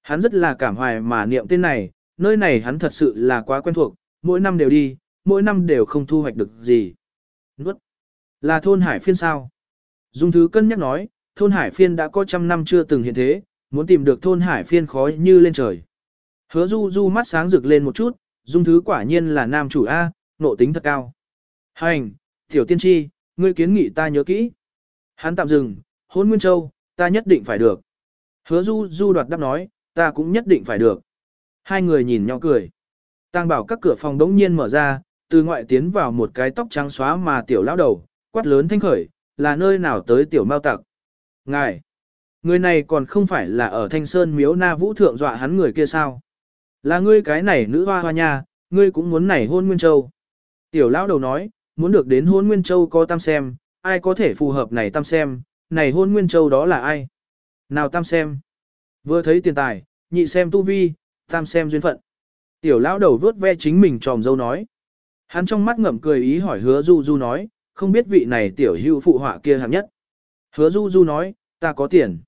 hắn rất là cảm hoài mà niệm tên này, nơi này hắn thật sự là quá quen thuộc, mỗi năm đều đi, mỗi năm đều không thu hoạch được gì. Nuốt, là thôn hải phiên sao? Dung thứ cân nhắc nói, thôn hải phiên đã có trăm năm chưa từng hiện thế, muốn tìm được thôn hải phiên khó như lên trời. Hứa du du mắt sáng rực lên một chút, dung thứ quả nhiên là nam chủ A, nộ tính thật cao. Hành, tiểu tiên tri, ngươi kiến nghị ta nhớ kỹ. Hắn tạm dừng, hôn Nguyên Châu, ta nhất định phải được. Hứa du du đoạt đáp nói, ta cũng nhất định phải được. Hai người nhìn nhau cười. Tăng bảo các cửa phòng đống nhiên mở ra, từ ngoại tiến vào một cái tóc trắng xóa mà tiểu lão đầu, quát lớn thanh khởi, là nơi nào tới tiểu mao tặc. Ngài, người này còn không phải là ở thanh sơn miếu na vũ thượng dọa hắn người kia sao. Là ngươi cái này nữ hoa hoa nha, ngươi cũng muốn nảy hôn Nguyên Châu. Tiểu lão đầu nói, muốn được đến hôn Nguyên Châu có tam xem, ai có thể phù hợp này tam xem, này hôn Nguyên Châu đó là ai? Nào tam xem? Vừa thấy tiền tài, nhị xem tu vi, tam xem duyên phận. Tiểu lão đầu vớt ve chính mình tròm dâu nói. Hắn trong mắt ngậm cười ý hỏi hứa du du nói, không biết vị này tiểu hữu phụ họa kia hạng nhất. Hứa du du nói, ta có tiền.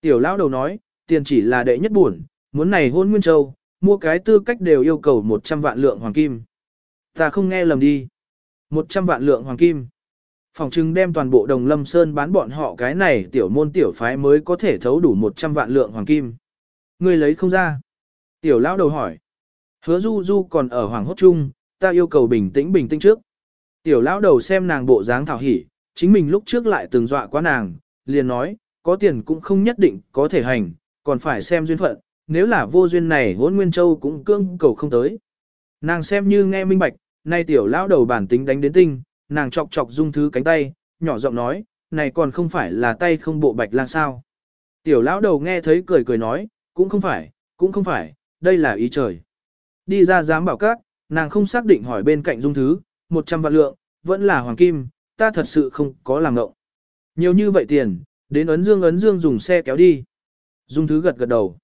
Tiểu lão đầu nói, tiền chỉ là đệ nhất buồn, muốn này hôn Nguyên Châu, mua cái tư cách đều yêu cầu 100 vạn lượng hoàng kim. Ta không nghe lầm đi. 100 vạn lượng hoàng kim. Phòng trưng đem toàn bộ đồng lâm sơn bán bọn họ cái này tiểu môn tiểu phái mới có thể thấu đủ 100 vạn lượng hoàng kim. Người lấy không ra. Tiểu lão đầu hỏi. Hứa du du còn ở hoàng hốt chung, ta yêu cầu bình tĩnh bình tĩnh trước. Tiểu lão đầu xem nàng bộ dáng thảo hỉ, chính mình lúc trước lại từng dọa quá nàng, liền nói, có tiền cũng không nhất định có thể hành, còn phải xem duyên phận, nếu là vô duyên này hôn Nguyên Châu cũng cương cầu không tới. Nàng xem như nghe minh bạch, nay tiểu lão đầu bản tính đánh đến tinh, nàng chọc chọc dung thứ cánh tay, nhỏ giọng nói, này còn không phải là tay không bộ bạch lang sao. Tiểu lão đầu nghe thấy cười cười nói, cũng không phải, cũng không phải, đây là ý trời. Đi ra giám bảo các, nàng không xác định hỏi bên cạnh dung thứ, 100 vạn lượng, vẫn là hoàng kim, ta thật sự không có làm ngộng. Nhiều như vậy tiền, đến ấn dương ấn dương dùng xe kéo đi. Dung thứ gật gật đầu.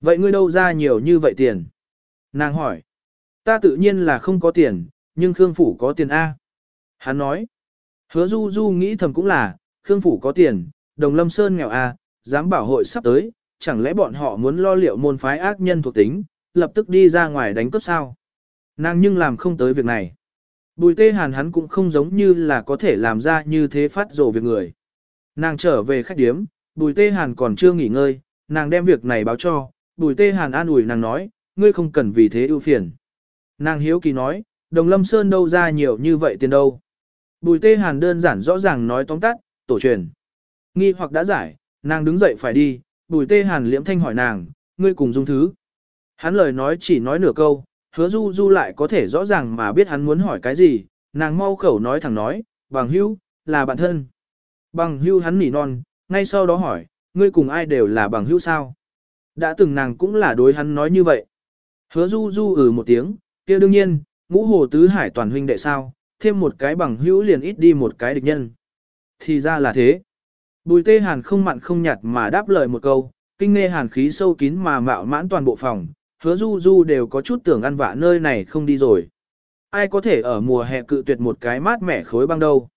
Vậy ngươi đâu ra nhiều như vậy tiền? Nàng hỏi. Ta tự nhiên là không có tiền, nhưng Khương Phủ có tiền A. Hắn nói. Hứa Du Du nghĩ thầm cũng là, Khương Phủ có tiền, Đồng Lâm Sơn nghèo A, dám bảo hội sắp tới, chẳng lẽ bọn họ muốn lo liệu môn phái ác nhân thuộc tính, lập tức đi ra ngoài đánh cướp sao? Nàng nhưng làm không tới việc này. Bùi tê hàn hắn cũng không giống như là có thể làm ra như thế phát rồ việc người. Nàng trở về khách điếm, bùi tê hàn còn chưa nghỉ ngơi, nàng đem việc này báo cho, bùi tê hàn an ủi nàng nói, ngươi không cần vì thế ưu phiền. Nàng hiếu kỳ nói, đồng lâm sơn đâu ra nhiều như vậy tiền đâu. Bùi tê hàn đơn giản rõ ràng nói tóm tắt, tổ truyền. Nghi hoặc đã giải, nàng đứng dậy phải đi, bùi tê hàn liễm thanh hỏi nàng, ngươi cùng dung thứ. Hắn lời nói chỉ nói nửa câu, hứa du du lại có thể rõ ràng mà biết hắn muốn hỏi cái gì, nàng mau khẩu nói thẳng nói, bằng hưu, là bạn thân. Bằng hưu hắn nỉ non, ngay sau đó hỏi, ngươi cùng ai đều là bằng hưu sao? Đã từng nàng cũng là đối hắn nói như vậy. Hứa du du ừ một tiếng, kia đương nhiên, ngũ hồ tứ hải toàn huynh đệ sao, thêm một cái bằng hữu liền ít đi một cái địch nhân. Thì ra là thế. Bùi tê hàn không mặn không nhạt mà đáp lời một câu, kinh nghe hàn khí sâu kín mà mạo mãn toàn bộ phòng, hứa du du đều có chút tưởng ăn vạ nơi này không đi rồi. Ai có thể ở mùa hè cự tuyệt một cái mát mẻ khối băng đâu.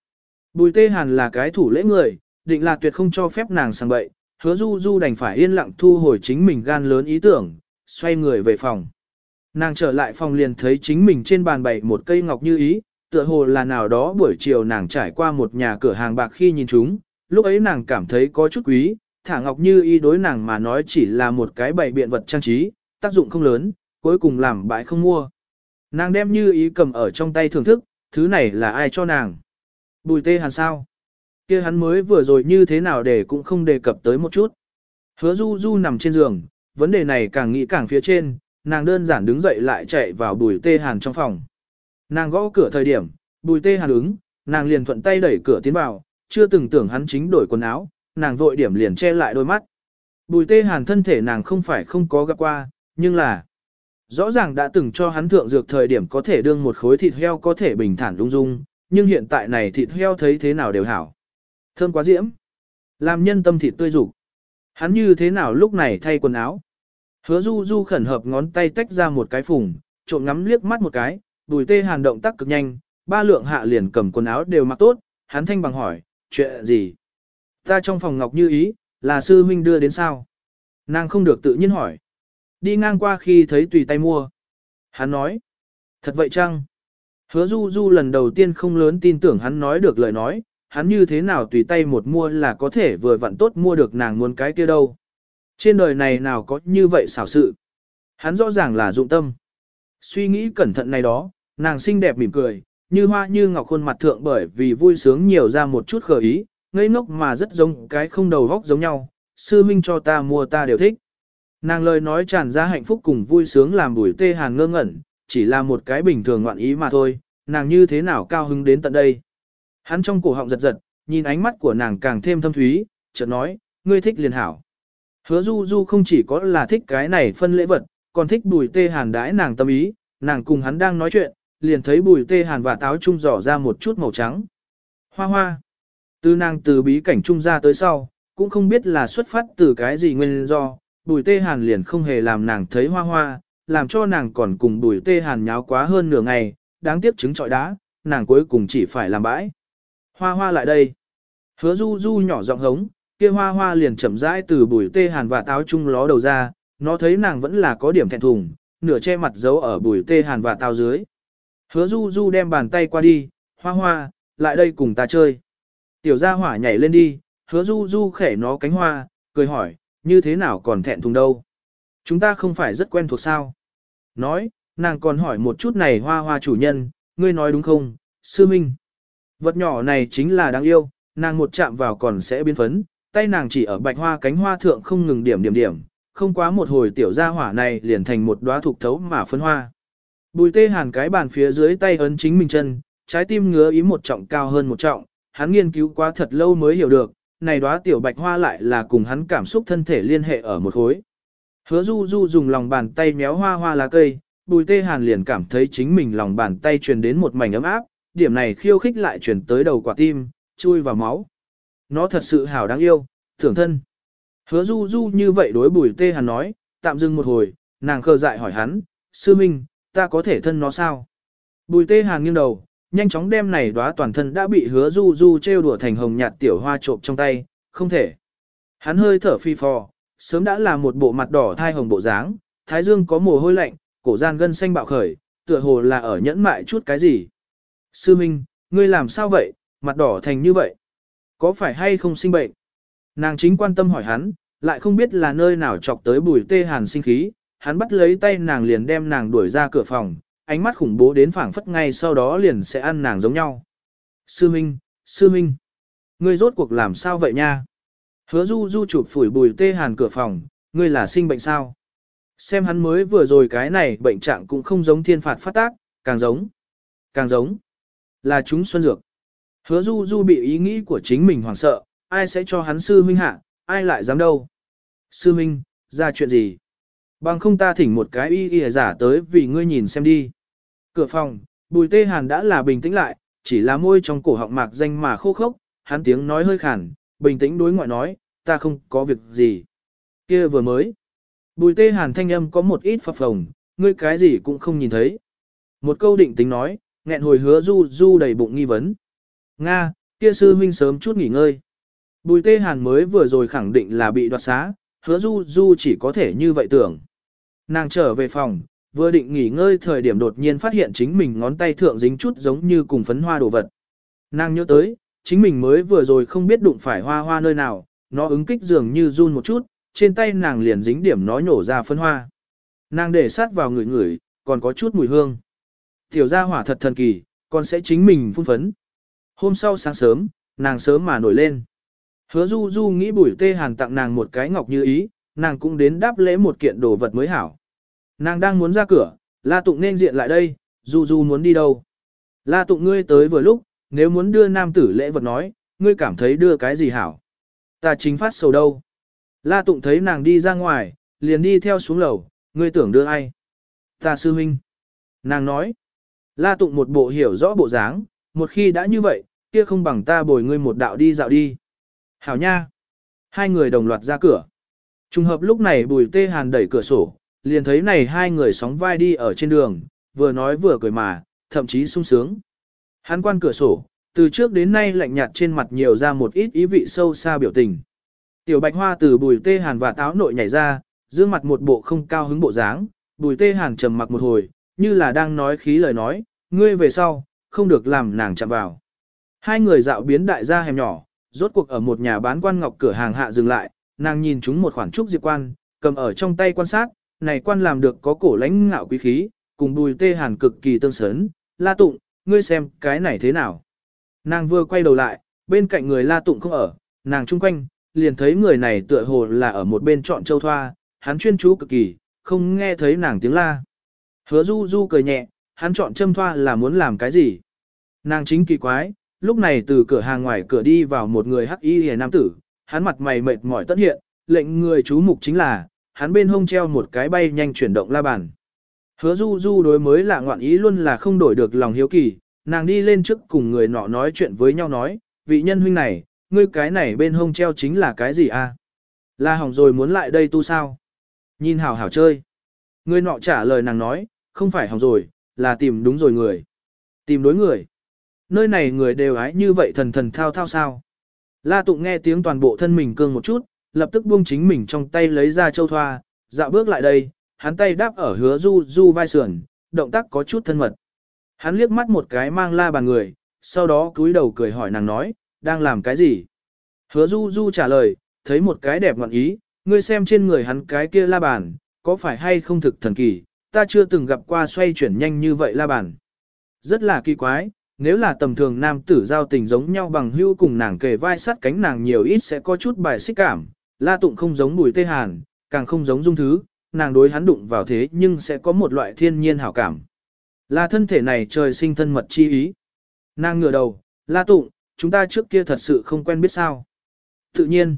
Bùi tê hàn là cái thủ lễ người, định là tuyệt không cho phép nàng sang bậy, hứa du du đành phải yên lặng thu hồi chính mình gan lớn ý tưởng, xoay người về phòng. Nàng trở lại phòng liền thấy chính mình trên bàn bày một cây ngọc như ý, tựa hồ là nào đó buổi chiều nàng trải qua một nhà cửa hàng bạc khi nhìn chúng, lúc ấy nàng cảm thấy có chút quý, thả ngọc như ý đối nàng mà nói chỉ là một cái bày biện vật trang trí, tác dụng không lớn, cuối cùng làm bãi không mua. Nàng đem như ý cầm ở trong tay thưởng thức, thứ này là ai cho nàng. Bùi tê hàn sao? Kia hắn mới vừa rồi như thế nào để cũng không đề cập tới một chút. Hứa du du nằm trên giường, vấn đề này càng nghĩ càng phía trên, nàng đơn giản đứng dậy lại chạy vào bùi tê hàn trong phòng. Nàng gõ cửa thời điểm, bùi tê hàn ứng, nàng liền thuận tay đẩy cửa tiến vào, chưa từng tưởng hắn chính đổi quần áo, nàng vội điểm liền che lại đôi mắt. Bùi tê hàn thân thể nàng không phải không có gặp qua, nhưng là rõ ràng đã từng cho hắn thượng dược thời điểm có thể đương một khối thịt heo có thể bình thản lung dung, nhưng hiện tại này thịt heo thấy thế nào đều hảo. Thơm quá diễm. Làm nhân tâm thịt tươi rục. Hắn như thế nào lúc này thay quần áo. Hứa du du khẩn hợp ngón tay tách ra một cái phùng, trộm ngắm liếc mắt một cái, đùi tê hàn động tác cực nhanh, ba lượng hạ liền cầm quần áo đều mặc tốt, hắn thanh bằng hỏi, chuyện gì? Ta trong phòng ngọc như ý, là sư huynh đưa đến sao? Nàng không được tự nhiên hỏi. Đi ngang qua khi thấy tùy tay mua. Hắn nói, thật vậy chăng? Hứa du du lần đầu tiên không lớn tin tưởng hắn nói được lời nói, hắn như thế nào tùy tay một mua là có thể vừa vặn tốt mua được nàng muốn cái kia đâu. Trên đời này nào có như vậy xảo sự. Hắn rõ ràng là dụng tâm. Suy nghĩ cẩn thận này đó, nàng xinh đẹp mỉm cười, như hoa như ngọc khuôn mặt thượng bởi vì vui sướng nhiều ra một chút khởi ý, ngây ngốc mà rất giống cái không đầu góc giống nhau, sư minh cho ta mua ta đều thích. Nàng lời nói tràn ra hạnh phúc cùng vui sướng làm bùi tê hàn ngơ ngẩn, chỉ là một cái bình thường ngoạn ý mà thôi, nàng như thế nào cao hứng đến tận đây. Hắn trong cổ họng giật giật, nhìn ánh mắt của nàng càng thêm thâm thúy, chợt nói, ngươi thích liền hảo. Hứa du du không chỉ có là thích cái này phân lễ vật, còn thích bùi tê hàn đãi nàng tâm ý, nàng cùng hắn đang nói chuyện, liền thấy bùi tê hàn và táo trung dò ra một chút màu trắng. Hoa hoa. Từ nàng từ bí cảnh trung ra tới sau, cũng không biết là xuất phát từ cái gì nguyên do, bùi tê hàn liền không hề làm nàng thấy hoa hoa, làm cho nàng còn cùng bùi tê hàn nháo quá hơn nửa ngày, đáng tiếc trứng trọi đá, nàng cuối cùng chỉ phải làm bãi. Hoa hoa lại đây. Hứa du du nhỏ giọng hống, kia hoa hoa liền chậm rãi từ bùi tê hàn và táo chung ló đầu ra, nó thấy nàng vẫn là có điểm thẹn thùng, nửa che mặt giấu ở bùi tê hàn và táo dưới. Hứa du du đem bàn tay qua đi, hoa hoa, lại đây cùng ta chơi. Tiểu gia hỏa nhảy lên đi, hứa du du khẽ nó cánh hoa, cười hỏi, như thế nào còn thẹn thùng đâu. Chúng ta không phải rất quen thuộc sao. Nói, nàng còn hỏi một chút này hoa hoa chủ nhân, ngươi nói đúng không, sư minh. Vật nhỏ này chính là đáng yêu, nàng một chạm vào còn sẽ biến phấn, tay nàng chỉ ở bạch hoa cánh hoa thượng không ngừng điểm điểm điểm, không quá một hồi tiểu gia hỏa này liền thành một đóa thục thấu mà phấn hoa. Bùi tê hàn cái bàn phía dưới tay ấn chính mình chân, trái tim ngứa ý một trọng cao hơn một trọng, hắn nghiên cứu quá thật lâu mới hiểu được, này đóa tiểu bạch hoa lại là cùng hắn cảm xúc thân thể liên hệ ở một khối. Hứa du du dùng lòng bàn tay méo hoa hoa lá cây, bùi tê hàn liền cảm thấy chính mình lòng bàn tay truyền đến một mảnh ấm áp, điểm này khiêu khích lại truyền tới đầu quả tim, chui vào máu. Nó thật sự hảo đáng yêu, thưởng thân. Hứa du du như vậy đối bùi tê hắn nói, tạm dừng một hồi, nàng khờ dại hỏi hắn, sư minh, ta có thể thân nó sao? Bùi tê hàn nghiêng đầu, nhanh chóng đem này đóa toàn thân đã bị hứa du du trêu đùa thành hồng nhạt tiểu hoa trộm trong tay, không thể. Hắn hơi thở phi phò, sớm đã là một bộ mặt đỏ thai hồng bộ dáng, thái dương có mồ hôi lạnh, cổ gian gân xanh bạo khởi, tựa hồ là ở nhẫn mại chút cái gì. Sư Minh, ngươi làm sao vậy, mặt đỏ thành như vậy? Có phải hay không sinh bệnh? Nàng chính quan tâm hỏi hắn, lại không biết là nơi nào chọc tới bùi tê hàn sinh khí, hắn bắt lấy tay nàng liền đem nàng đuổi ra cửa phòng, ánh mắt khủng bố đến phảng phất ngay sau đó liền sẽ ăn nàng giống nhau. Sư Minh, Sư Minh, ngươi rốt cuộc làm sao vậy nha? Hứa du du chụp phủi bùi tê hàn cửa phòng, ngươi là sinh bệnh sao? Xem hắn mới vừa rồi cái này bệnh trạng cũng không giống thiên phạt phát tác, càng giống, càng giống, là chúng xuân dược. Hứa du du bị ý nghĩ của chính mình hoảng sợ, ai sẽ cho hắn sư huynh hạ, ai lại dám đâu. Sư huynh, ra chuyện gì? Bằng không ta thỉnh một cái y y giả tới vì ngươi nhìn xem đi. Cửa phòng, bùi tê hàn đã là bình tĩnh lại, chỉ là môi trong cổ họng mạc danh mà khô khốc, hắn tiếng nói hơi khản, bình tĩnh đối ngoại nói, ta không có việc gì. kia vừa mới. Bùi tê hàn thanh âm có một ít phập phồng, ngươi cái gì cũng không nhìn thấy. Một câu định tính nói, nghẹn hồi hứa du du đầy bụng nghi vấn. Nga, kia sư huynh sớm chút nghỉ ngơi. Bùi tê hàn mới vừa rồi khẳng định là bị đoạt xá, hứa du du chỉ có thể như vậy tưởng. Nàng trở về phòng, vừa định nghỉ ngơi thời điểm đột nhiên phát hiện chính mình ngón tay thượng dính chút giống như cùng phấn hoa đồ vật. Nàng nhớ tới, chính mình mới vừa rồi không biết đụng phải hoa hoa nơi nào, nó ứng kích dường như run một chút, trên tay nàng liền dính điểm nó nhổ ra phấn hoa. Nàng để sát vào người người, còn có chút mùi hương. Tiểu gia hỏa thật thần kỳ, còn sẽ chính mình phun phấn. Hôm sau sáng sớm, nàng sớm mà nổi lên. Hứa du du nghĩ bùi tê hàn tặng nàng một cái ngọc như ý, nàng cũng đến đáp lễ một kiện đồ vật mới hảo. Nàng đang muốn ra cửa, La Tụng nên diện lại đây, Du Du muốn đi đâu. La Tụng ngươi tới vừa lúc, nếu muốn đưa nam tử lễ vật nói, ngươi cảm thấy đưa cái gì hảo. Ta chính phát sầu đâu. La Tụng thấy nàng đi ra ngoài, liền đi theo xuống lầu, ngươi tưởng đưa ai. Ta sư huynh. Nàng nói. La Tụng một bộ hiểu rõ bộ dáng, một khi đã như vậy, kia không bằng ta bồi ngươi một đạo đi dạo đi. Hảo nha. Hai người đồng loạt ra cửa. Trùng hợp lúc này bùi tê hàn đẩy cửa sổ, liền thấy này hai người sóng vai đi ở trên đường, vừa nói vừa cười mà, thậm chí sung sướng. Hắn quan cửa sổ, từ trước đến nay lạnh nhạt trên mặt nhiều ra một ít ý vị sâu xa biểu tình. Tiểu bạch hoa từ bùi tê hàn và táo nội nhảy ra, dương mặt một bộ không cao hứng bộ dáng, bùi tê hàn trầm mặc một hồi, như là đang nói khí lời nói, ngươi về sau, không được làm nàng chạm vào. Hai người dạo biến đại gia hẻm nhỏ, rốt cuộc ở một nhà bán quan ngọc cửa hàng hạ dừng lại, nàng nhìn chúng một khoản trúc diệp quan, cầm ở trong tay quan sát, này quan làm được có cổ lãnh ngạo quý khí, cùng bùi tê hàn cực kỳ tương sớn, la tụng, ngươi xem cái này thế nào. Nàng vừa quay đầu lại, bên cạnh người la tụng không ở, nàng chung quanh, liền thấy người này tựa hồ là ở một bên trọn châu thoa, hắn chuyên chú cực kỳ, không nghe thấy nàng tiếng la. Hứa du du cười nhẹ, hắn chọn châm thoa là muốn làm cái gì. Nàng chính kỳ quái, lúc này từ cửa hàng ngoài cửa đi vào một người hắc y hề nam tử, hắn mặt mày mệt mỏi tất hiện, lệnh người chú mục chính là, hắn bên hông treo một cái bay nhanh chuyển động la bàn. Hứa du du đối mới là ngoạn ý luôn là không đổi được lòng hiếu kỳ, nàng đi lên trước cùng người nọ nói chuyện với nhau nói, vị nhân huynh này, ngươi cái này bên hông treo chính là cái gì a? À? La hỏng rồi muốn lại đây tu sao? Nhìn hảo hảo chơi. Người nọ trả lời nàng nói, không phải hỏng rồi, là tìm đúng rồi người. Tìm đối người. Nơi này người đều ái như vậy thần thần thao thao sao. La tụng nghe tiếng toàn bộ thân mình cương một chút, lập tức buông chính mình trong tay lấy ra châu thoa, dạo bước lại đây, hắn tay đáp ở hứa du du vai sườn, động tác có chút thân mật. Hắn liếc mắt một cái mang la bàn người, sau đó cúi đầu cười hỏi nàng nói, đang làm cái gì? Hứa du du trả lời, thấy một cái đẹp ngọn ý, ngươi xem trên người hắn cái kia la bàn, có phải hay không thực thần kỳ, ta chưa từng gặp qua xoay chuyển nhanh như vậy la bàn. Rất là kỳ quái, nếu là tầm thường nam tử giao tình giống nhau bằng hữu cùng nàng kề vai sát cánh nàng nhiều ít sẽ có chút bài xích cảm, La Tụng không giống Bùi Tê Hàn, càng không giống Dung Thứ, nàng đối hắn đụng vào thế nhưng sẽ có một loại thiên nhiên hảo cảm. Là thân thể này trời sinh thân mật chi ý. Nàng ngửa đầu, La Tụng, chúng ta trước kia thật sự không quen biết sao. Tự nhiên,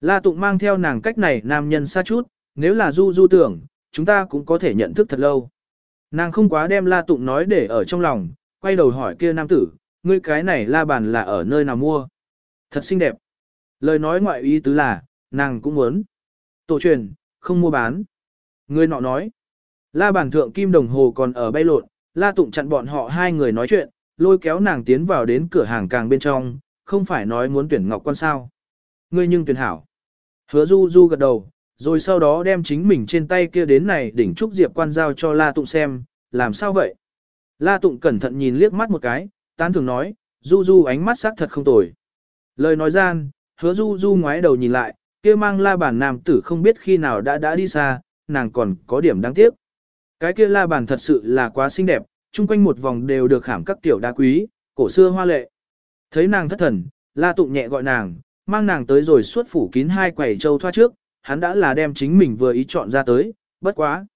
La Tụng mang theo nàng cách này nam nhân xa chút, nếu là du du tưởng, chúng ta cũng có thể nhận thức thật lâu. Nàng không quá đem La Tụng nói để ở trong lòng, quay đầu hỏi kia nam tử, ngươi cái này la bàn là ở nơi nào mua? Thật xinh đẹp. Lời nói ngoại ý tứ là, nàng cũng muốn. Tổ truyền, không mua bán. Người nọ nói. La bàn thượng kim đồng hồ còn ở bay lộn, la tụng chặn bọn họ hai người nói chuyện, lôi kéo nàng tiến vào đến cửa hàng càng bên trong, không phải nói muốn tuyển ngọc quan sao. Ngươi nhưng tuyển hảo. Hứa du du gật đầu, rồi sau đó đem chính mình trên tay kia đến này đỉnh trúc diệp quan giao cho la tụng xem, làm sao vậy? La Tụng cẩn thận nhìn liếc mắt một cái, tán thường nói, Du Du ánh mắt sắc thật không tồi. Lời nói gian, hứa Du Du ngoái đầu nhìn lại, kia mang la bản nam tử không biết khi nào đã đã đi xa, nàng còn có điểm đáng tiếc. Cái kia la bàn thật sự là quá xinh đẹp, chung quanh một vòng đều được khảm các tiểu đá quý, cổ xưa hoa lệ. Thấy nàng thất thần, la tụng nhẹ gọi nàng, mang nàng tới rồi suốt phủ kín hai quầy châu thoa trước, hắn đã là đem chính mình vừa ý chọn ra tới, bất quá.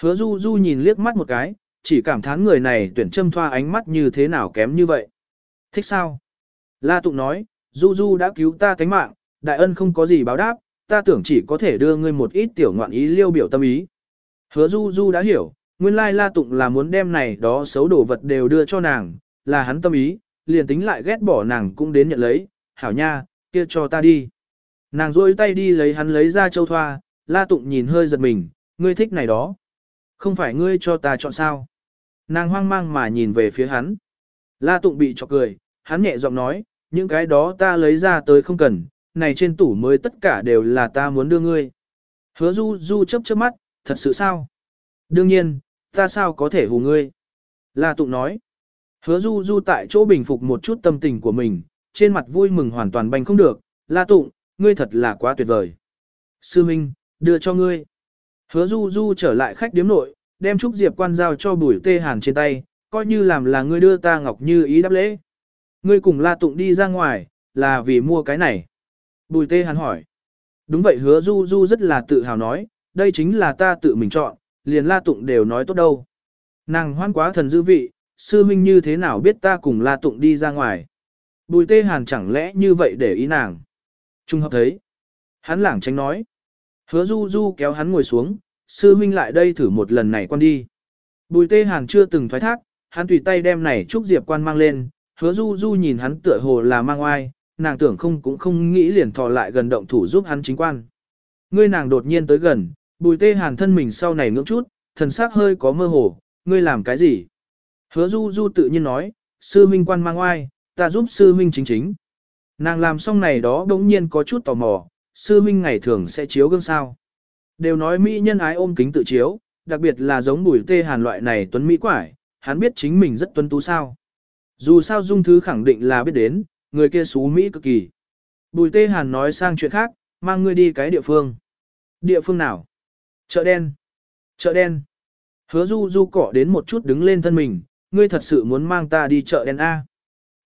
Hứa du du nhìn liếc mắt một cái, chỉ cảm thán người này tuyển châm thoa ánh mắt như thế nào kém như vậy. Thích sao? La tụng nói, du du đã cứu ta tánh mạng, đại ân không có gì báo đáp, ta tưởng chỉ có thể đưa ngươi một ít tiểu ngoạn ý liêu biểu tâm ý. Hứa du du đã hiểu, nguyên lai la tụng là muốn đem này đó xấu đồ vật đều đưa cho nàng, là hắn tâm ý, liền tính lại ghét bỏ nàng cũng đến nhận lấy, hảo nha, kia cho ta đi. Nàng rôi tay đi lấy hắn lấy ra châu thoa, la tụng nhìn hơi giật mình, ngươi thích này đó. Không phải ngươi cho ta chọn sao. Nàng hoang mang mà nhìn về phía hắn. La tụng bị chọc cười, hắn nhẹ giọng nói, những cái đó ta lấy ra tới không cần, này trên tủ mới tất cả đều là ta muốn đưa ngươi. Hứa du du chấp chớp mắt, thật sự sao? Đương nhiên, ta sao có thể hù ngươi? La Tụng nói. Hứa du du tại chỗ bình phục một chút tâm tình của mình, trên mặt vui mừng hoàn toàn bành không được. La Tụng, ngươi thật là quá tuyệt vời. Sư Minh, đưa cho ngươi. Hứa du du trở lại khách điếm nội, đem Trúc Diệp quan giao cho bùi tê hàn trên tay, coi như làm là ngươi đưa ta ngọc như ý đáp lễ. Ngươi cùng La Tụng đi ra ngoài, là vì mua cái này. Bùi tê hàn hỏi. Đúng vậy hứa du du rất là tự hào nói, đây chính là ta tự mình chọn, liền la tụng đều nói tốt đâu. Nàng hoan quá thần dư vị, sư huynh như thế nào biết ta cùng la tụng đi ra ngoài. Bùi tê hàn chẳng lẽ như vậy để ý nàng. Trung hợp thấy. Hắn lảng tránh nói. Hứa du du kéo hắn ngồi xuống, sư huynh lại đây thử một lần này quan đi. Bùi tê hàn chưa từng thoái thác, hắn tùy tay đem này trúc diệp quan mang lên, hứa du du nhìn hắn tựa hồ là mang oai, nàng tưởng không cũng không nghĩ liền thò lại gần động thủ giúp hắn chính quan. Ngươi nàng đột nhiên tới gần, bùi tê hàn thân mình sau này ngưỡng chút, thần sắc hơi có mơ hồ, ngươi làm cái gì? Hứa du du tự nhiên nói, sư minh quan mang oai, ta giúp sư minh chính chính. Nàng làm xong này đó đống nhiên có chút tò mò, sư minh ngày thường sẽ chiếu gương sao. Đều nói mỹ nhân ái ôm kính tự chiếu, đặc biệt là giống bùi tê hàn loại này tuấn mỹ quải, hắn biết chính mình rất tuấn tú sao. Dù sao dung thứ khẳng định là biết đến, người kia xú Mỹ cực kỳ. Bùi tê hàn nói sang chuyện khác, mang ngươi đi cái địa phương. Địa phương nào? Chợ đen. Chợ đen. Hứa du du cỏ đến một chút đứng lên thân mình, ngươi thật sự muốn mang ta đi chợ đen A.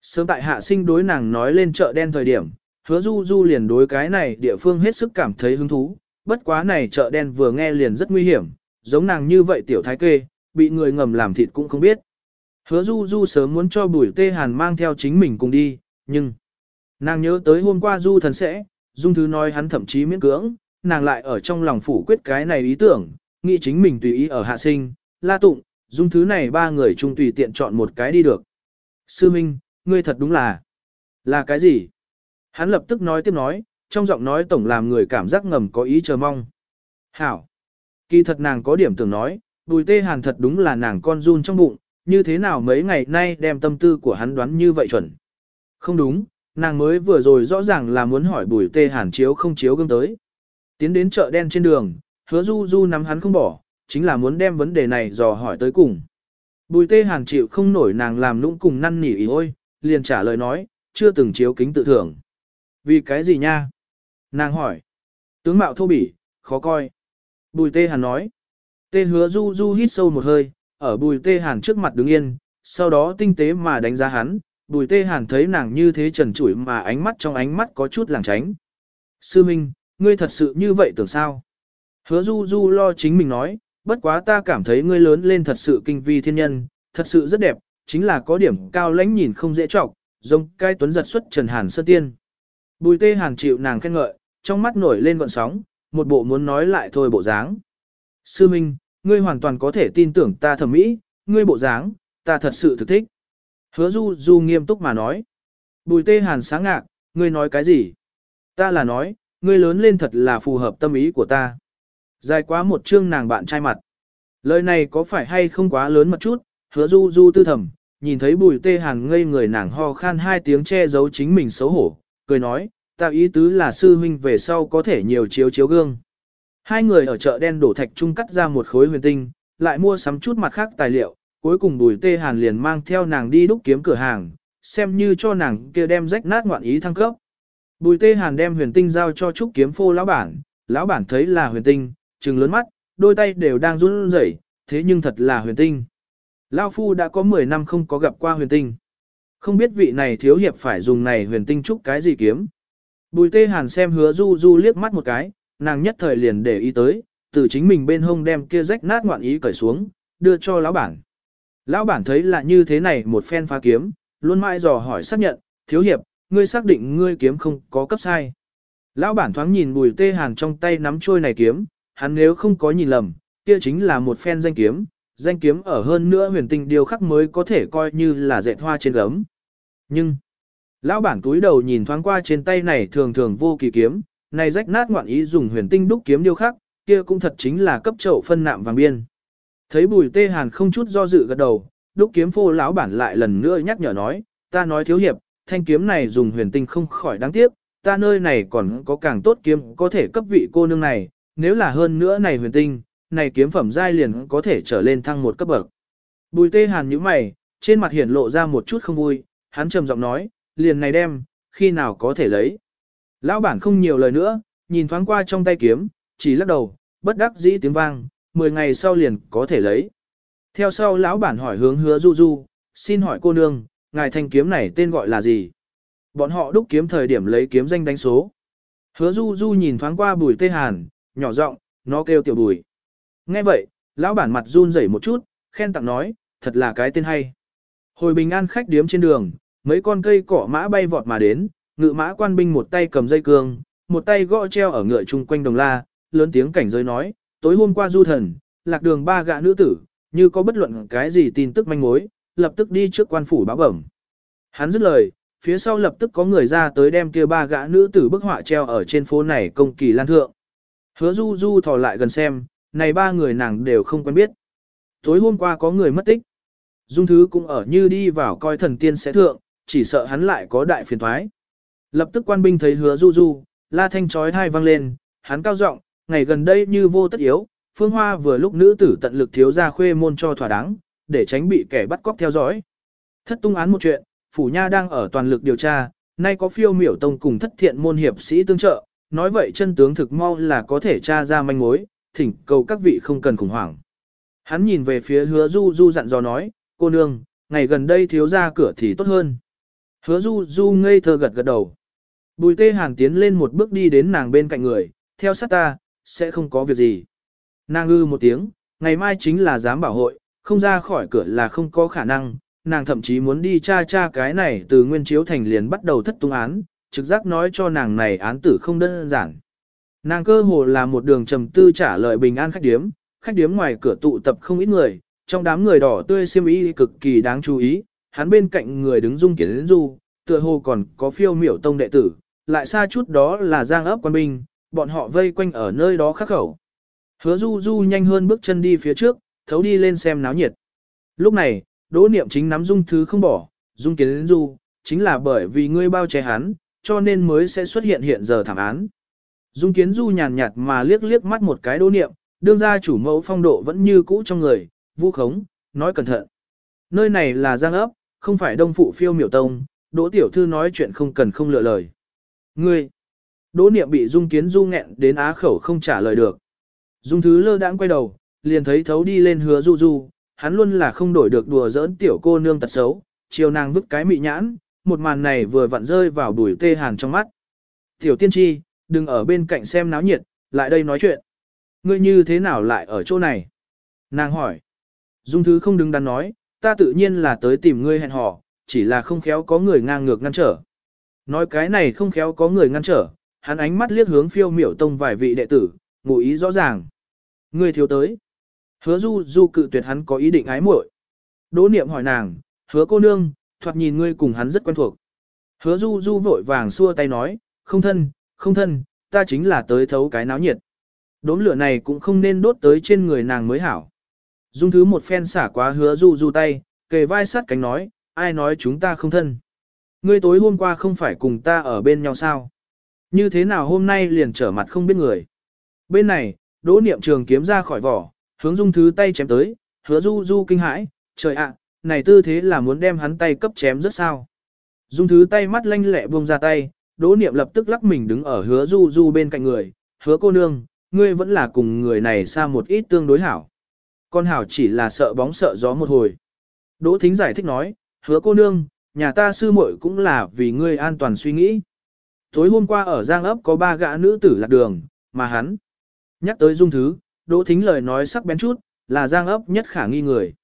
Sớm tại hạ sinh đối nàng nói lên chợ đen thời điểm, hứa du du liền đối cái này địa phương hết sức cảm thấy hứng thú, bất quá này chợ đen vừa nghe liền rất nguy hiểm, giống nàng như vậy tiểu thái kê, bị người ngầm làm thịt cũng không biết. Hứa du du sớm muốn cho bùi tê hàn mang theo chính mình cùng đi, nhưng nàng nhớ tới hôm qua du thần sẽ, dung thứ nói hắn thậm chí miễn cưỡng, nàng lại ở trong lòng phủ quyết cái này ý tưởng, nghĩ chính mình tùy ý ở hạ sinh, la tụng, dung thứ này ba người chung tùy tiện chọn một cái đi được. Sư Minh, ngươi thật đúng là, là cái gì? Hắn lập tức nói tiếp nói, trong giọng nói tổng làm người cảm giác ngầm có ý chờ mong. Hảo! Kỳ thật nàng có điểm tưởng nói, bùi tê hàn thật đúng là nàng con run trong bụng, như thế nào mấy ngày nay đem tâm tư của hắn đoán như vậy chuẩn. Không đúng, nàng mới vừa rồi rõ ràng là muốn hỏi bùi tê hàn chiếu không chiếu gương tới. Tiến đến chợ đen trên đường, hứa du du nắm hắn không bỏ, chính là muốn đem vấn đề này dò hỏi tới cùng. Bùi tê hàn chịu không nổi nàng làm lũng cùng năn nỉ ý ôi, liền trả lời nói, chưa từng chiếu kính tự thưởng. Vì cái gì nha? Nàng hỏi. Tướng mạo thô bỉ, khó coi. Bùi tê hàn nói. Tê hứa du du hít sâu một hơi, ở bùi tê hàn trước mặt đứng yên, sau đó tinh tế mà đánh giá hắn, bùi tê hàn thấy nàng như thế trần trụi mà ánh mắt trong ánh mắt có chút làng tránh. Sư Minh, ngươi thật sự như vậy tưởng sao? Hứa du du lo chính mình nói, bất quá ta cảm thấy ngươi lớn lên thật sự kinh vi thiên nhân, thật sự rất đẹp, chính là có điểm cao lãnh nhìn không dễ trọng, giống cái tuấn giật xuất trần hàn sơ tiên. Bùi tê hàn chịu nàng khen ngợi, trong mắt nổi lên gọn sóng, một bộ muốn nói lại thôi bộ dáng. Sư Minh, ngươi hoàn toàn có thể tin tưởng ta thẩm mỹ, ngươi bộ dáng, ta thật sự thực thích. Hứa du du nghiêm túc mà nói. Bùi tê hàn sáng ngạc, ngươi nói cái gì? Ta là nói, ngươi lớn lên thật là phù hợp tâm ý của ta. Dài quá một chương nàng bạn trai mặt. Lời này có phải hay không quá lớn một chút, hứa du du tư thầm, nhìn thấy bùi tê hàn ngây người nàng ho khan hai tiếng che giấu chính mình xấu hổ, cười nói, ta ý tứ là sư huynh về sau có thể nhiều chiếu chiếu gương. Hai người ở chợ đen đổ thạch trung cắt ra một khối huyền tinh, lại mua sắm chút mặt khác tài liệu, cuối cùng bùi tê hàn liền mang theo nàng đi đúc kiếm cửa hàng, xem như cho nàng kia đem rách nát ngoạn ý thăng cấp. Bùi tê hàn đem huyền tinh giao cho trúc kiếm phô lão bản, lão bản thấy là huyền tinh, trừng lớn mắt, đôi tay đều đang run rẩy, thế nhưng thật là huyền tinh. Lão phu đã có 10 năm không có gặp qua huyền tinh. Không biết vị này thiếu hiệp phải dùng này huyền tinh trúc cái gì kiếm. Bùi tê hàn xem hứa du du liếc mắt một cái, nàng nhất thời liền để ý tới, từ chính mình bên hông đem kia rách nát ngoạn ý cởi xuống, đưa cho lão bản. Lão bản thấy là như thế này một phen phá kiếm, luôn mãi dò hỏi xác nhận, thiếu hiệp, ngươi xác định ngươi kiếm không có cấp sai. Lão bản thoáng nhìn bùi tê hàn trong tay nắm trôi này kiếm, hắn nếu không có nhìn lầm, kia chính là một phen danh kiếm, danh kiếm ở hơn nữa huyền tinh điều khắc mới có thể coi như là dệt hoa trên gấm. Nhưng, lão bản túi đầu nhìn thoáng qua trên tay này thường thường vô kỳ kiếm, này rách nát ngoạn ý dùng huyền tinh đúc kiếm điêu khắc, kia cũng thật chính là cấp chậu phân nạm vàng biên. Thấy bùi tê hàn không chút do dự gật đầu, đúc kiếm phô lão bản lại lần nữa nhắc nhở nói, ta nói thiếu hiệp, thanh kiếm này dùng huyền tinh không khỏi đáng tiếc, ta nơi này còn có càng tốt kiếm có thể cấp vị cô nương này, nếu là hơn nữa này huyền tinh, này kiếm phẩm giai liền có thể trở lên thăng một cấp bậc. Bùi tê hàn nhíu mày, trên mặt hiển lộ ra một chút không vui, hắn trầm giọng nói, liền này đem, khi nào có thể lấy. Lão bản không nhiều lời nữa, nhìn thoáng qua trong tay kiếm, chỉ lắc đầu, bất đắc dĩ tiếng vang, 10 ngày sau liền có thể lấy. Theo sau lão bản hỏi hướng hứa du du, xin hỏi cô nương, ngài thanh kiếm này tên gọi là gì? Bọn họ đúc kiếm thời điểm lấy kiếm danh đánh số. Hứa du du nhìn thoáng qua bùi tê hàn, nhỏ giọng, nó kêu tiểu bùi. Nghe vậy, lão bản mặt run rẩy một chút, khen tặng nói, thật là cái tên hay. Hồi bình an khách điếm trên đường, mấy con cây cỏ mã bay vọt mà đến, ngự mã quan binh một tay cầm dây cương, một tay gõ treo ở ngựa chung quanh đồng la, lớn tiếng cảnh giới nói, tối hôm qua du thần, lạc đường ba gã nữ tử, như có bất luận cái gì tin tức manh mối, lập tức đi trước quan phủ báo bẩm. Hắn dứt lời, phía sau lập tức có người ra tới đem kia ba gã nữ tử bức họa treo ở trên phố này công kỳ lan thượng. Hứa du du thò lại gần xem, này ba người nàng đều không quen biết. Tối hôm qua có người mất tích. Dung thứ cũng ở như đi vào coi thần tiên sẽ thượng, chỉ sợ hắn lại có đại phiền thoái. Lập tức quan binh thấy hứa du du, la thanh chói thai vang lên, hắn cao giọng, ngày gần đây như vô tất yếu, phương hoa vừa lúc nữ tử tận lực thiếu ra khuê môn cho thỏa đáng, để tránh bị kẻ bắt cóc theo dõi. Thất tung án một chuyện, phủ nha đang ở toàn lực điều tra, nay có phiêu miểu tông cùng thất thiện môn hiệp sĩ tương trợ, nói vậy chân tướng thực mau là có thể tra ra manh mối, thỉnh cầu các vị không cần khủng hoảng. Hắn nhìn về phía hứa du du dặn dò nói, cô nương, ngày gần đây thiếu ra cửa thì tốt hơn. Hứa du du ngây thơ gật gật đầu. Bùi tê hàn tiến lên một bước đi đến nàng bên cạnh người, theo sát ta, sẽ không có việc gì. Nàng ư một tiếng, ngày mai chính là giám bảo hội, không ra khỏi cửa là không có khả năng, nàng thậm chí muốn đi tra tra cái này từ nguyên chiếu thành liền bắt đầu thất tung án, trực giác nói cho nàng này án tử không đơn giản. Nàng cơ hồ là một đường trầm tư trả lời bình an khách điếm, khách điếm ngoài cửa tụ tập không ít người, trong đám người đỏ tươi xiêm y cực kỳ đáng chú ý, hắn bên cạnh người đứng dung kiến du, tựa hồ còn có phiêu miểu tông đệ tử, lại xa chút đó là giang ấp quan binh, bọn họ vây quanh ở nơi đó khắc khẩu. Hứa du du nhanh hơn bước chân đi phía trước, thấu đi lên xem náo nhiệt. Lúc này, đỗ niệm chính nắm dung thứ không bỏ, dung kiến du, chính là bởi vì ngươi bao che hắn, cho nên mới sẽ xuất hiện hiện giờ thảm án. Dung kiến du nhàn nhạt mà liếc liếc mắt một cái đỗ niệm, đương ra chủ mẫu phong độ vẫn như cũ trong người, vu khống, nói cẩn thận. Nơi này là giang ấp, không phải đông phụ phiêu miểu tông, đỗ tiểu thư nói chuyện không cần không lựa lời. Ngươi, đỗ niệm bị dung kiến du nghẹn đến á khẩu không trả lời được. Dung thứ lơ đãng quay đầu, liền thấy thấu đi lên hứa du du, hắn luôn là không đổi được đùa giỡn tiểu cô nương tật xấu, chiều nàng vứt cái mị nhãn, một màn này vừa vặn rơi vào bùi tê hàn trong mắt. Tiểu tiên tri, đừng ở bên cạnh xem náo nhiệt, lại đây nói chuyện. Ngươi như thế nào lại ở chỗ này? Nàng hỏi. Dung thứ không đứng đắn nói, ta tự nhiên là tới tìm ngươi hẹn hò, chỉ là không khéo có người ngang ngược ngăn trở. Nói cái này không khéo có người ngăn trở, hắn ánh mắt liếc hướng phiêu miểu tông vài vị đệ tử, ngụ ý rõ ràng. Ngươi thiếu tới. Hứa du du cự tuyệt hắn có ý định ái muội. Đỗ niệm hỏi nàng, hứa cô nương, thoạt nhìn ngươi cùng hắn rất quen thuộc. Hứa du du vội vàng xua tay nói, không thân, không thân, ta chính là tới thấu cái náo nhiệt. Đốm lửa này cũng không nên đốt tới trên người nàng mới hảo. Dung thứ một phen xả quá hứa du du tay, kề vai sát cánh nói, ai nói chúng ta không thân. Ngươi tối hôm qua không phải cùng ta ở bên nhau sao? Như thế nào hôm nay liền trở mặt không biết người? Bên này, đỗ niệm trường kiếm ra khỏi vỏ, hướng dung thứ tay chém tới, hứa du du kinh hãi, trời ạ, này tư thế là muốn đem hắn tay cấp chém rất sao. Dung thứ tay mắt lanh lẹ buông ra tay, đỗ niệm lập tức lắc mình đứng ở hứa du du bên cạnh người, hứa cô nương, ngươi vẫn là cùng người này xa một ít tương đối hảo. Con hảo chỉ là sợ bóng sợ gió một hồi. Đỗ thính giải thích nói, hứa cô nương, nhà ta sư muội cũng là vì ngươi an toàn suy nghĩ. Tối hôm qua ở Giang ấp có ba gã nữ tử lạc đường, mà hắn. Nhắc tới dung thứ, đỗ thính lời nói sắc bén chút, là Giang ấp nhất khả nghi người.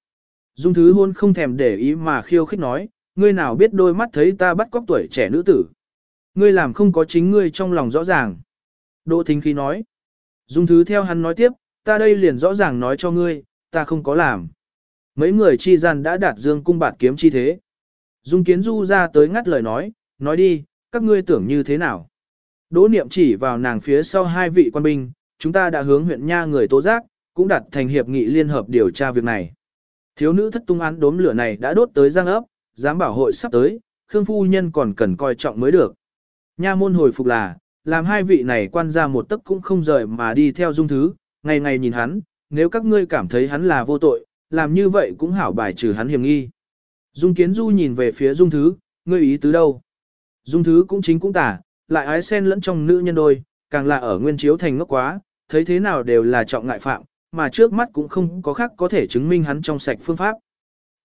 Dung thứ hôn không thèm để ý mà khiêu khích nói, ngươi nào biết đôi mắt thấy ta bắt cóc tuổi trẻ nữ tử. Ngươi làm không có chính ngươi trong lòng rõ ràng. Đỗ thính khí nói. Dung thứ theo hắn nói tiếp, ta đây liền rõ ràng nói cho ngươi, ta không có làm. Mấy người chi gian đã đạt dương cung bạt kiếm chi thế. Dung kiến du ra tới ngắt lời nói, nói đi, các ngươi tưởng như thế nào. Đỗ niệm chỉ vào nàng phía sau hai vị quan binh, chúng ta đã hướng huyện nha người tố giác, cũng đặt thành hiệp nghị liên hợp điều tra việc này. Thiếu nữ thất tung án đốm lửa này đã đốt tới giang ấp, giám bảo hội sắp tới, Khương phu nhân còn cần coi trọng mới được. Nha môn hồi phục là, làm hai vị này quan ra một tấc cũng không rời mà đi theo dung thứ, ngày ngày nhìn hắn, nếu các ngươi cảm thấy hắn là vô tội, làm như vậy cũng hảo bài trừ hắn hiểm nghi. Dung kiến du nhìn về phía dung thứ, ngươi ý tứ đâu? Dung thứ cũng chính cũng tả, lại ái sen lẫn trong nữ nhân đôi, càng là ở nguyên chiếu thành ngốc quá, thấy thế nào đều là trọng ngại phạm, mà trước mắt cũng không có khác có thể chứng minh hắn trong sạch phương pháp.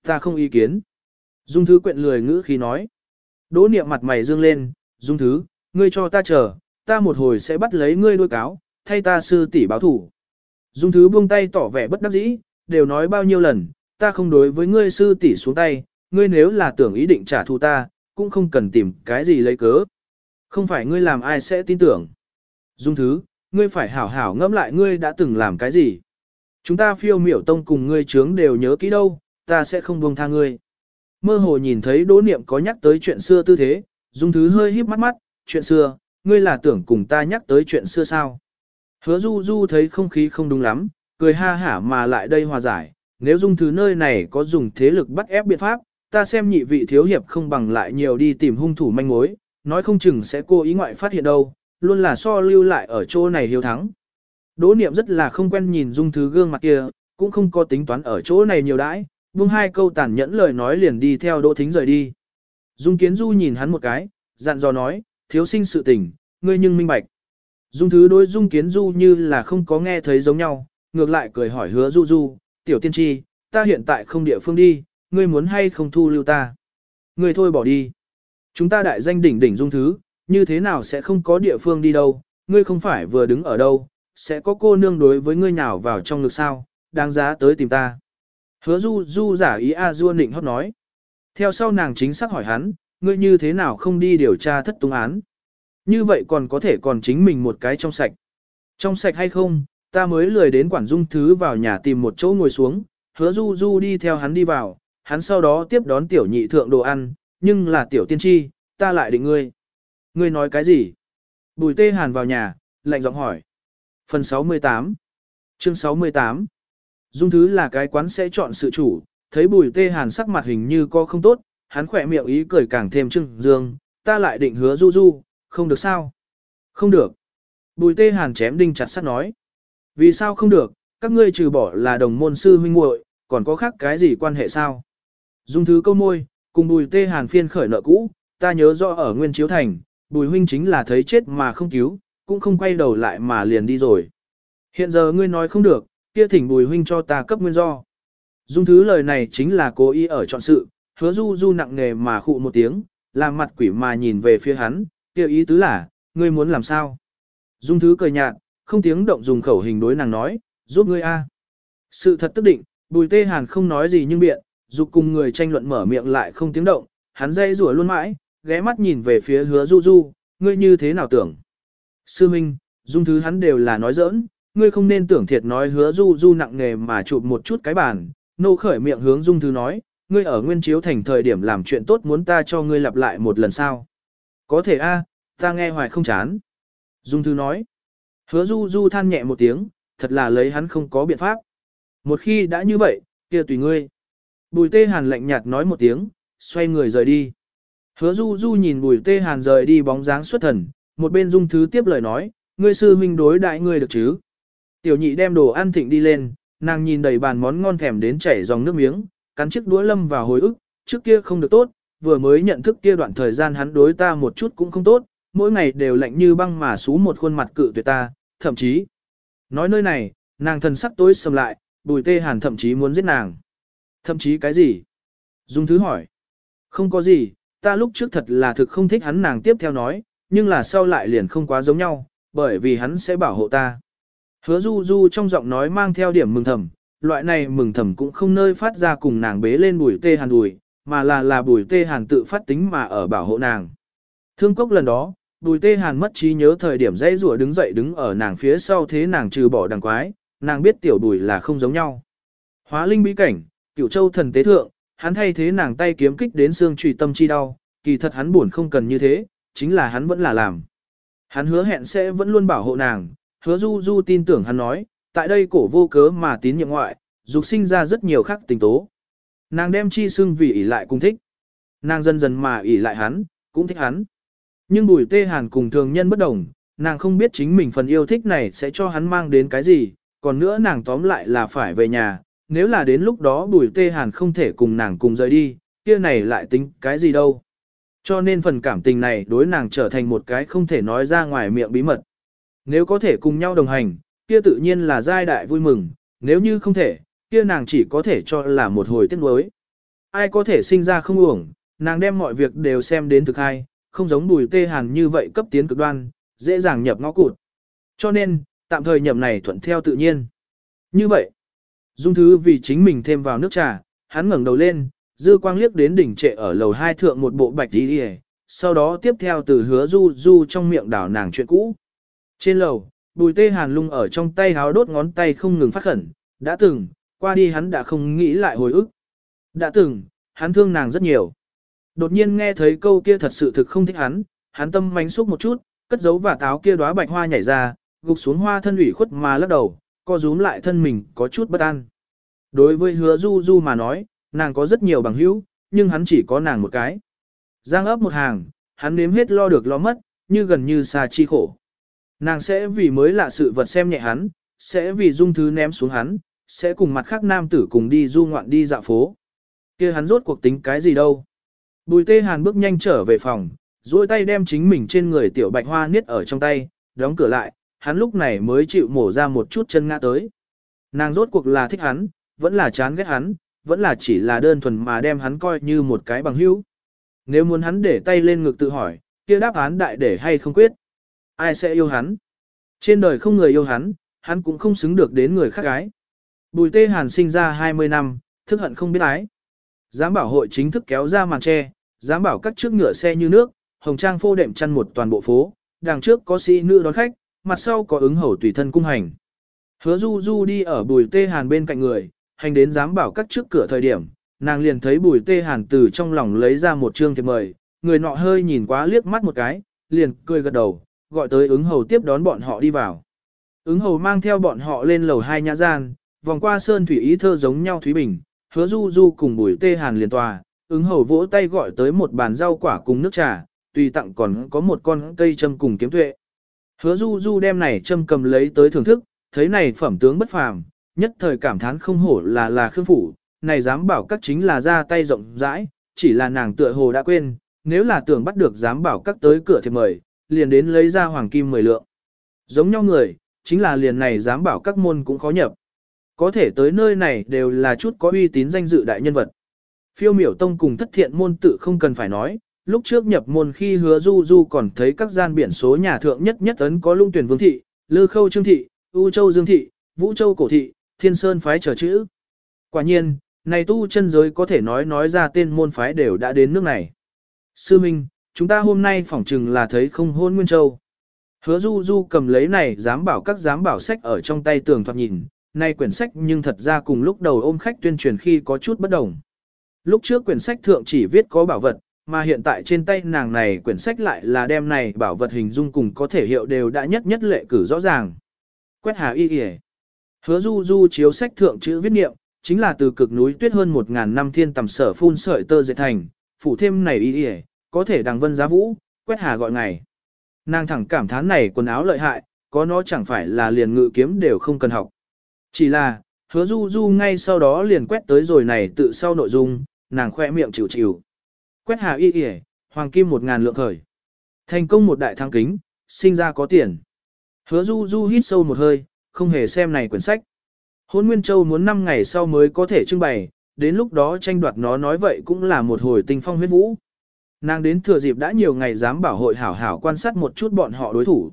Ta không ý kiến. Dung thứ quyện lười ngữ khi nói. Đỗ niệm mặt mày dương lên, Dung thứ, ngươi cho ta chờ, ta một hồi sẽ bắt lấy ngươi đuôi cáo, thay ta sư tỷ báo thủ. Dung thứ buông tay tỏ vẻ bất đắc dĩ, đều nói bao nhiêu lần, ta không đối với ngươi sư tỷ xuống tay, ngươi nếu là tưởng ý định trả thù ta, cũng không cần tìm cái gì lấy cớ. Không phải ngươi làm ai sẽ tin tưởng. Dung thứ, ngươi phải hảo hảo ngẫm lại ngươi đã từng làm cái gì. Chúng ta phiêu miểu tông cùng ngươi chướng đều nhớ kỹ đâu, ta sẽ không buông tha ngươi. Mơ hồ nhìn thấy đỗ niệm có nhắc tới chuyện xưa tư thế, dung thứ hơi híp mắt mắt, chuyện xưa, ngươi là tưởng cùng ta nhắc tới chuyện xưa sao. Hứa du du thấy không khí không đúng lắm, cười ha hả mà lại đây hòa giải, nếu dung thứ nơi này có dùng thế lực bắt ép biện pháp, ta xem nhị vị thiếu hiệp không bằng lại nhiều đi tìm hung thủ manh mối, nói không chừng sẽ cô ý ngoại phát hiện đâu, luôn là so lưu lại ở chỗ này hiếu thắng. Đỗ niệm rất là không quen nhìn dung thứ gương mặt kia, cũng không có tính toán ở chỗ này nhiều đãi, buông hai câu tàn nhẫn lời nói liền đi theo đỗ thính rời đi. Dung kiến du nhìn hắn một cái, dặn dò nói, thiếu sinh sự tình, ngươi nhưng minh bạch. Dung thứ đối dung kiến du như là không có nghe thấy giống nhau, ngược lại cười hỏi hứa du du, tiểu tiên tri, ta hiện tại không địa phương đi, ngươi muốn hay không thu lưu ta. Ngươi thôi bỏ đi. Chúng ta đại danh đỉnh đỉnh dung thứ, như thế nào sẽ không có địa phương đi đâu, ngươi không phải vừa đứng ở đâu, sẽ có cô nương đối với ngươi nhào vào trong ngực sao, đáng giá tới tìm ta. Hứa du du giả ý a du nịnh hót nói. Theo sau nàng chính xác hỏi hắn, ngươi như thế nào không đi điều tra thất tung án. Như vậy còn có thể còn chính mình một cái trong sạch. Trong sạch hay không, ta mới lười đến quản dung thứ vào nhà tìm một chỗ ngồi xuống, hứa du du đi theo hắn đi vào, hắn sau đó tiếp đón tiểu nhị thượng đồ ăn, nhưng là tiểu tiên tri, ta lại định ngươi. Ngươi nói cái gì? Bùi tê hàn vào nhà, lạnh giọng hỏi. Phần 68 Chương 68 Dung thứ là cái quán sẽ chọn sự chủ, thấy bùi tê hàn sắc mặt hình như có không tốt, hắn khỏe miệng ý cười càng thêm trưng dương, ta lại định hứa du du, không được sao? Không được. Bùi tê hàn chém đinh chặt sắt nói. Vì sao không được, các ngươi trừ bỏ là đồng môn sư huynh muội, còn có khác cái gì quan hệ sao? Dung thứ câu môi, cùng bùi tê hàn phiên khởi nợ cũ, ta nhớ rõ ở Nguyên Chiếu Thành, bùi huynh chính là thấy chết mà không cứu, cũng không quay đầu lại mà liền đi rồi. Hiện giờ ngươi nói không được, kia thỉnh bùi huynh cho ta cấp nguyên do. Dung thứ lời này chính là cố ý ở chọn sự, hứa du du nặng nề mà khụ một tiếng, làm mặt quỷ mà nhìn về phía hắn, kêu ý tứ là, ngươi muốn làm sao? Dung thứ cười nhạt, không tiếng động dùng khẩu hình đối nàng nói, giúp ngươi a. Sự thật tức định, bùi tê hàn không nói gì nhưng biện, dục cùng người tranh luận mở miệng lại không tiếng động, hắn dây rủa luôn mãi, ghé mắt nhìn về phía hứa du du, ngươi như thế nào tưởng? Sư Minh, dung thứ hắn đều là nói giỡn, ngươi không nên tưởng thiệt nói hứa du du nặng nghề mà chụp một chút cái bàn, nô khởi miệng hướng dung thứ nói, ngươi ở nguyên chiếu thành thời điểm làm chuyện tốt muốn ta cho ngươi lặp lại một lần sao? Có thể a, ta nghe hoài không chán. Dung thư nói. Hứa du du than nhẹ một tiếng, thật là lấy hắn không có biện pháp. Một khi đã như vậy, kia tùy ngươi. Bùi tê hàn lạnh nhạt nói một tiếng, xoay người rời đi. Hứa du du nhìn bùi tê hàn rời đi bóng dáng xuất thần, một bên dung thứ tiếp lời nói, ngươi sư huynh đối đại ngươi được chứ. Tiểu nhị đem đồ ăn thịnh đi lên, Nàng nhìn đầy bàn món ngon thèm đến chảy dòng nước miếng, cắn chiếc đũa lâm vào hồi ức, trước kia không được tốt, vừa mới nhận thức kia đoạn thời gian hắn đối ta một chút cũng không tốt, mỗi ngày đều lạnh như băng mà xú một khuôn mặt cự tuyệt ta, thậm chí. Nói nơi này, nàng thần sắc tối sầm lại, bùi tê hàn thậm chí muốn giết nàng. Thậm chí cái gì? Dung thứ hỏi. Không có gì, ta lúc trước thật là thực không thích hắn nàng tiếp theo nói, nhưng là sau lại liền không quá giống nhau, bởi vì hắn sẽ bảo hộ ta. Hứa du du trong giọng nói mang theo điểm mừng thầm, loại này mừng thầm cũng không nơi phát ra cùng nàng bế lên bùi tê hàn đùi, mà là là bùi tê hàn tự phát tính mà ở bảo hộ nàng. Thương cốc lần đó, bùi tê hàn mất trí nhớ thời điểm dây rùa đứng dậy đứng ở nàng phía sau thế nàng trừ bỏ đằng quái, nàng biết tiểu bùi là không giống nhau. Hóa linh bí cảnh, cửu châu thần tế thượng, hắn thay thế nàng tay kiếm kích đến xương trùy tâm chi đau, kỳ thật hắn buồn không cần như thế, chính là hắn vẫn là làm. Hắn hứa hẹn sẽ vẫn luôn bảo hộ nàng, hứa du du tin tưởng hắn nói, tại đây cổ vô cớ mà tín nhiệm ngoại, dục sinh ra rất nhiều khác tình tố. Nàng đem chi xưng vì ỷ lại cũng thích. Nàng dần dần mà ỷ lại hắn, cũng thích hắn. Nhưng bùi tê hàn cùng thường nhân bất đồng, nàng không biết chính mình phần yêu thích này sẽ cho hắn mang đến cái gì, còn nữa nàng tóm lại là phải về nhà, nếu là đến lúc đó bùi tê hàn không thể cùng nàng cùng rời đi, kia này lại tính cái gì đâu. Cho nên phần cảm tình này đối nàng trở thành một cái không thể nói ra ngoài miệng bí mật. Nếu có thể cùng nhau đồng hành, kia tự nhiên là giai đại vui mừng, nếu như không thể, kia nàng chỉ có thể cho là một hồi tiếc nuối. Ai có thể sinh ra không uổng, nàng đem mọi việc đều xem đến thực hai, không giống bùi tê hàn như vậy cấp tiến cực đoan, dễ dàng nhập ngõ cụt. Cho nên, tạm thời nhậm này thuận theo tự nhiên. Như vậy, dung thứ vì chính mình thêm vào nước trà, hắn ngẩng đầu lên, dư quang liếc đến đỉnh trệ ở lầu hai thượng một bộ bạch đi đi sau đó tiếp theo từ hứa du du trong miệng đảo nàng chuyện cũ. Trên lầu, bùi tê hàn lung ở trong tay háo đốt ngón tay không ngừng phát khẩn, đã từng, qua đi hắn đã không nghĩ lại hồi ức. Đã từng, hắn thương nàng rất nhiều. Đột nhiên nghe thấy câu kia thật sự thực không thích hắn, hắn tâm mánh xúc một chút, cất giấu và táo kia đóa bạch hoa nhảy ra, gục xuống hoa thân ủy khuất mà lắc đầu, co rúm lại thân mình có chút bất an. Đối với hứa du du mà nói, nàng có rất nhiều bằng hữu, nhưng hắn chỉ có nàng một cái. Giang ấp một hàng, hắn nếm hết lo được lo mất, như gần như xa chi khổ. Nàng sẽ vì mới lạ sự vật xem nhẹ hắn, sẽ vì dung thứ ném xuống hắn, sẽ cùng mặt khác nam tử cùng đi du ngoạn đi dạo phố. kia hắn rốt cuộc tính cái gì đâu. Bùi tê hàn bước nhanh trở về phòng, duỗi tay đem chính mình trên người tiểu bạch hoa niết ở trong tay, đóng cửa lại, hắn lúc này mới chịu mổ ra một chút chân ngã tới. Nàng rốt cuộc là thích hắn, vẫn là chán ghét hắn, vẫn là chỉ là đơn thuần mà đem hắn coi như một cái bằng hữu. Nếu muốn hắn để tay lên ngực tự hỏi, kia đáp án đại để hay không quyết. Ai sẽ yêu hắn? Trên đời không người yêu hắn, hắn cũng không xứng được đến người khác gái. Bùi tê hàn sinh ra 20 năm, thức hận không biết ái. Giám bảo hội chính thức kéo ra màn tre, giám bảo các trước ngựa xe như nước, hồng trang phô đệm chăn một toàn bộ phố, đằng trước có sĩ nữ đón khách, mặt sau có ứng hầu tùy thân cung hành. Hứa du du đi ở bùi tê hàn bên cạnh người, hành đến giám bảo các trước cửa thời điểm, nàng liền thấy bùi tê hàn từ trong lòng lấy ra một trương thiệp mời, người nọ hơi nhìn quá liếc mắt một cái, liền cười gật đầu, gọi tới ứng hầu tiếp đón bọn họ đi vào. Ứng hầu mang theo bọn họ lên lầu hai nhã gian, vòng qua sơn thủy ý thơ giống nhau Thúy Bình, hứa du du cùng bùi tê hàn liền tòa, ứng hầu vỗ tay gọi tới một bàn rau quả cùng nước trà, tùy tặng còn có một con cây châm cùng kiếm tuệ. Hứa du du đem này châm cầm lấy tới thưởng thức, thấy này phẩm tướng bất phàm, nhất thời cảm thán không hổ là là khương phủ, này dám bảo các chính là ra tay rộng rãi, chỉ là nàng tựa hồ đã quên, nếu là tưởng bắt được dám bảo các tới cửa thì mời, liền đến lấy ra hoàng kim mười lượng. Giống nhau người, chính là liền này dám bảo các môn cũng khó nhập. Có thể tới nơi này đều là chút có uy tín danh dự đại nhân vật. Phiêu miểu tông cùng thất thiện môn tự không cần phải nói, lúc trước nhập môn khi hứa du du còn thấy các gian biển số nhà thượng nhất nhất ấn có lung tuyển vương thị, lư khâu trương thị, u châu dương thị, vũ châu cổ thị, thiên sơn phái trở chữ. Quả nhiên, này tu chân giới có thể nói nói ra tên môn phái đều đã đến nước này. Sư Minh, chúng ta hôm nay phỏng chừng là thấy không hôn Nguyên Châu. Hứa Du Du cầm lấy này dám bảo các dám bảo sách ở trong tay tường thoạt nhìn, nay quyển sách nhưng thật ra cùng lúc đầu ôm khách tuyên truyền khi có chút bất đồng. Lúc trước quyển sách thượng chỉ viết có bảo vật, mà hiện tại trên tay nàng này quyển sách lại là đem này bảo vật hình dung cùng có thể hiệu đều đã nhất nhất lệ cử rõ ràng. Quét hà y kìa. Hứa du du chiếu sách thượng chữ viết niệm, chính là từ cực núi tuyết hơn một ngàn năm thiên tầm sở phun sợi tơ dệt thành, phủ thêm này y kìa, có thể đằng vân giá vũ, quét hà gọi ngày. Nàng thẳng cảm thán này quần áo lợi hại, có nó chẳng phải là liền ngự kiếm đều không cần học. Chỉ là, Hứa du du ngay sau đó liền quét tới rồi này tự sau nội dung, nàng khoe miệng chịu chịu. Quét hà y y, hoàng kim một ngàn lượng khởi. Thành công một đại thăng kính, sinh ra có tiền. Hứa du du hít sâu một hơi, không hề xem này quyển sách. Hôn Nguyên Châu muốn 5 ngày sau mới có thể trưng bày, đến lúc đó tranh đoạt nó nói vậy cũng là một hồi tinh phong huyết vũ. Nàng đến thừa dịp đã nhiều ngày dám bảo hội hảo hảo quan sát một chút bọn họ đối thủ.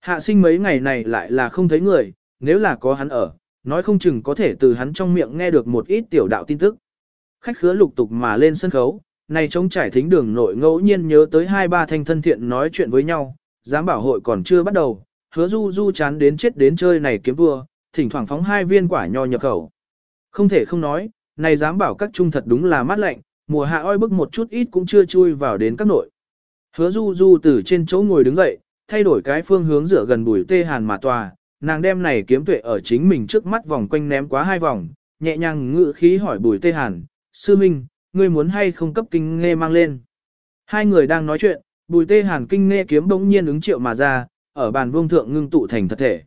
Hạ sinh mấy ngày này lại là không thấy người, nếu là có hắn ở, nói không chừng có thể từ hắn trong miệng nghe được một ít tiểu đạo tin tức. Khách khứa lục tục mà lên sân khấu, này trống trải thính đường nội ngẫu nhiên nhớ tới hai ba thanh thân thiện nói chuyện với nhau, dám bảo hội còn chưa bắt đầu, hứa du du chán đến chết đến chơi này kiếm vua, thỉnh thoảng phóng hai viên quả nho nhập khẩu. Không thể không nói, này dám bảo các trung thật đúng là mát lạnh, mùa hạ oi bức một chút ít cũng chưa chui vào đến các nội. Hứa du du từ trên chỗ ngồi đứng dậy, thay đổi cái phương hướng dựa gần bùi tê hàn mà tòa, nàng đem này kiếm tuệ ở chính mình trước mắt vòng quanh ném quá hai vòng, nhẹ nhàng ngự khí hỏi bùi tê hàn, sư minh, ngươi muốn hay không cấp kinh nghe mang lên. Hai người đang nói chuyện, bùi tê hàn kinh nghe kiếm bỗng nhiên ứng triệu mà ra, ở bàn vương thượng ngưng tụ thành thật thể.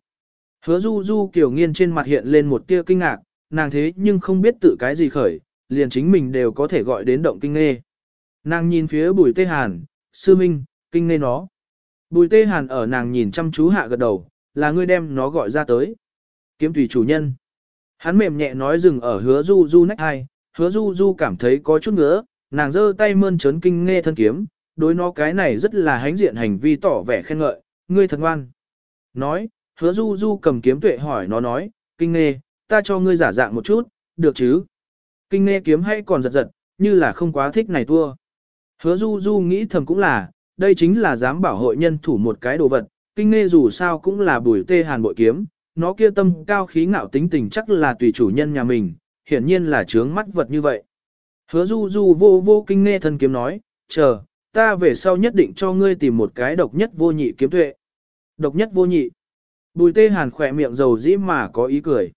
Hứa du du kiểu nghiên trên mặt hiện lên một tia kinh ngạc, nàng thế nhưng không biết tự cái gì khởi, liền chính mình đều có thể gọi đến động kinh nghe. Nàng nhìn phía bùi tê hàn, sư minh, kinh nghe nó. Bùi tê hàn ở nàng nhìn chăm chú hạ gật đầu, là ngươi đem nó gọi ra tới. Kiếm tùy chủ nhân. Hắn mềm nhẹ nói dừng ở hứa du du nách hai, hứa du du cảm thấy có chút ngứa, nàng giơ tay mơn trớn kinh nghe thân kiếm, đối nó cái này rất là hánh diện hành vi tỏ vẻ khen ngợi, ngươi thật ngoan. Nói, hứa du du cầm kiếm tuệ hỏi nó nói, kinh nghe, ta cho ngươi giả dạng một chút, được chứ? Kinh nghe kiếm hay còn giật giật, như là không quá thích này tua. Hứa du du nghĩ thầm cũng là, đây chính là dám bảo hội nhân thủ một cái đồ vật, kinh nghe dù sao cũng là bùi tê hàn bội kiếm, nó kia tâm cao khí ngạo tính tình chắc là tùy chủ nhân nhà mình, hiển nhiên là trướng mắt vật như vậy. Hứa du du vô vô kinh nghe thân kiếm nói, chờ, ta về sau nhất định cho ngươi tìm một cái độc nhất vô nhị kiếm tuệ. Độc nhất vô nhị. Bùi tê hàn khỏe miệng dầu dĩ mà có ý cười.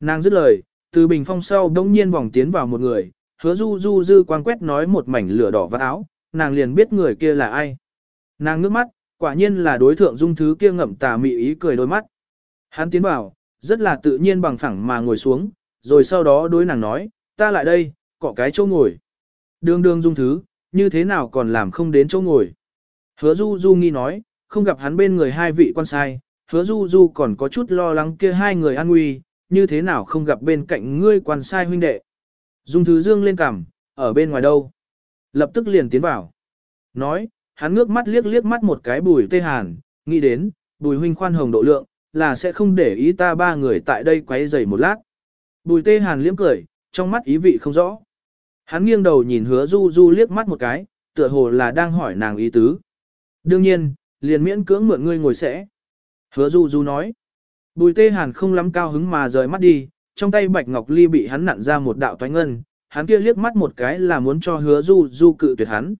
Nàng dứt lời, từ bình phong sau đông nhiên vòng tiến vào một người, hứa du du dư quang quét nói một mảnh lửa đỏ vắt áo, nàng liền biết người kia là ai. Nàng ngước mắt, quả nhiên là đối thượng dung thứ kia ngậm tà mị ý cười đôi mắt. Hắn tiến vào, rất là tự nhiên bằng phẳng mà ngồi xuống, rồi sau đó đối nàng nói, ta lại đây, cọ cái chỗ ngồi. Đường đường dung thứ, như thế nào còn làm không đến chỗ ngồi. Hứa du du nghi nói, không gặp hắn bên người hai vị quan sai, hứa du du còn có chút lo lắng kia hai người an nguy, như thế nào không gặp bên cạnh ngươi quan sai huynh đệ. Dung thứ dương lên cằm, ở bên ngoài đâu. Lập tức liền tiến vào. Nói, hắn ngước mắt liếc liếc mắt một cái bùi tê hàn, nghĩ đến, bùi huynh khoan hồng độ lượng, là sẽ không để ý ta ba người tại đây quấy rầy một lát. Bùi tê hàn liếm cười, trong mắt ý vị không rõ. Hắn nghiêng đầu nhìn hứa du du liếc mắt một cái, tựa hồ là đang hỏi nàng ý tứ. Đương nhiên, liền miễn cưỡng mượn ngươi ngồi sẽ. Hứa du du nói. Bùi tê hàn không lắm cao hứng mà rời mắt đi, trong tay bạch ngọc ly bị hắn nặn ra một đạo toái ngân, hắn kia liếc mắt một cái là muốn cho hứa du du cự tuyệt hắn.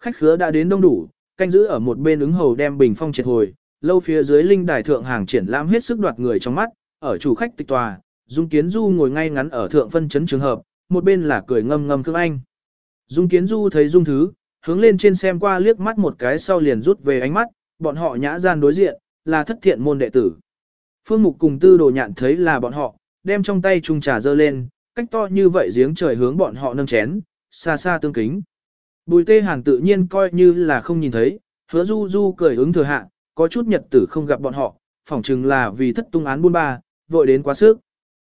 Khách khứa đã đến đông đủ, canh giữ ở một bên ứng hầu đem bình phong triệt hồi, lâu phía dưới linh đài thượng hàng triển lãm hết sức đoạt người trong mắt, ở chủ khách tịch tòa, Dung Kiến Du ngồi ngay ngắn ở thượng phân chấn trường hợp, một bên là cười ngâm ngâm cương anh. Dung Kiến Du thấy Dung Thứ, hướng lên trên xem qua liếc mắt một cái sau liền rút về ánh mắt, bọn họ nhã gian đối diện, là thất thiện môn đệ tử. Phương Mục cùng tư đồ nhạn thấy là bọn họ, đem trong tay chung trà dơ lên, cách to như vậy giếng trời hướng bọn họ nâng chén, xa xa tương kính. Bùi tê hàn tự nhiên coi như là không nhìn thấy, hứa du du cười ứng thừa hạ, có chút nhật tử không gặp bọn họ, phỏng chừng là vì thất tung án buôn ba, vội đến quá sức.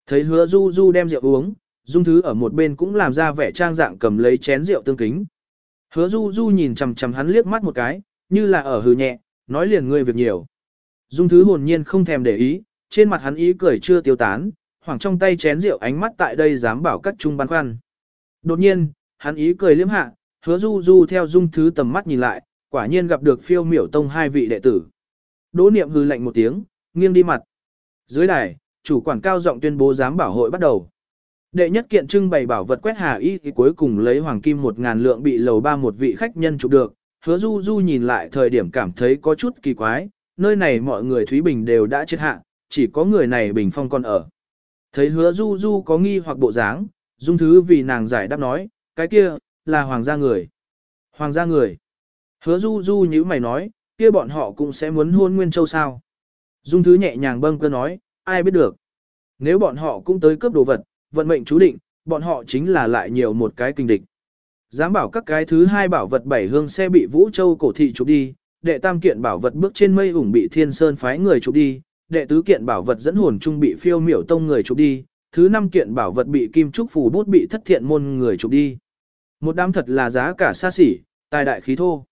Thấy hứa du du đem rượu uống, dung thứ ở một bên cũng làm ra vẻ trang dạng cầm lấy chén rượu tương kính. Hứa du du nhìn chằm chằm hắn liếc mắt một cái, như là ở hừ nhẹ, nói liền ngươi việc nhiều. Dung thứ hồn nhiên không thèm để ý, trên mặt hắn ý cười chưa tiêu tán, hoảng trong tay chén rượu ánh mắt tại đây dám bảo cắt trung băn khoăn. Đột nhiên, hắn ý cười liếm hạ, hứa du du theo dung thứ tầm mắt nhìn lại, quả nhiên gặp được phiêu miểu tông hai vị đệ tử. Đỗ niệm hư lạnh một tiếng, nghiêng đi mặt. Dưới đài, chủ quản cao giọng tuyên bố giám bảo hội bắt đầu. Đệ nhất kiện trưng bày bảo vật quét hà y thì cuối cùng lấy hoàng kim một ngàn lượng bị lầu ba một vị khách nhân chụp được. Hứa du du nhìn lại thời điểm cảm thấy có chút kỳ quái, nơi này mọi người Thúy Bình đều đã chết hạ, chỉ có người này Bình Phong còn ở. Thấy hứa du du có nghi hoặc bộ dáng, dung thứ vì nàng giải đáp nói, cái kia, là hoàng gia người. Hoàng gia người. Hứa du du như mày nói, kia bọn họ cũng sẽ muốn hôn Nguyên Châu sao. Dung thứ nhẹ nhàng bâng cơ nói, ai biết được. Nếu bọn họ cũng tới cướp đồ vật, vận mệnh chú định, bọn họ chính là lại nhiều một cái kinh địch. Dám bảo các cái thứ hai bảo vật bảy hương xe bị Vũ Châu cổ thị chụp đi, đệ tam kiện bảo vật bước trên mây ủng bị Thiên Sơn phái người chụp đi, đệ tứ kiện bảo vật dẫn hồn trung bị phiêu miểu tông người chụp đi, thứ năm kiện bảo vật bị kim trúc phù bút bị thất thiện môn người chụp đi. Một đám thật là giá cả xa xỉ, tài đại khí thô.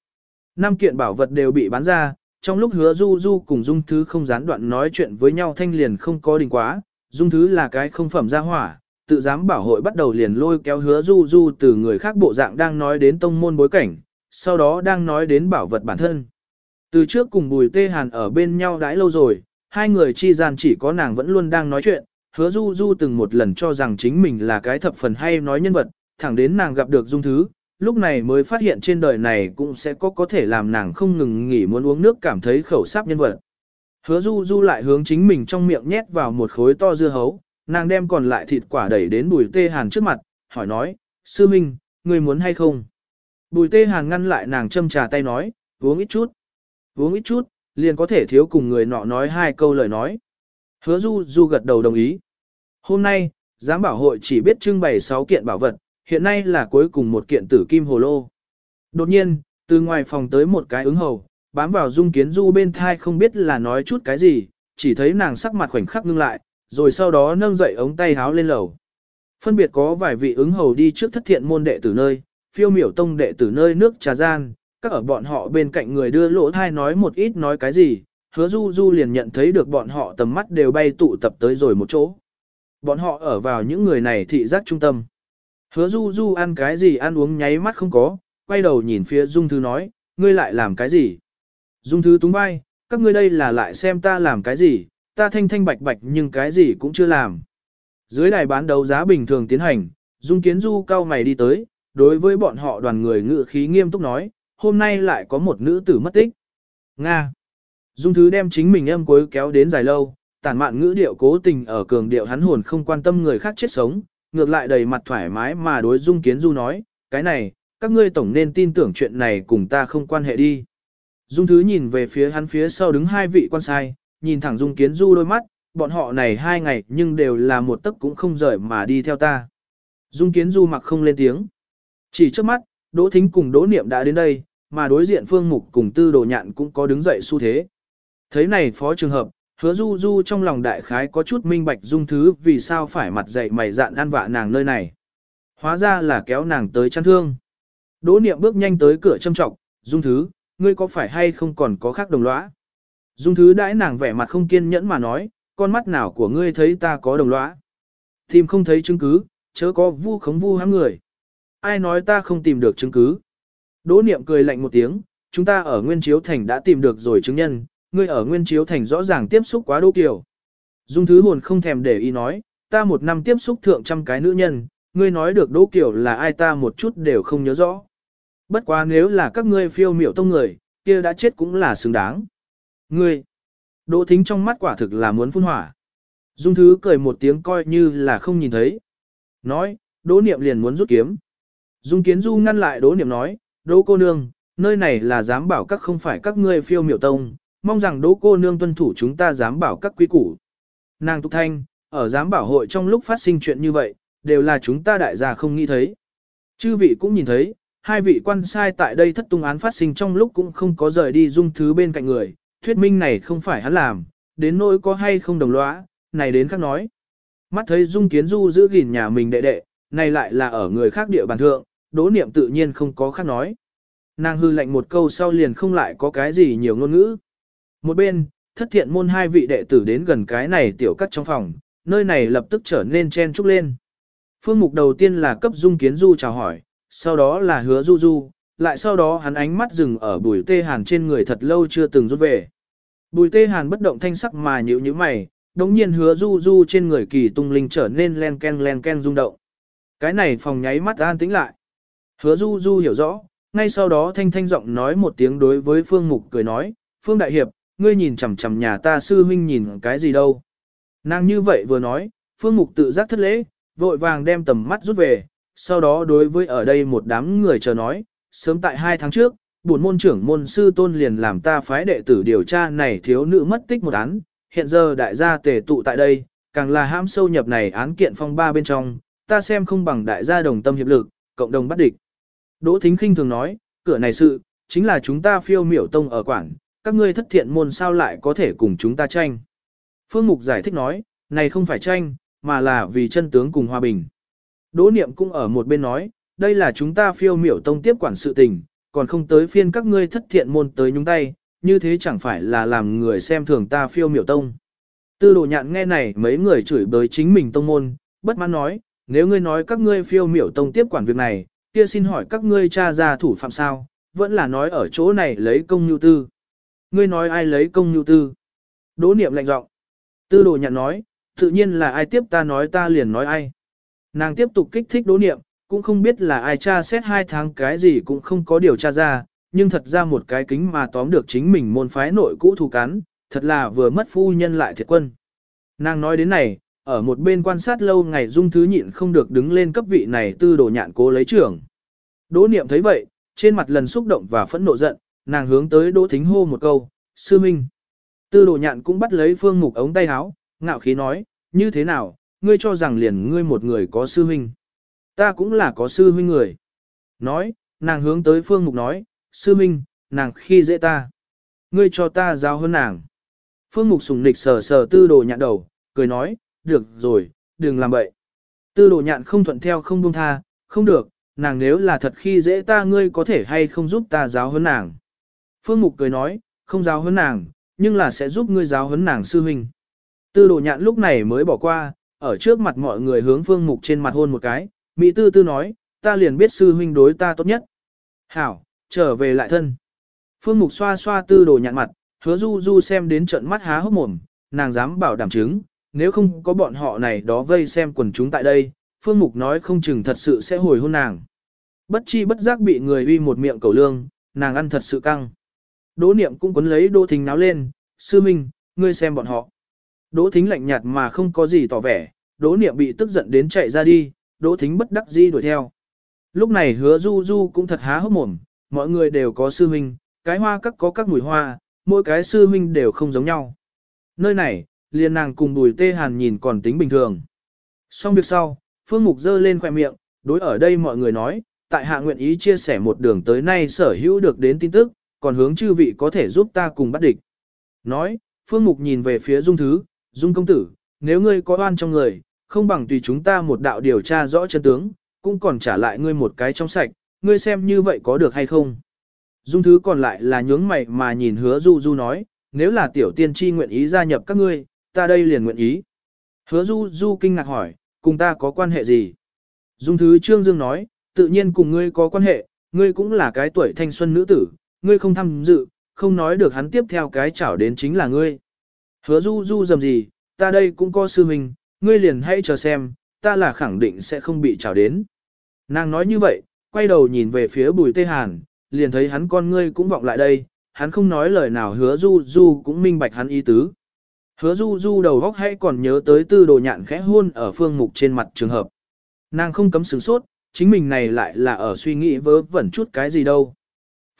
Năm kiện bảo vật đều bị bán ra, trong lúc hứa du du cùng dung thứ không gián đoạn nói chuyện với nhau thanh liền không có đình quá, dung thứ là cái không phẩm gia hỏa, tự dám bảo hội bắt đầu liền lôi kéo hứa du du từ người khác bộ dạng đang nói đến tông môn bối cảnh, sau đó đang nói đến bảo vật bản thân. Từ trước cùng bùi tê hàn ở bên nhau đãi lâu rồi, hai người chi gian chỉ có nàng vẫn luôn đang nói chuyện, hứa du du từng một lần cho rằng chính mình là cái thập phần hay nói nhân vật, thẳng đến nàng gặp được dung thứ, lúc này mới phát hiện trên đời này cũng sẽ có có thể làm nàng không ngừng nghỉ muốn uống nước cảm thấy khẩu sáp nhân vật. Hứa du du lại hướng chính mình trong miệng nhét vào một khối to dưa hấu, nàng đem còn lại thịt quả đẩy đến bùi tê hàn trước mặt, hỏi nói, sư minh, người muốn hay không? Bùi tê hàn ngăn lại nàng châm trà tay nói, uống ít chút. Uống ít chút, liền có thể thiếu cùng người nọ nói hai câu lời nói. Hứa du du gật đầu đồng ý. Hôm nay, giám bảo hội chỉ biết trưng bày 6 kiện bảo vật, hiện nay là cuối cùng một kiện tử kim hồ lô. Đột nhiên, từ ngoài phòng tới một cái ứng hầu, bám vào dung kiến du bên thai không biết là nói chút cái gì, chỉ thấy nàng sắc mặt khoảnh khắc ngưng lại, rồi sau đó nâng dậy ống tay háo lên lầu. Phân biệt có vài vị ứng hầu đi trước thất thiện môn đệ tử nơi, phiêu miểu tông đệ tử nơi nước trà gian, các ở bọn họ bên cạnh người đưa lỗ thai nói một ít nói cái gì, hứa du du liền nhận thấy được bọn họ tầm mắt đều bay tụ tập tới rồi một chỗ. Bọn họ ở vào những người này thị giác trung tâm. Hứa du du ăn cái gì ăn uống nháy mắt không có, quay đầu nhìn phía dung thư nói, ngươi lại làm cái gì? Dung thư túng vai, các ngươi đây là lại xem ta làm cái gì, ta thanh thanh bạch bạch nhưng cái gì cũng chưa làm. Dưới đài bán đấu giá bình thường tiến hành, dung kiến du cao mày đi tới, đối với bọn họ đoàn người ngự khí nghiêm túc nói, hôm nay lại có một nữ tử mất tích. Nga. Dung thứ đem chính mình âm cuối kéo đến dài lâu, tản mạn ngữ điệu cố tình ở cường điệu hắn hồn không quan tâm người khác chết sống, ngược lại đầy mặt thoải mái mà đối Dung Kiến Du nói, cái này, các ngươi tổng nên tin tưởng chuyện này cùng ta không quan hệ đi. Dung Thứ nhìn về phía hắn phía sau đứng hai vị quan sai, nhìn thẳng Dung Kiến Du đôi mắt, bọn họ này hai ngày nhưng đều là một tấc cũng không rời mà đi theo ta. Dung Kiến Du mặc không lên tiếng. Chỉ trước mắt, Đỗ Thính cùng Đỗ Niệm đã đến đây, mà đối diện Phương Mục cùng Tư Đồ Nhạn cũng có đứng dậy xu thế. Thấy này phó trường hợp, hứa du du trong lòng đại khái có chút minh bạch dung thứ vì sao phải mặt dậy mày dạn ăn vạ nàng nơi này. Hóa ra là kéo nàng tới chăn thương. Đỗ niệm bước nhanh tới cửa châm trọng, dung thứ, ngươi có phải hay không còn có khác đồng lõa? Dung thứ đãi nàng vẻ mặt không kiên nhẫn mà nói, con mắt nào của ngươi thấy ta có đồng lõa? Tìm không thấy chứng cứ, chớ có vu khống vu hãm người. Ai nói ta không tìm được chứng cứ? Đỗ niệm cười lạnh một tiếng, chúng ta ở Nguyên Chiếu Thành đã tìm được rồi chứng nhân, ngươi ở Nguyên Chiếu Thành rõ ràng tiếp xúc quá Đỗ Kiều. Dung Thứ Hồn không thèm để ý nói, ta một năm tiếp xúc thượng trăm cái nữ nhân, ngươi nói được Đỗ Kiều là ai ta một chút đều không nhớ rõ. Bất quá nếu là các ngươi phiêu miểu tông người, kia đã chết cũng là xứng đáng. Ngươi, Đỗ Thính trong mắt quả thực là muốn phun hỏa. Dung Thứ cười một tiếng coi như là không nhìn thấy. Nói, Đỗ Niệm liền muốn rút kiếm. Dung Kiến Du ngăn lại Đỗ Niệm nói, Đỗ cô nương, nơi này là dám bảo các không phải các ngươi phiêu miểu tông, mong rằng đỗ cô nương tuân thủ chúng ta dám bảo các quý củ. Nàng Tục Thanh, ở giám bảo hội trong lúc phát sinh chuyện như vậy, đều là chúng ta đại gia không nghĩ thấy. Chư vị cũng nhìn thấy, hai vị quan sai tại đây thất tung án phát sinh trong lúc cũng không có rời đi dung thứ bên cạnh người, thuyết minh này không phải hắn làm, đến nỗi có hay không đồng lõa, này đến khác nói. Mắt thấy dung kiến du giữ gìn nhà mình đệ đệ, này lại là ở người khác địa bàn thượng, đỗ niệm tự nhiên không có khác nói. Nàng hư lệnh một câu sau liền không lại có cái gì nhiều ngôn ngữ. Một bên, thất thiện môn hai vị đệ tử đến gần cái này tiểu cắt trong phòng, nơi này lập tức trở nên chen trúc lên. Phương mục đầu tiên là cấp dung kiến du chào hỏi, sau đó là hứa du du, lại sau đó hắn ánh mắt dừng ở bùi tê hàn trên người thật lâu chưa từng rút về. Bùi tê hàn bất động thanh sắc mà nhíu như mày, đống nhiên hứa du du trên người kỳ tung linh trở nên len ken len ken rung động. Cái này phòng nháy mắt an tĩnh lại. Hứa du du hiểu rõ, ngay sau đó thanh thanh giọng nói một tiếng đối với phương mục cười nói, phương đại hiệp, ngươi nhìn chằm chằm nhà ta sư huynh nhìn cái gì đâu. Nàng như vậy vừa nói, phương mục tự giác thất lễ, vội vàng đem tầm mắt rút về, sau đó đối với ở đây một đám người chờ nói, sớm tại hai tháng trước, buồn môn trưởng môn sư tôn liền làm ta phái đệ tử điều tra này thiếu nữ mất tích một án, hiện giờ đại gia tề tụ tại đây, càng là ham sâu nhập này án kiện phong ba bên trong, ta xem không bằng đại gia đồng tâm hiệp lực, cộng đồng bắt địch. Đỗ Thính Kinh thường nói, cửa này sự, chính là chúng ta phiêu miểu tông ở quảng, các ngươi thất thiện môn sao lại có thể cùng chúng ta tranh. Phương Mục giải thích nói, này không phải tranh, mà là vì chân tướng cùng hòa bình. Đỗ Niệm cũng ở một bên nói, đây là chúng ta phiêu miểu tông tiếp quản sự tình, còn không tới phiên các ngươi thất thiện môn tới nhúng tay, như thế chẳng phải là làm người xem thường ta phiêu miểu tông. Tư đồ nhạn nghe này mấy người chửi bới chính mình tông môn, bất mãn nói, nếu ngươi nói các ngươi phiêu miểu tông tiếp quản việc này, kia xin hỏi các ngươi cha ra thủ phạm sao, vẫn là nói ở chỗ này lấy công nhu tư. Ngươi nói ai lấy công nhu tư? Đỗ niệm lạnh giọng. Tư đồ nhạn nói, tự nhiên là ai tiếp ta nói ta liền nói ai. Nàng tiếp tục kích thích đỗ niệm, cũng không biết là ai tra xét hai tháng cái gì cũng không có điều tra ra, nhưng thật ra một cái kính mà tóm được chính mình môn phái nội cũ thù cắn, thật là vừa mất phu nhân lại thiệt quân. Nàng nói đến này, ở một bên quan sát lâu ngày dung thứ nhịn không được đứng lên cấp vị này tư đồ nhạn cố lấy trưởng. Đỗ niệm thấy vậy, trên mặt lần xúc động và phẫn nộ giận, nàng hướng tới đỗ thính hô một câu, sư minh. Tư đồ nhạn cũng bắt lấy phương mục ống tay áo, ngạo khí nói, như thế nào, ngươi cho rằng liền ngươi một người có sư huynh. Ta cũng là có sư huynh người. Nói, nàng hướng tới phương mục nói, sư huynh, nàng khi dễ ta. Ngươi cho ta giao hơn nàng. Phương mục sùng nịch sờ sờ tư đồ nhạn đầu, cười nói, được rồi, đừng làm bậy. Tư đồ nhạn không thuận theo không buông tha, không được, nàng nếu là thật khi dễ ta ngươi có thể hay không giúp ta giáo huấn nàng. Phương mục cười nói, không giáo huấn nàng, nhưng là sẽ giúp ngươi giáo huấn nàng sư huynh. Tư đồ nhạn lúc này mới bỏ qua, ở trước mặt mọi người hướng phương mục trên mặt hôn một cái, Mỹ tư tư nói, ta liền biết sư huynh đối ta tốt nhất. Hảo, trở về lại thân. Phương mục xoa xoa tư đồ nhạn mặt, hứa du du xem đến trận mắt há hốc mồm, nàng dám bảo đảm chứng, nếu không có bọn họ này đó vây xem quần chúng tại đây, phương mục nói không chừng thật sự sẽ hồi hôn nàng. Bất chi bất giác bị người uy một miệng cầu lương, nàng ăn thật sự căng. Đỗ niệm cũng quấn lấy Đỗ Thính náo lên, sư minh, ngươi xem bọn họ. Đỗ Thính lạnh nhạt mà không có gì tỏ vẻ, Đỗ niệm bị tức giận đến chạy ra đi, Đỗ Thính bất đắc dĩ đuổi theo. Lúc này hứa du du cũng thật há hốc mồm, mọi người đều có sư minh, cái hoa các có các mùi hoa, mỗi cái sư minh đều không giống nhau. Nơi này, liền nàng cùng bùi tê hàn nhìn còn tính bình thường. Xong việc sau, Phương Mục dơ lên khoẻ miệng, đối ở đây mọi người nói, tại hạ nguyện ý chia sẻ một đường tới nay sở hữu được đến tin tức, còn hướng chư vị có thể giúp ta cùng bắt địch. Nói, Phương Mục nhìn về phía Dung Thứ, Dung công tử, nếu ngươi có oan trong người, không bằng tùy chúng ta một đạo điều tra rõ chân tướng, cũng còn trả lại ngươi một cái trong sạch, ngươi xem như vậy có được hay không. Dung Thứ còn lại là nhướng mày mà nhìn hứa Du Du nói, nếu là tiểu tiên tri nguyện ý gia nhập các ngươi, ta đây liền nguyện ý. Hứa Du Du kinh ngạc hỏi, cùng ta có quan hệ gì? Dung Thứ Trương Dương nói, tự nhiên cùng ngươi có quan hệ, ngươi cũng là cái tuổi thanh xuân nữ tử, ngươi không tham dự, không nói được hắn tiếp theo cái chảo đến chính là ngươi. Hứa du du dầm gì, ta đây cũng có sư mình, ngươi liền hãy chờ xem, ta là khẳng định sẽ không bị chảo đến. Nàng nói như vậy, quay đầu nhìn về phía bùi tê hàn, liền thấy hắn con ngươi cũng vọng lại đây, hắn không nói lời nào hứa du du cũng minh bạch hắn ý tứ. Hứa du du đầu góc hay còn nhớ tới tư đồ nhạn khẽ hôn ở phương mục trên mặt trường hợp. Nàng không cấm sửng sốt, chính mình này lại là ở suy nghĩ vớ vẩn chút cái gì đâu.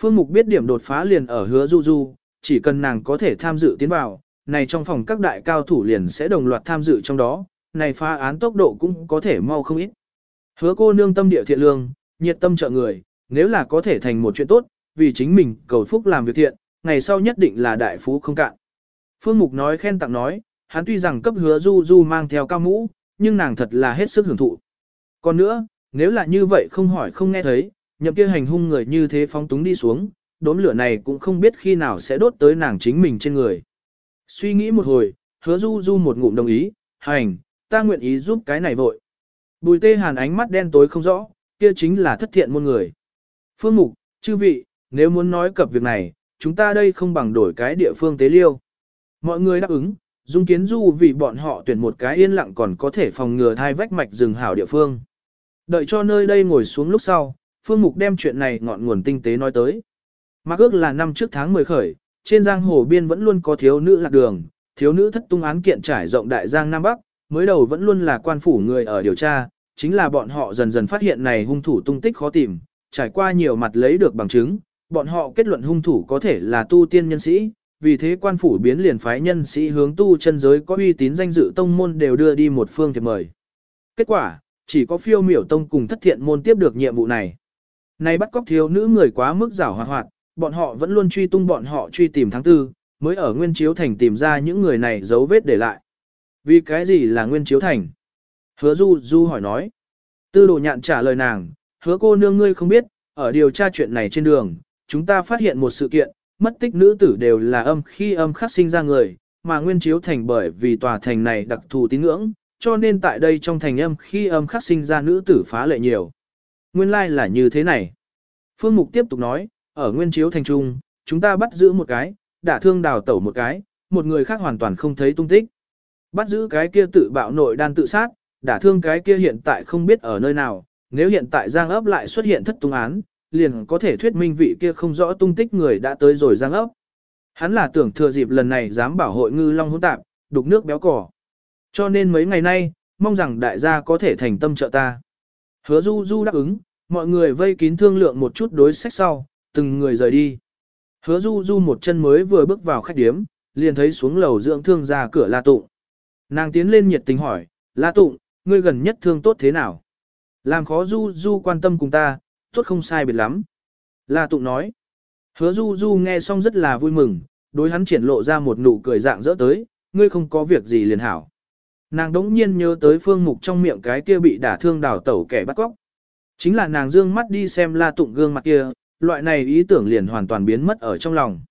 Phương Mục biết điểm đột phá liền ở hứa du du, chỉ cần nàng có thể tham dự tiến vào, này trong phòng các đại cao thủ liền sẽ đồng loạt tham dự trong đó, này phá án tốc độ cũng có thể mau không ít. Hứa cô nương tâm địa thiện lương, nhiệt tâm trợ người, nếu là có thể thành một chuyện tốt, vì chính mình cầu phúc làm việc thiện, ngày sau nhất định là đại phú không cạn. Phương Mục nói khen tặng nói, hắn tuy rằng cấp hứa du du mang theo cao mũ, nhưng nàng thật là hết sức hưởng thụ. Còn nữa, nếu là như vậy không hỏi không nghe thấy, nhậm kia hành hung người như thế phóng túng đi xuống, đốm lửa này cũng không biết khi nào sẽ đốt tới nàng chính mình trên người. Suy nghĩ một hồi, hứa du du một ngụm đồng ý, hành, ta nguyện ý giúp cái này vội. Bùi tê hàn ánh mắt đen tối không rõ, kia chính là thất thiện môn người. Phương mục, chư vị, nếu muốn nói cập việc này, chúng ta đây không bằng đổi cái địa phương tế liêu. Mọi người đáp ứng, dung kiến du vì bọn họ tuyển một cái yên lặng còn có thể phòng ngừa thai vách mạch rừng hảo địa phương. Đợi cho nơi đây ngồi xuống lúc sau, Phương Mục đem chuyện này ngọn nguồn tinh tế nói tới. Mạc ước là năm trước tháng 10 khởi, trên giang hồ biên vẫn luôn có thiếu nữ lạc đường, thiếu nữ thất tung án kiện trải rộng đại giang Nam Bắc, mới đầu vẫn luôn là quan phủ người ở điều tra, chính là bọn họ dần dần phát hiện này hung thủ tung tích khó tìm, trải qua nhiều mặt lấy được bằng chứng, bọn họ kết luận hung thủ có thể là tu tiên nhân sĩ, vì thế quan phủ biến liền phái nhân sĩ hướng tu chân giới có uy tín danh dự tông môn đều đưa đi một phương thiệp mời. Kết quả, chỉ có phiêu miểu tông cùng thất thiện môn tiếp được nhiệm vụ này. Này bắt cóc thiếu nữ người quá mức giảo hoạt hoạt, bọn họ vẫn luôn truy tung bọn họ truy tìm tháng tư, mới ở Nguyên Chiếu Thành tìm ra những người này dấu vết để lại. Vì cái gì là Nguyên Chiếu Thành? Hứa Du Du hỏi nói. Tư đồ nhạn trả lời nàng, hứa cô nương ngươi không biết, ở điều tra chuyện này trên đường, chúng ta phát hiện một sự kiện, mất tích nữ tử đều là âm khi âm khắc sinh ra người, mà Nguyên Chiếu Thành bởi vì tòa thành này đặc thù tín ngưỡng, cho nên tại đây trong thành âm khi âm khắc sinh ra nữ tử phá lệ nhiều. Nguyên lai like là như thế này. Phương Mục tiếp tục nói, ở Nguyên Chiếu Thành Trung, chúng ta bắt giữ một cái, đả thương đào tẩu một cái, một người khác hoàn toàn không thấy tung tích. Bắt giữ cái kia tự bạo nội đan tự sát, đả thương cái kia hiện tại không biết ở nơi nào, nếu hiện tại Giang ấp lại xuất hiện thất tung án, liền có thể thuyết minh vị kia không rõ tung tích người đã tới rồi Giang ấp. Hắn là tưởng thừa dịp lần này dám bảo hội ngư long hỗn tạp, đục nước béo cỏ. Cho nên mấy ngày nay, mong rằng đại gia có thể thành tâm trợ ta. Hứa Du Du đáp ứng, mọi người vây kín thương lượng một chút đối sách sau, từng người rời đi. Hứa Du Du một chân mới vừa bước vào khách điếm, liền thấy xuống lầu dưỡng thương ra cửa La Tụng. Nàng tiến lên nhiệt tình hỏi, La Tụng, ngươi gần nhất thương tốt thế nào? Làm khó Du Du quan tâm cùng ta, tốt không sai biệt lắm. La Tụng nói. Hứa Du Du nghe xong rất là vui mừng, đối hắn triển lộ ra một nụ cười dạng dỡ tới, ngươi không có việc gì liền hảo. Nàng đống nhiên nhớ tới phương mục trong miệng cái kia bị đả thương đào tẩu kẻ bắt cóc. Chính là nàng dương mắt đi xem La Tụng gương mặt kia, loại này ý tưởng liền hoàn toàn biến mất ở trong lòng.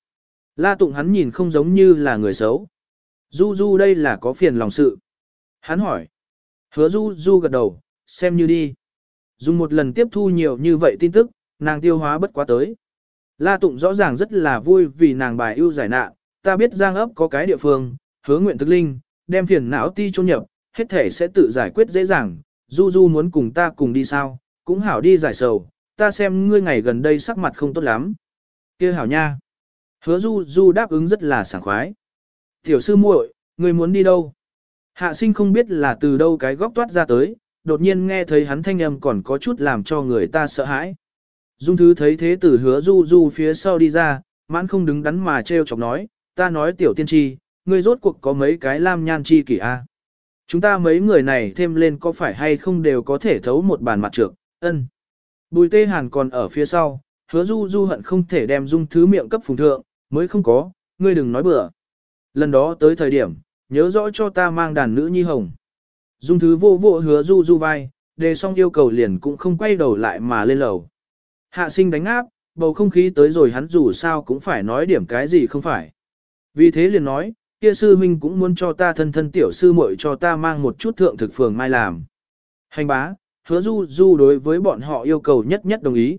La Tụng hắn nhìn không giống như là người xấu. Du Du đây là có phiền lòng sự. Hắn hỏi. Hứa Du Du gật đầu, xem như đi. Dùng một lần tiếp thu nhiều như vậy tin tức, nàng tiêu hóa bất quá tới. La Tụng rõ ràng rất là vui vì nàng bài ưu giải nạn, ta biết Giang ấp có cái địa phương, hứa nguyện thực linh, đem phiền não ti chôn nhập, hết thể sẽ tự giải quyết dễ dàng, Du Du muốn cùng ta cùng đi sao, cũng hảo đi giải sầu, ta xem ngươi ngày gần đây sắc mặt không tốt lắm. kia hảo nha. Hứa Du Du đáp ứng rất là sảng khoái. Tiểu sư muội, ngươi muốn đi đâu? Hạ sinh không biết là từ đâu cái góc toát ra tới, đột nhiên nghe thấy hắn thanh âm còn có chút làm cho người ta sợ hãi. Dung thứ thấy thế tử hứa Du Du phía sau đi ra, mãn không đứng đắn mà treo chọc nói, ta nói tiểu tiên tri, ngươi rốt cuộc có mấy cái lam nhan chi kỷ a? Chúng ta mấy người này thêm lên có phải hay không đều có thể thấu một bàn mặt trược, ân. Bùi tê hàn còn ở phía sau, hứa du du hận không thể đem dung thứ miệng cấp phùng thượng, mới không có, ngươi đừng nói bừa. Lần đó tới thời điểm, nhớ rõ cho ta mang đàn nữ nhi hồng. Dung thứ vô vô hứa du du vai, đề xong yêu cầu liền cũng không quay đầu lại mà lên lầu. Hạ sinh đánh áp, bầu không khí tới rồi hắn dù sao cũng phải nói điểm cái gì không phải. Vì thế liền nói, kia sư huynh cũng muốn cho ta thân thân tiểu sư muội cho ta mang một chút thượng thực phường mai làm. Hành bá, hứa du du đối với bọn họ yêu cầu nhất nhất đồng ý.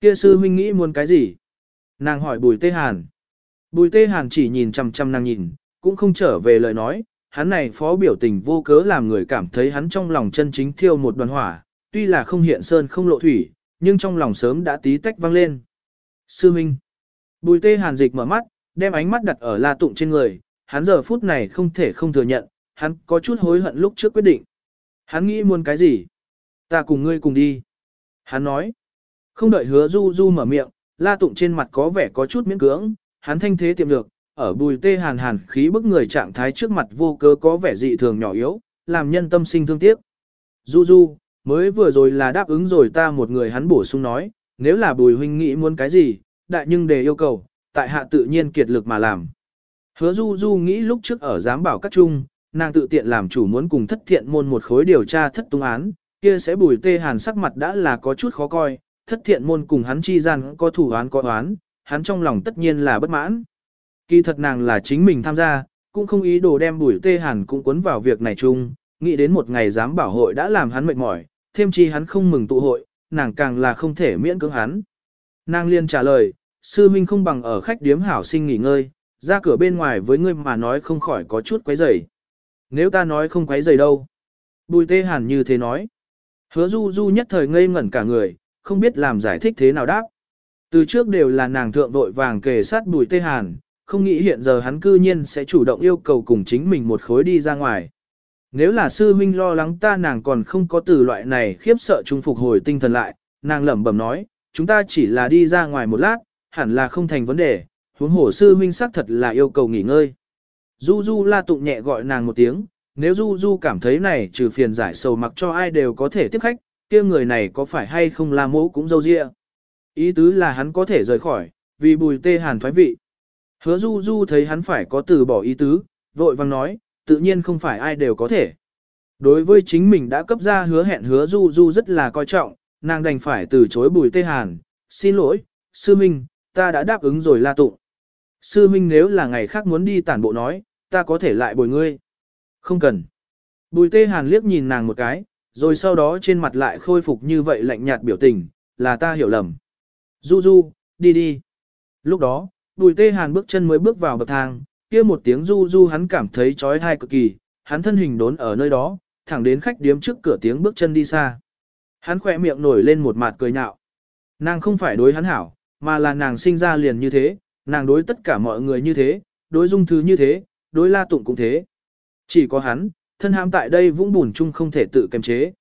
Kia sư huynh nghĩ muốn cái gì? Nàng hỏi bùi tê hàn. Bùi tê hàn chỉ nhìn chằm chằm nàng nhìn, cũng không trở về lời nói, hắn này phó biểu tình vô cớ làm người cảm thấy hắn trong lòng chân chính thiêu một đoàn hỏa, tuy là không hiện sơn không lộ thủy, nhưng trong lòng sớm đã tí tách vang lên. Sư Minh. Bùi tê hàn dịch mở mắt, đem ánh mắt đặt ở la tụng trên người, hắn giờ phút này không thể không thừa nhận, hắn có chút hối hận lúc trước quyết định. Hắn nghĩ muốn cái gì? Ta cùng ngươi cùng đi. Hắn nói. Không đợi hứa du du mở miệng, la tụng trên mặt có vẻ có chút miễn cưỡng, hắn thanh thế tiệm được, ở bùi tê hàn hàn khí bức người trạng thái trước mặt vô cớ có vẻ dị thường nhỏ yếu, làm nhân tâm sinh thương tiếc. Du du, mới vừa rồi là đáp ứng rồi ta một người hắn bổ sung nói, nếu là bùi huynh nghĩ muốn cái gì, đại nhưng để yêu cầu, tại hạ tự nhiên kiệt lực mà làm. Hứa du du nghĩ lúc trước ở giám bảo các trung, nàng tự tiện làm chủ muốn cùng thất thiện môn một khối điều tra thất tung án, kia sẽ bùi tê hàn sắc mặt đã là có chút khó coi, thất thiện môn cùng hắn chi gian có thủ án có oán, hắn trong lòng tất nhiên là bất mãn. Kỳ thật nàng là chính mình tham gia, cũng không ý đồ đem bùi tê hàn cũng cuốn vào việc này chung, nghĩ đến một ngày dám bảo hội đã làm hắn mệt mỏi, thêm chi hắn không mừng tụ hội, nàng càng là không thể miễn cưỡng hắn. Nàng liên trả lời, sư minh không bằng ở khách điếm hảo sinh nghỉ ngơi, ra cửa bên ngoài với ngươi mà nói không khỏi có chút quấy rầy. Nếu ta nói không quấy rầy đâu. Bùi tê hàn như thế nói. Hứa du du nhất thời ngây ngẩn cả người, không biết làm giải thích thế nào đáp. Từ trước đều là nàng thượng vội vàng kề sát bùi tê hàn, không nghĩ hiện giờ hắn cư nhiên sẽ chủ động yêu cầu cùng chính mình một khối đi ra ngoài. Nếu là sư huynh lo lắng ta nàng còn không có từ loại này khiếp sợ trung phục hồi tinh thần lại, nàng lẩm bẩm nói, chúng ta chỉ là đi ra ngoài một lát, hẳn là không thành vấn đề, huống hổ sư huynh xác thật là yêu cầu nghỉ ngơi. Du Du la tụng nhẹ gọi nàng một tiếng, nếu Du Du cảm thấy này trừ phiền giải sầu mặc cho ai đều có thể tiếp khách, kia người này có phải hay không là mẫu cũng dâu dịa. Ý tứ là hắn có thể rời khỏi, vì bùi tê hàn thoái vị. Hứa Du Du thấy hắn phải có từ bỏ ý tứ, vội vang nói, tự nhiên không phải ai đều có thể. Đối với chính mình đã cấp ra hứa hẹn hứa Du Du rất là coi trọng, nàng đành phải từ chối bùi tê hàn, xin lỗi, sư minh, ta đã đáp ứng rồi la tụng. Sư minh nếu là ngày khác muốn đi tản bộ nói, ta có thể lại bồi ngươi. Không cần. Bùi tê hàn liếc nhìn nàng một cái, rồi sau đó trên mặt lại khôi phục như vậy lạnh nhạt biểu tình, là ta hiểu lầm. Du du, đi đi. Lúc đó, bùi tê hàn bước chân mới bước vào bậc thang, kia một tiếng du du hắn cảm thấy trói thai cực kỳ, hắn thân hình đốn ở nơi đó, thẳng đến khách điếm trước cửa tiếng bước chân đi xa. Hắn khỏe miệng nổi lên một mặt cười nhạo. Nàng không phải đối hắn hảo, mà là nàng sinh ra liền như thế, nàng đối tất cả mọi người như thế, đối dung thứ như thế, đối la tụng cũng thế. Chỉ có hắn, thân ham tại đây vũng bùn chung không thể tự kiềm chế.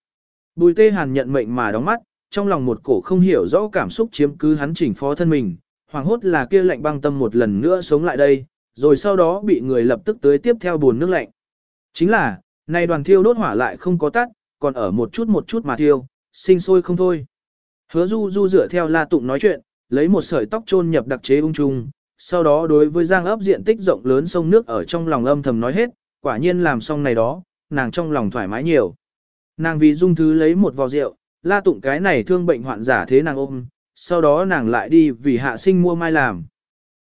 Bùi tê hàn nhận mệnh mà đóng mắt, trong lòng một cổ không hiểu rõ cảm xúc chiếm cứ hắn chỉnh phó thân mình, hoàng hốt là kia lạnh băng tâm một lần nữa sống lại đây, rồi sau đó bị người lập tức tới tiếp theo buồn nước lạnh. Chính là, nay đoàn thiêu đốt hỏa lại không có tắt, còn ở một chút một chút mà thiêu, sinh sôi không thôi. Hứa du du dựa theo la tụng nói chuyện, lấy một sợi tóc chôn nhập đặc chế ung trung, sau đó đối với giang ấp diện tích rộng lớn sông nước ở trong lòng âm thầm nói hết, quả nhiên làm xong này đó, nàng trong lòng thoải mái nhiều. Nàng vì dung thứ lấy một vò rượu, la tụng cái này thương bệnh hoạn giả thế nàng ôm, sau đó nàng lại đi vì hạ sinh mua mai làm.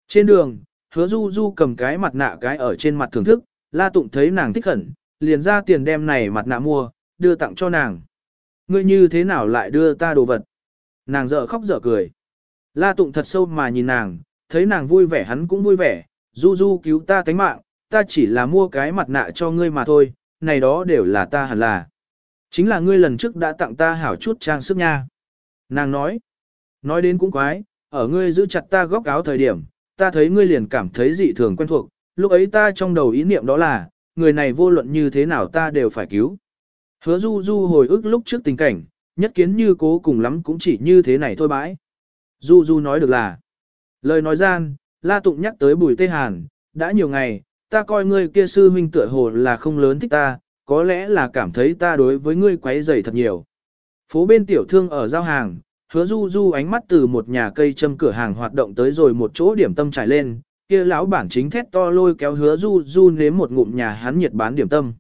Trên đường, hứa du du cầm cái mặt nạ cái ở trên mặt thưởng thức, la tụng thấy nàng thích khẩn, liền ra tiền đem này mặt nạ mua, đưa tặng cho nàng. Ngươi như thế nào lại đưa ta đồ vật? Nàng dở khóc dở cười. La tụng thật sâu mà nhìn nàng, thấy nàng vui vẻ hắn cũng vui vẻ, du du cứu ta tánh mạng, ta chỉ là mua cái mặt nạ cho ngươi mà thôi, này đó đều là ta hẳn là. Chính là ngươi lần trước đã tặng ta hảo chút trang sức nha. Nàng nói, nói đến cũng quái, ở ngươi giữ chặt ta góc áo thời điểm, ta thấy ngươi liền cảm thấy dị thường quen thuộc, lúc ấy ta trong đầu ý niệm đó là, người này vô luận như thế nào ta đều phải cứu. Hứa du du hồi ức lúc trước tình cảnh, nhất kiến như cố cùng lắm cũng chỉ như thế này thôi bãi. Du du nói được là, lời nói gian, la tụng nhắc tới bùi tê hàn, đã nhiều ngày, ta coi ngươi kia sư huynh tựa hồ là không lớn thích ta, có lẽ là cảm thấy ta đối với ngươi quấy rầy thật nhiều. Phố bên tiểu thương ở giao hàng, hứa du du ánh mắt từ một nhà cây châm cửa hàng hoạt động tới rồi một chỗ điểm tâm trải lên, kia lão bản chính thét to lôi kéo hứa du du nếm một ngụm nhà hắn nhiệt bán điểm tâm.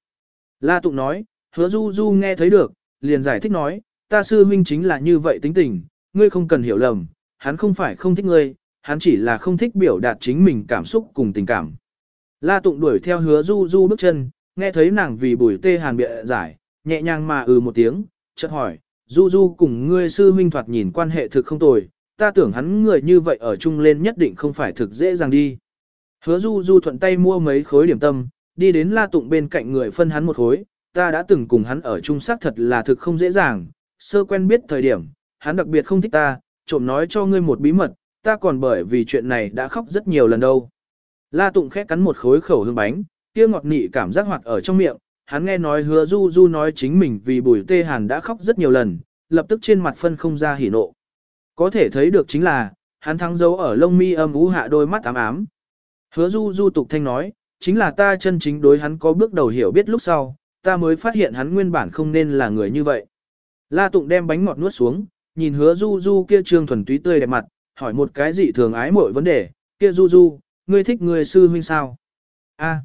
La tụng nói, hứa du du nghe thấy được, liền giải thích nói, ta sư huynh chính là như vậy tính tình, ngươi không cần hiểu lầm, hắn không phải không thích ngươi, hắn chỉ là không thích biểu đạt chính mình cảm xúc cùng tình cảm. La tụng đuổi theo hứa du du bước chân, nghe thấy nàng vì bùi tê hàn bịa giải, nhẹ nhàng mà ừ một tiếng, chợt hỏi, du du cùng ngươi sư huynh thoạt nhìn quan hệ thực không tồi, ta tưởng hắn người như vậy ở chung lên nhất định không phải thực dễ dàng đi. Hứa du du thuận tay mua mấy khối điểm tâm, đi đến la tụng bên cạnh người phân hắn một khối, ta đã từng cùng hắn ở chung xác thật là thực không dễ dàng, sơ quen biết thời điểm, hắn đặc biệt không thích ta, trộm nói cho ngươi một bí mật, ta còn bởi vì chuyện này đã khóc rất nhiều lần đâu. La Tụng khẽ cắn một khối khẩu hương bánh, kia ngọt nị cảm giác hoạt ở trong miệng, hắn nghe nói hứa du du nói chính mình vì bùi tê hàn đã khóc rất nhiều lần, lập tức trên mặt phân không ra hỉ nộ. Có thể thấy được chính là, hắn thắng dấu ở lông mi âm ú hạ đôi mắt ám ám. Hứa du du tục thanh nói, chính là ta chân chính đối hắn có bước đầu hiểu biết lúc sau, ta mới phát hiện hắn nguyên bản không nên là người như vậy. La Tụng đem bánh ngọt nuốt xuống, nhìn hứa du du kia trương thuần túy tươi đẹp mặt, hỏi một cái gì thường ái mọi vấn đề, kia du du, ngươi thích người sư huynh sao? A.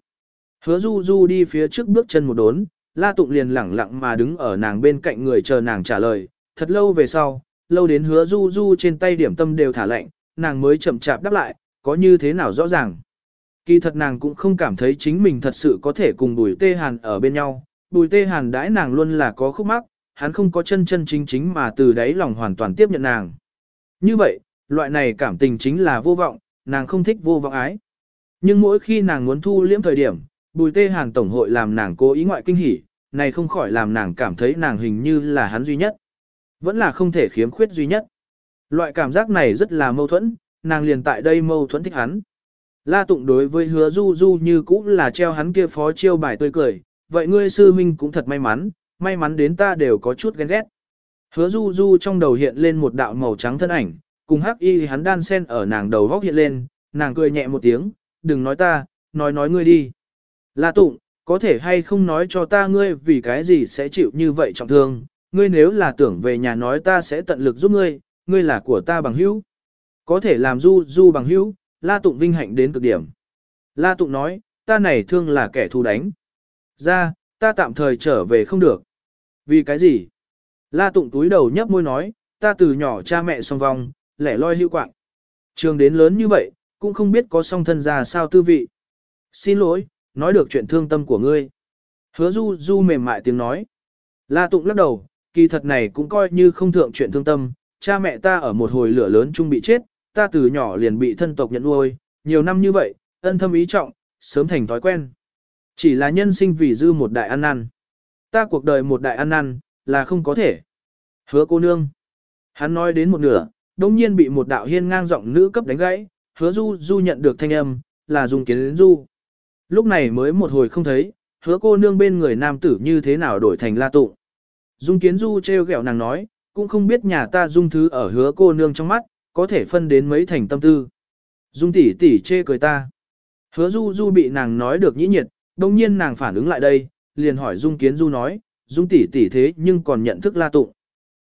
Hứa du du đi phía trước bước chân một đốn, la tụng liền lẳng lặng mà đứng ở nàng bên cạnh người chờ nàng trả lời, thật lâu về sau, lâu đến hứa du du trên tay điểm tâm đều thả lạnh, nàng mới chậm chạp đáp lại, có như thế nào rõ ràng. Kỳ thật nàng cũng không cảm thấy chính mình thật sự có thể cùng bùi tê hàn ở bên nhau, bùi tê hàn đãi nàng luôn là có khúc mắc, hắn không có chân chân chính chính mà từ đáy lòng hoàn toàn tiếp nhận nàng. Như vậy, loại này cảm tình chính là vô vọng, nàng không thích vô vọng ái. Nhưng mỗi khi nàng muốn thu liễm thời điểm, bùi tê hàn tổng hội làm nàng cố ý ngoại kinh hỉ, này không khỏi làm nàng cảm thấy nàng hình như là hắn duy nhất. Vẫn là không thể khiếm khuyết duy nhất. Loại cảm giác này rất là mâu thuẫn, nàng liền tại đây mâu thuẫn thích hắn. La tụng đối với hứa du du như cũ là treo hắn kia phó chiêu bài tươi cười, vậy ngươi sư minh cũng thật may mắn, may mắn đến ta đều có chút ghen ghét. Hứa du du trong đầu hiện lên một đạo màu trắng thân ảnh, cùng hắc y hắn đan sen ở nàng đầu góc hiện lên, nàng cười nhẹ một tiếng, đừng nói ta, nói nói ngươi đi. La Tụng, có thể hay không nói cho ta ngươi vì cái gì sẽ chịu như vậy trọng thương, ngươi nếu là tưởng về nhà nói ta sẽ tận lực giúp ngươi, ngươi là của ta bằng hữu. Có thể làm du du bằng hữu, La Tụng vinh hạnh đến cực điểm. La Tụng nói, ta này thương là kẻ thù đánh. Ra, ta tạm thời trở về không được. Vì cái gì? La Tụng túi đầu nhấp môi nói, ta từ nhỏ cha mẹ song vong, lẻ loi hữu quạng. Trường đến lớn như vậy, cũng không biết có song thân ra sao tư vị. Xin lỗi, nói được chuyện thương tâm của ngươi. Hứa du du mềm mại tiếng nói. La Tụng lắc đầu, kỳ thật này cũng coi như không thượng chuyện thương tâm, cha mẹ ta ở một hồi lửa lớn chung bị chết, ta từ nhỏ liền bị thân tộc nhận nuôi, nhiều năm như vậy, ân thâm ý trọng, sớm thành thói quen. Chỉ là nhân sinh vì dư một đại ăn năn. Ta cuộc đời một đại ăn năn, là không có thể. Hứa cô nương. Hắn nói đến một nửa, đồng nhiên bị một đạo hiên ngang giọng nữ cấp đánh gãy, hứa du du nhận được thanh âm, là dùng kiến đến du. Lúc này mới một hồi không thấy, hứa cô nương bên người nam tử như thế nào đổi thành la tụng. Dung kiến du treo gẹo nàng nói, cũng không biết nhà ta dung thứ ở hứa cô nương trong mắt, có thể phân đến mấy thành tâm tư. Dung tỷ tỷ chê cười ta. Hứa du du bị nàng nói được nhĩ nhiệt, đồng nhiên nàng phản ứng lại đây, liền hỏi dung kiến du nói, dung tỷ tỷ thế nhưng còn nhận thức la tụng.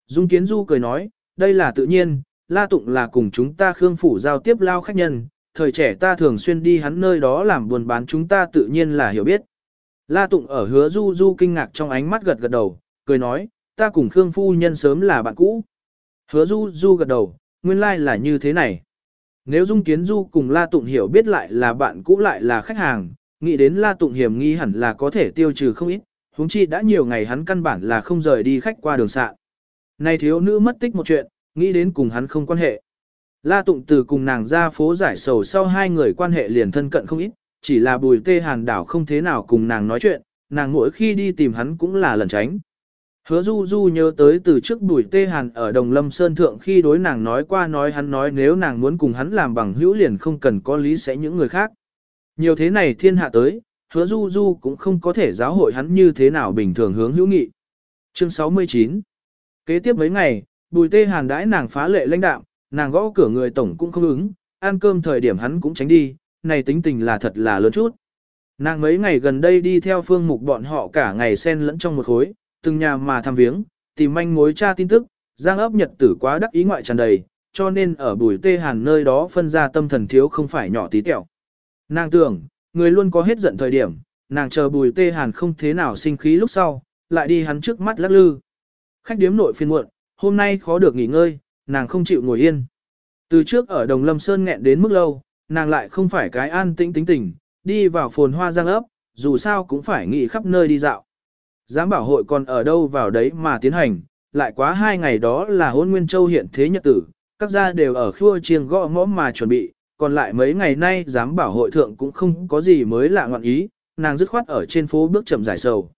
Dung kiến du cười nói, đây là tự nhiên, la tụng là cùng chúng ta khương phủ giao tiếp lao khách nhân, thời trẻ ta thường xuyên đi hắn nơi đó làm buồn bán chúng ta tự nhiên là hiểu biết. La tụng ở hứa du du kinh ngạc trong ánh mắt gật gật đầu, cười nói, ta cùng Khương phu nhân sớm là bạn cũ. Hứa du du gật đầu, nguyên lai like là như thế này. Nếu Dung Kiến Du cùng La Tụng hiểu biết lại là bạn cũ lại là khách hàng, nghĩ đến La Tụng hiểm nghi hẳn là có thể tiêu trừ không ít, huống chi đã nhiều ngày hắn căn bản là không rời đi khách qua đường xạ. Này thiếu nữ mất tích một chuyện, nghĩ đến cùng hắn không quan hệ. La Tụng từ cùng nàng ra phố giải sầu sau hai người quan hệ liền thân cận không ít, chỉ là bùi tê hàn đảo không thế nào cùng nàng nói chuyện, nàng mỗi khi đi tìm hắn cũng là lần tránh. Hứa Du Du nhớ tới từ trước bùi tê hàn ở Đồng Lâm Sơn Thượng khi đối nàng nói qua nói hắn nói nếu nàng muốn cùng hắn làm bằng hữu liền không cần có lý sẽ những người khác. Nhiều thế này thiên hạ tới, hứa Du Du cũng không có thể giáo hội hắn như thế nào bình thường hướng hữu nghị. Chương 69 Kế tiếp mấy ngày, bùi tê hàn đãi nàng phá lệ lãnh đạm, nàng gõ cửa người tổng cũng không ứng, ăn cơm thời điểm hắn cũng tránh đi, này tính tình là thật là lớn chút. Nàng mấy ngày gần đây đi theo phương mục bọn họ cả ngày xen lẫn trong một khối, từng nhà mà thăm viếng, tìm manh mối tra tin tức, giang ấp nhật tử quá đắc ý ngoại tràn đầy, cho nên ở bùi tê hàn nơi đó phân ra tâm thần thiếu không phải nhỏ tí tẹo. Nàng tưởng, người luôn có hết giận thời điểm, nàng chờ bùi tê hàn không thế nào sinh khí lúc sau, lại đi hắn trước mắt lắc lư. Khách điếm nội phiên muộn, hôm nay khó được nghỉ ngơi, nàng không chịu ngồi yên. Từ trước ở Đồng Lâm Sơn nghẹn đến mức lâu, nàng lại không phải cái an tĩnh tính tình, đi vào phồn hoa giang ấp, dù sao cũng phải nghỉ khắp nơi đi dạo. Giám bảo hội còn ở đâu vào đấy mà tiến hành, lại quá hai ngày đó là hôn nguyên châu hiện thế nhật tử, các gia đều ở khua chiêng gõ mõ mà chuẩn bị, còn lại mấy ngày nay giám bảo hội thượng cũng không có gì mới lạ ngọn ý, nàng dứt khoát ở trên phố bước chậm giải sầu.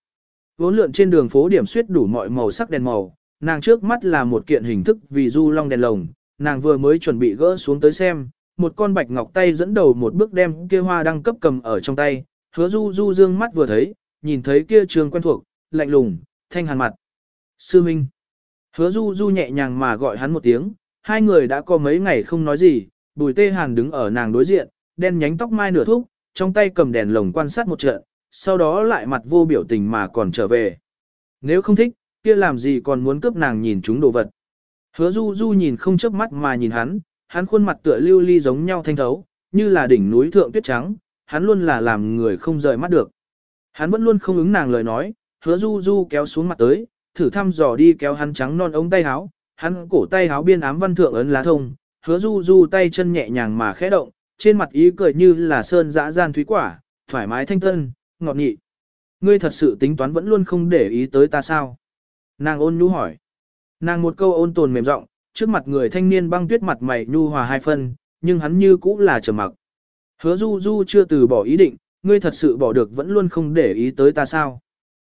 Vốn lượn trên đường phố điểm suyết đủ mọi màu sắc đèn màu, nàng trước mắt là một kiện hình thức vì du long đèn lồng, nàng vừa mới chuẩn bị gỡ xuống tới xem, một con bạch ngọc tay dẫn đầu một bước đem kia hoa đăng cấp cầm ở trong tay, hứa du du dương mắt vừa thấy, nhìn thấy kia trường quen thuộc, lạnh lùng, thanh hàn mặt. Sư Minh. Hứa du du nhẹ nhàng mà gọi hắn một tiếng, hai người đã có mấy ngày không nói gì, bùi tê hàn đứng ở nàng đối diện, đen nhánh tóc mai nửa thúc, trong tay cầm đèn lồng quan sát một trận, sau đó lại mặt vô biểu tình mà còn trở về. Nếu không thích, kia làm gì còn muốn cướp nàng nhìn chúng đồ vật. Hứa du du nhìn không chớp mắt mà nhìn hắn, hắn khuôn mặt tựa lưu ly giống nhau thanh thấu, như là đỉnh núi thượng tuyết trắng, hắn luôn là làm người không rời mắt được. Hắn vẫn luôn không ứng nàng lời nói, hứa du du kéo xuống mặt tới, thử thăm dò đi kéo hắn trắng non ống tay áo, hắn cổ tay áo biên ám văn thượng ấn lá thông, hứa du du tay chân nhẹ nhàng mà khẽ động, trên mặt ý cười như là sơn dã gian thúy quả, thoải mái thanh tân, ngọt nghị. Ngươi thật sự tính toán vẫn luôn không để ý tới ta sao? Nàng ôn nhu hỏi. Nàng một câu ôn tồn mềm giọng, trước mặt người thanh niên băng tuyết mặt mày nhu hòa hai phân, nhưng hắn như cũ là trầm mặc. Hứa du du chưa từ bỏ ý định, ngươi thật sự bỏ được vẫn luôn không để ý tới ta sao?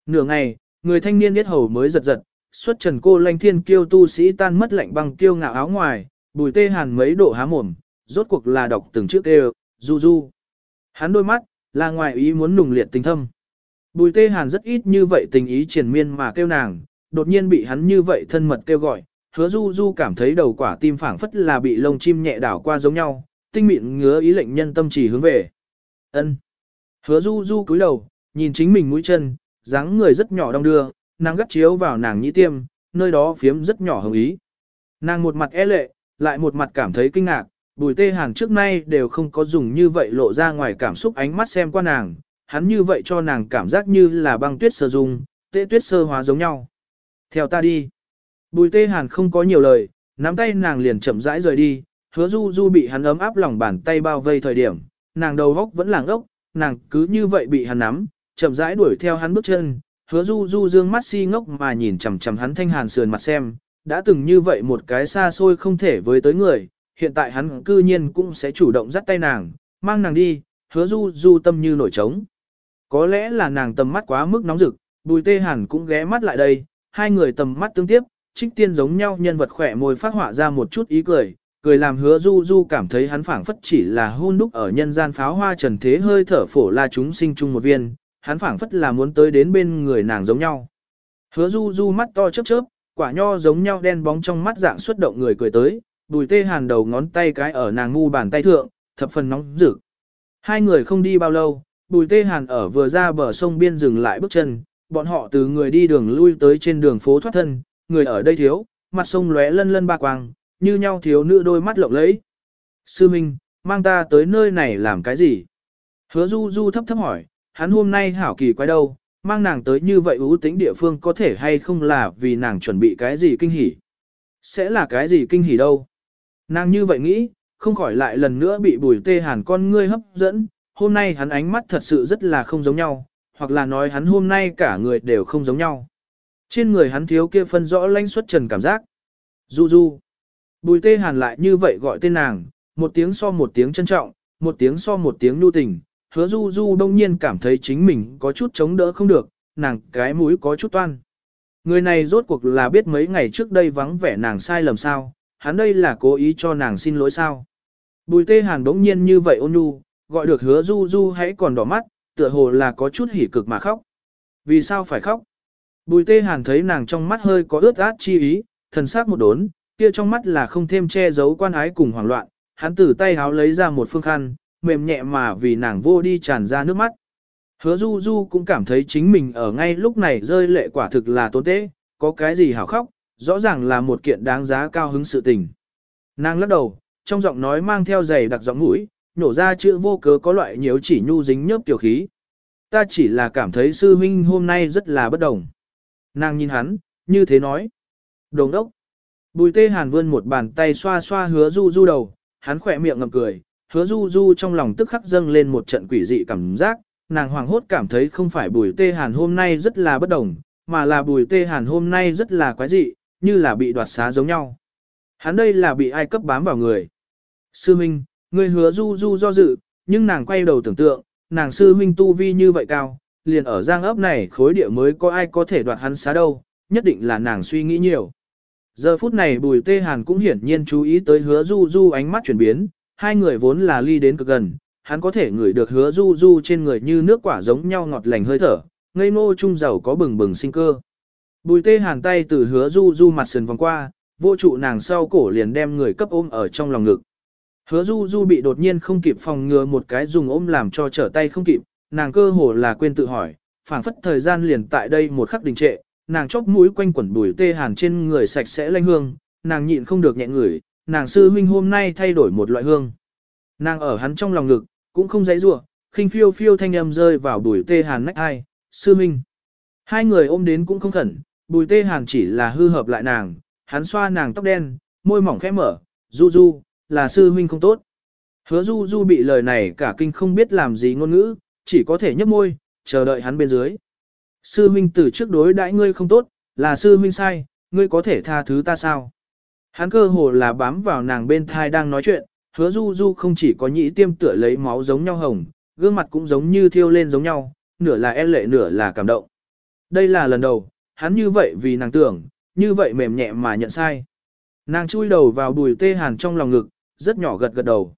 Nửa ngày, người thanh niên biết hầu mới giật giật, xuất trần cô lanh thiên kiêu tu sĩ tan mất lạnh băng kiêu ngạo áo ngoài, bùi tê hàn mấy độ há mồm, rốt cuộc là đọc từng chữ kêu, du du. Hắn đôi mắt, là ngoài ý muốn nùng liệt tình thâm. Bùi tê hàn rất ít như vậy tình ý triển miên mà kêu nàng, đột nhiên bị hắn như vậy thân mật kêu gọi, hứa du du cảm thấy đầu quả tim phảng phất là bị lông chim nhẹ đảo qua giống nhau, tinh mịn ngứa ý lệnh nhân tâm chỉ hướng về. Ân. Hứa du du cúi đầu, nhìn chính mình mũi chân, dáng người rất nhỏ đong đưa, nàng gắt chiếu vào nàng nhĩ tiêm, nơi đó phiếm rất nhỏ hồng ý. Nàng một mặt e lệ, lại một mặt cảm thấy kinh ngạc, bùi tê hàng trước nay đều không có dùng như vậy lộ ra ngoài cảm xúc ánh mắt xem qua nàng, hắn như vậy cho nàng cảm giác như là băng tuyết sơ dung, tê tuyết sơ hóa giống nhau. Theo ta đi. Bùi tê hàn không có nhiều lời, nắm tay nàng liền chậm rãi rời đi, hứa du du bị hắn ấm áp lòng bàn tay bao vây thời điểm, nàng đầu góc vẫn làng ốc, nàng cứ như vậy bị hắn nắm, chậm rãi đuổi theo hắn bước chân, hứa du du dương mắt si ngốc mà nhìn chằm chằm hắn thanh hàn sườn mặt xem, đã từng như vậy một cái xa xôi không thể với tới người, hiện tại hắn cư nhiên cũng sẽ chủ động dắt tay nàng, mang nàng đi, hứa du du tâm như nổi trống. Có lẽ là nàng tầm mắt quá mức nóng rực, bùi tê hàn cũng ghé mắt lại đây, hai người tầm mắt tương tiếp, trích tiên giống nhau nhân vật khỏe môi phát họa ra một chút ý cười, cười làm hứa du du cảm thấy hắn phảng phất chỉ là hôn đúc ở nhân gian pháo hoa trần thế hơi thở phổ la chúng sinh chung một viên, hắn phảng phất là muốn tới đến bên người nàng giống nhau. Hứa du du mắt to chớp chớp, quả nho giống nhau đen bóng trong mắt dạng xuất động người cười tới, bùi tê hàn đầu ngón tay cái ở nàng ngu bàn tay thượng, thập phần nóng rực. Hai người không đi bao lâu, bùi tê hàn ở vừa ra bờ sông biên dừng lại bước chân, bọn họ từ người đi đường lui tới trên đường phố thoát thân, người ở đây thiếu, mặt sông lóe lân lân ba quang, như nhau thiếu nữ đôi mắt lộng lẫy. Sư Minh, mang ta tới nơi này làm cái gì? Hứa du du thấp thấp hỏi, hắn hôm nay hảo kỳ quái đâu, mang nàng tới như vậy ưu tính địa phương có thể hay không là vì nàng chuẩn bị cái gì kinh hỉ? Sẽ là cái gì kinh hỉ đâu? Nàng như vậy nghĩ, không khỏi lại lần nữa bị bùi tê hàn con ngươi hấp dẫn, hôm nay hắn ánh mắt thật sự rất là không giống nhau, hoặc là nói hắn hôm nay cả người đều không giống nhau. Trên người hắn thiếu kia phân rõ lanh xuất trần cảm giác. Du du. Bùi tê hàn lại như vậy gọi tên nàng, một tiếng so một tiếng trân trọng, một tiếng so một tiếng nhu tình. Hứa du du đông nhiên cảm thấy chính mình có chút chống đỡ không được, nàng cái mũi có chút toan. Người này rốt cuộc là biết mấy ngày trước đây vắng vẻ nàng sai lầm sao, hắn đây là cố ý cho nàng xin lỗi sao. Bùi tê hàn đống nhiên như vậy ôn nhu, gọi được hứa du du hãy còn đỏ mắt, tựa hồ là có chút hỉ cực mà khóc. Vì sao phải khóc? Bùi tê hàn thấy nàng trong mắt hơi có ướt át chi ý, thần sắc một đốn, kia trong mắt là không thêm che giấu quan ái cùng hoảng loạn, hắn từ tay háo lấy ra một phương khăn, mềm nhẹ mà vì nàng vô đi tràn ra nước mắt. Hứa du du cũng cảm thấy chính mình ở ngay lúc này rơi lệ quả thực là tốn tế, có cái gì hảo khóc, rõ ràng là một kiện đáng giá cao hứng sự tình. Nàng lắc đầu, trong giọng nói mang theo giày đặc giọng mũi, nhổ ra chữ vô cớ có loại nhiễu chỉ nhu dính nhớp tiểu khí. Ta chỉ là cảm thấy sư huynh hôm nay rất là bất đồng. Nàng nhìn hắn, như thế nói. Đồng đốc. Bùi tê hàn vươn một bàn tay xoa xoa hứa du du đầu, hắn khỏe miệng ngậm cười, hứa du du trong lòng tức khắc dâng lên một trận quỷ dị cảm giác, nàng hoàng hốt cảm thấy không phải bùi tê hàn hôm nay rất là bất đồng, mà là bùi tê hàn hôm nay rất là quái dị, như là bị đoạt xá giống nhau. Hắn đây là bị ai cấp bám vào người. Sư Minh, người hứa du du do dự, nhưng nàng quay đầu tưởng tượng, nàng sư huynh tu vi như vậy cao, liền ở giang ấp này khối địa mới có ai có thể đoạt hắn xá đâu, nhất định là nàng suy nghĩ nhiều. Giờ phút này bùi tê hàn cũng hiển nhiên chú ý tới hứa du du ánh mắt chuyển biến, hai người vốn là ly đến cực gần, hắn có thể ngửi được hứa du du trên người như nước quả giống nhau ngọt lành hơi thở, ngây ngô trung giàu có bừng bừng sinh cơ. Bùi tê hàn tay từ hứa du du mặt sườn vòng qua, vô trụ nàng sau cổ liền đem người cấp ôm ở trong lòng ngực. Hứa du du bị đột nhiên không kịp phòng ngừa một cái dùng ôm làm cho trở tay không kịp, nàng cơ hồ là quên tự hỏi, phảng phất thời gian liền tại đây một khắc đình trệ, nàng chóp mũi quanh quẩn bùi tê hàn trên người sạch sẽ lanh hương, nàng nhịn không được nhẹ ngửi, nàng sư huynh hôm nay thay đổi một loại hương. Nàng ở hắn trong lòng ngực, cũng không dãy rủa, khinh phiêu phiêu thanh âm rơi vào bùi tê hàn nách hai, sư huynh. Hai người ôm đến cũng không khẩn, bùi tê hàn chỉ là hư hợp lại nàng, hắn xoa nàng tóc đen, môi mỏng khẽ mở, du du, là sư huynh không tốt. Hứa du du bị lời này cả kinh không biết làm gì ngôn ngữ, chỉ có thể nhấp môi, chờ đợi hắn bên dưới. Sư huynh từ trước đối đãi ngươi không tốt, là sư huynh sai, ngươi có thể tha thứ ta sao? Hắn cơ hồ là bám vào nàng bên thai đang nói chuyện, hứa du du không chỉ có nhĩ tiêm tựa lấy máu giống nhau hồng, gương mặt cũng giống như thiêu lên giống nhau, nửa là e lệ nửa là cảm động. Đây là lần đầu, hắn như vậy vì nàng tưởng, như vậy mềm nhẹ mà nhận sai. Nàng chui đầu vào bùi tê hàn trong lòng ngực, rất nhỏ gật gật đầu.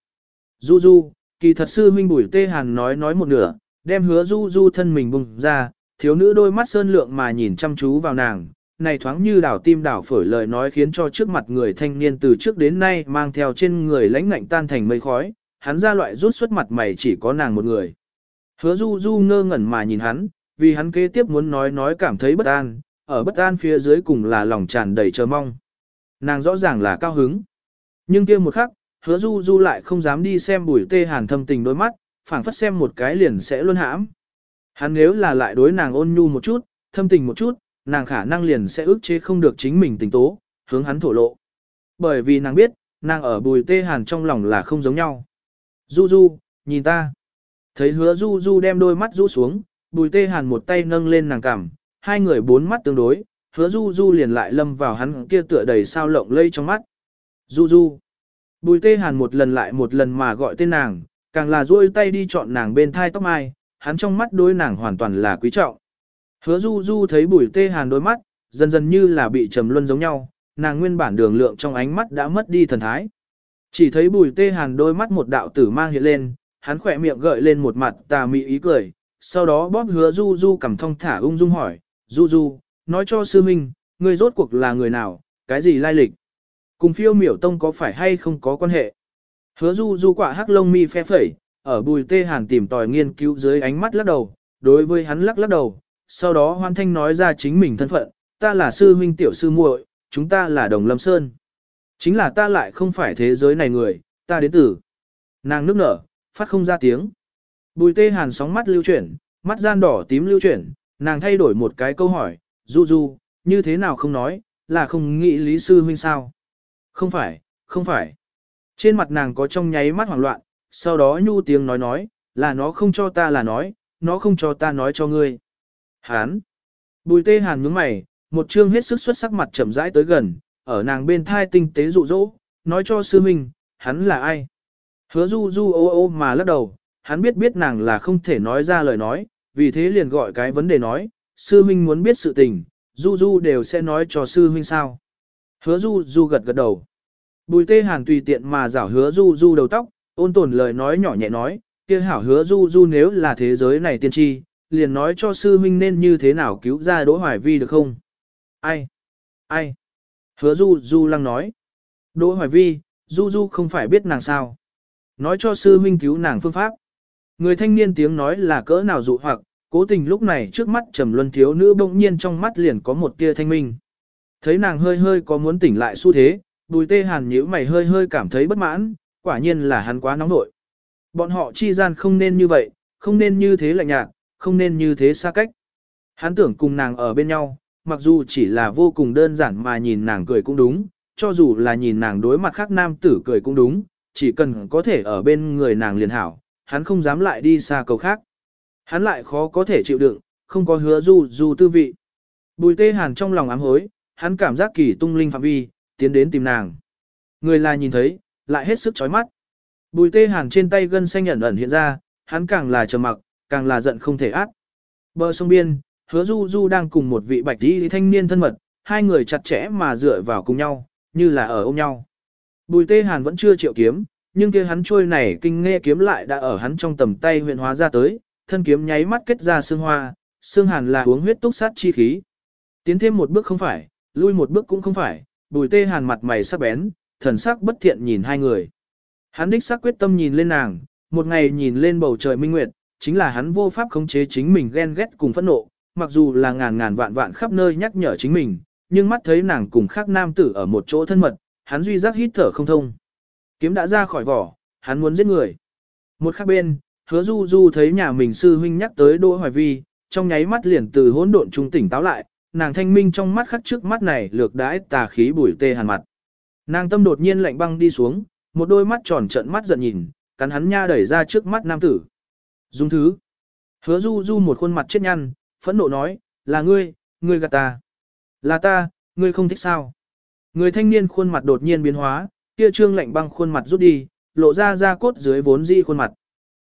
Du du, kỳ thật sư huynh bùi tê hàn nói nói một nửa, đem hứa du du thân mình bùng ra, thiếu nữ đôi mắt sơn lượng mà nhìn chăm chú vào nàng, này thoáng như đảo tim đảo phổi lời nói khiến cho trước mặt người thanh niên từ trước đến nay mang theo trên người lãnh ngạnh tan thành mây khói, hắn ra loại rút xuất mặt mày chỉ có nàng một người. Hứa du du ngơ ngẩn mà nhìn hắn, vì hắn kế tiếp muốn nói nói cảm thấy bất an, ở bất an phía dưới cùng là lòng tràn đầy chờ mong. Nàng rõ ràng là cao hứng. Nhưng kia một khắc, hứa du du lại không dám đi xem bùi tê hàn thâm tình đôi mắt, phảng phất xem một cái liền sẽ luôn hãm. Hắn nếu là lại đối nàng ôn nhu một chút, thâm tình một chút, nàng khả năng liền sẽ ức chế không được chính mình tình tố, hướng hắn thổ lộ. Bởi vì nàng biết, nàng ở bùi tê hàn trong lòng là không giống nhau. Du du, nhìn ta. Thấy hứa du du đem đôi mắt rũ xuống, bùi tê hàn một tay nâng lên nàng cằm, hai người bốn mắt tương đối, hứa du du liền lại lâm vào hắn kia tựa đầy sao lộng lây trong mắt. Du du. Bùi tê hàn một lần lại một lần mà gọi tên nàng, càng là duỗi tay đi chọn nàng bên thai tóc mai, hắn trong mắt đối nàng hoàn toàn là quý trọng. Hứa du du thấy bùi tê hàn đôi mắt, dần dần như là bị trầm luân giống nhau, nàng nguyên bản đường lượng trong ánh mắt đã mất đi thần thái. Chỉ thấy bùi tê hàn đôi mắt một đạo tử mang hiện lên, hắn khỏe miệng gợi lên một mặt tà mị ý cười, sau đó bóp hứa du du cầm thong thả ung dung hỏi, du du, nói cho sư minh, người rốt cuộc là người nào, cái gì lai lịch. Cùng phiêu miểu tông có phải hay không có quan hệ. Hứa du du quả hắc lông mi phe phẩy, ở bùi tê hàn tìm tòi nghiên cứu dưới ánh mắt lắc đầu, đối với hắn lắc lắc đầu, sau đó hoan thanh nói ra chính mình thân phận, ta là sư huynh tiểu sư muội, chúng ta là đồng lâm sơn. Chính là ta lại không phải thế giới này người, ta đến từ. Nàng nước nở, phát không ra tiếng. Bùi tê hàn sóng mắt lưu chuyển, mắt gian đỏ tím lưu chuyển, nàng thay đổi một cái câu hỏi, du du, như thế nào không nói, là không nghĩ lý sư huynh sao? Không phải, không phải. Trên mặt nàng có trong nháy mắt hoảng loạn, sau đó nhu tiếng nói nói, là nó không cho ta là nói, nó không cho ta nói cho ngươi. Hán. Bùi tê hàn nhướng mày, một chương hết sức xuất sắc mặt chậm rãi tới gần, ở nàng bên thai tinh tế dụ dỗ, nói cho sư minh, hắn là ai. Hứa du du ô ô mà lắc đầu, hắn biết biết nàng là không thể nói ra lời nói, vì thế liền gọi cái vấn đề nói, sư minh muốn biết sự tình, du du đều sẽ nói cho sư minh sao. Hứa du du gật gật đầu. Bùi tê hàn tùy tiện mà giảo hứa du du đầu tóc, ôn tồn lời nói nhỏ nhẹ nói, kia hảo hứa du du nếu là thế giới này tiên tri, liền nói cho sư huynh nên như thế nào cứu ra Đỗ Hoài Vi được không? Ai? Ai? Hứa du du lăng nói. Đỗ Hoài Vi, du du không phải biết nàng sao. Nói cho sư huynh cứu nàng phương pháp. Người thanh niên tiếng nói là cỡ nào dụ hoặc, cố tình lúc này trước mắt trầm luân thiếu nữ bỗng nhiên trong mắt liền có một tia thanh minh. Thấy nàng hơi hơi có muốn tỉnh lại xu thế, bùi tê hàn nhíu mày hơi hơi cảm thấy bất mãn, quả nhiên là hắn quá nóng nội. Bọn họ chi gian không nên như vậy, không nên như thế lạnh nhạt, không nên như thế xa cách. Hắn tưởng cùng nàng ở bên nhau, mặc dù chỉ là vô cùng đơn giản mà nhìn nàng cười cũng đúng, cho dù là nhìn nàng đối mặt khác nam tử cười cũng đúng, chỉ cần có thể ở bên người nàng liền hảo, hắn không dám lại đi xa cầu khác. Hắn lại khó có thể chịu đựng, không có hứa du du tư vị. Bùi tê hàn trong lòng ám hối, hắn cảm giác kỳ tung linh phạm vi, tiến đến tìm nàng. Người là nhìn thấy, lại hết sức chói mắt. Bùi tê hàn trên tay gân xanh ẩn ẩn hiện ra, hắn càng là trầm mặc, càng là giận không thể át. Bờ sông biên, hứa du du đang cùng một vị bạch đi thanh niên thân mật, hai người chặt chẽ mà dựa vào cùng nhau, như là ở ôm nhau. Bùi tê hàn vẫn chưa triệu kiếm, nhưng kia hắn trôi này kinh nghe kiếm lại đã ở hắn trong tầm tay huyện hóa ra tới, thân kiếm nháy mắt kết ra xương hoa, xương hàn là uống huyết túc sát chi khí. Tiến thêm một bước không phải, lui một bước cũng không phải, bùi tê hàn mặt mày sắc bén, thần sắc bất thiện nhìn hai người. Hắn đích xác quyết tâm nhìn lên nàng, một ngày nhìn lên bầu trời minh nguyệt, chính là hắn vô pháp khống chế chính mình ghen ghét cùng phẫn nộ, mặc dù là ngàn ngàn vạn vạn khắp nơi nhắc nhở chính mình, nhưng mắt thấy nàng cùng khác nam tử ở một chỗ thân mật, hắn duy giác hít thở không thông. Kiếm đã ra khỏi vỏ, hắn muốn giết người. Một khác bên, hứa du du thấy nhà mình sư huynh nhắc tới Đỗ Hoài Vi, trong nháy mắt liền từ hỗn độn trung tỉnh táo lại, nàng thanh minh trong mắt khắc trước mắt này lược đãi tà khí bùi tê hàn mặt. Nàng tâm đột nhiên lạnh băng đi xuống, một đôi mắt tròn trợn mắt giận nhìn, cắn hắn nha đẩy ra trước mắt nam tử. Dung thứ. Hứa du du một khuôn mặt chết nhăn, phẫn nộ nói, là ngươi, ngươi gạt ta. Là ta, ngươi không thích sao. Người thanh niên khuôn mặt đột nhiên biến hóa, kia trương lạnh băng khuôn mặt rút đi, lộ ra da cốt dưới vốn dĩ khuôn mặt.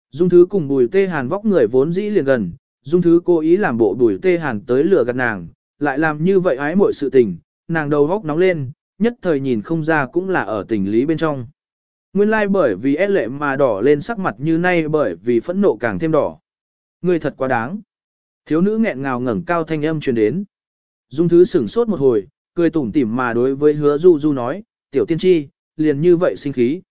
Dung thứ cùng bùi tê hàn vóc người vốn dĩ liền gần, dung thứ cố ý làm bộ bùi tê hàn tới lửa gạt nàng, lại làm như vậy ái muội sự tình, nàng đầu góc nóng lên, nhất thời nhìn không ra cũng là ở tình lý bên trong. Nguyên lai like bởi vì e lệ mà đỏ lên sắc mặt như nay bởi vì phẫn nộ càng thêm đỏ. Người thật quá đáng. Thiếu nữ nghẹn ngào ngẩng cao thanh âm truyền đến. Dung thứ sửng sốt một hồi, cười tủm tỉm mà đối với hứa du du nói, tiểu tiên tri, liền như vậy sinh khí.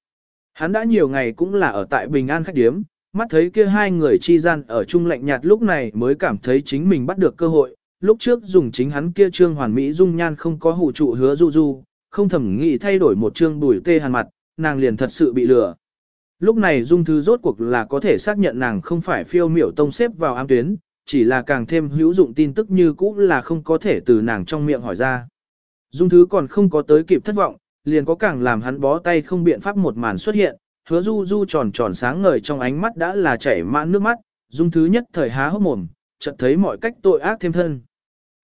Hắn đã nhiều ngày cũng là ở tại Bình An khách điếm, mắt thấy kia hai người chi gian ở chung lạnh nhạt lúc này mới cảm thấy chính mình bắt được cơ hội, lúc trước dùng chính hắn kia trương hoàn mỹ dung nhan không có hủ trụ hứa du du, không thẩm nghĩ thay đổi một trương bùi tê hàn mặt, nàng liền thật sự bị lừa. Lúc này dung thứ rốt cuộc là có thể xác nhận nàng không phải phiêu miểu tông xếp vào ám tuyến, chỉ là càng thêm hữu dụng tin tức như cũ là không có thể từ nàng trong miệng hỏi ra. Dung thứ còn không có tới kịp thất vọng, liền có càng làm hắn bó tay không biện pháp một màn xuất hiện, hứa du du tròn tròn sáng ngời trong ánh mắt đã là chảy mãn nước mắt, dung thứ nhất thời há hốc mồm, chợt thấy mọi cách tội ác thêm thân.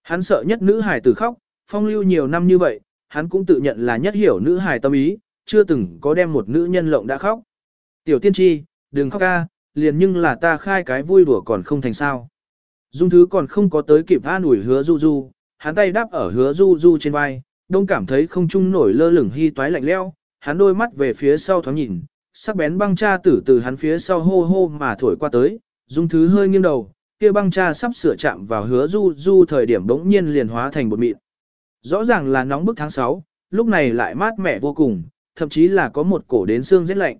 Hắn sợ nhất nữ hài tử khóc, phong lưu nhiều năm như vậy, hắn cũng tự nhận là nhất hiểu nữ hài tâm ý, chưa từng có đem một nữ nhân lộng đã khóc. Tiểu tiên tri, đừng khóc ca, liền nhưng là ta khai cái vui đùa còn không thành sao. Dung thứ còn không có tới kịp an ủi hứa du du, hắn tay đáp ở hứa du du trên vai, đông cảm thấy không trung nổi lơ lửng hy toái lạnh leo, hắn đôi mắt về phía sau thoáng nhìn, sắc bén băng cha tử từ hắn phía sau hô hô mà thổi qua tới, dung thứ hơi nghiêng đầu, kia băng cha sắp sửa chạm vào hứa du du thời điểm bỗng nhiên liền hóa thành bột mịn. Rõ ràng là nóng bức tháng 6, lúc này lại mát mẻ vô cùng, thậm chí là có một cổ đến xương rét lạnh.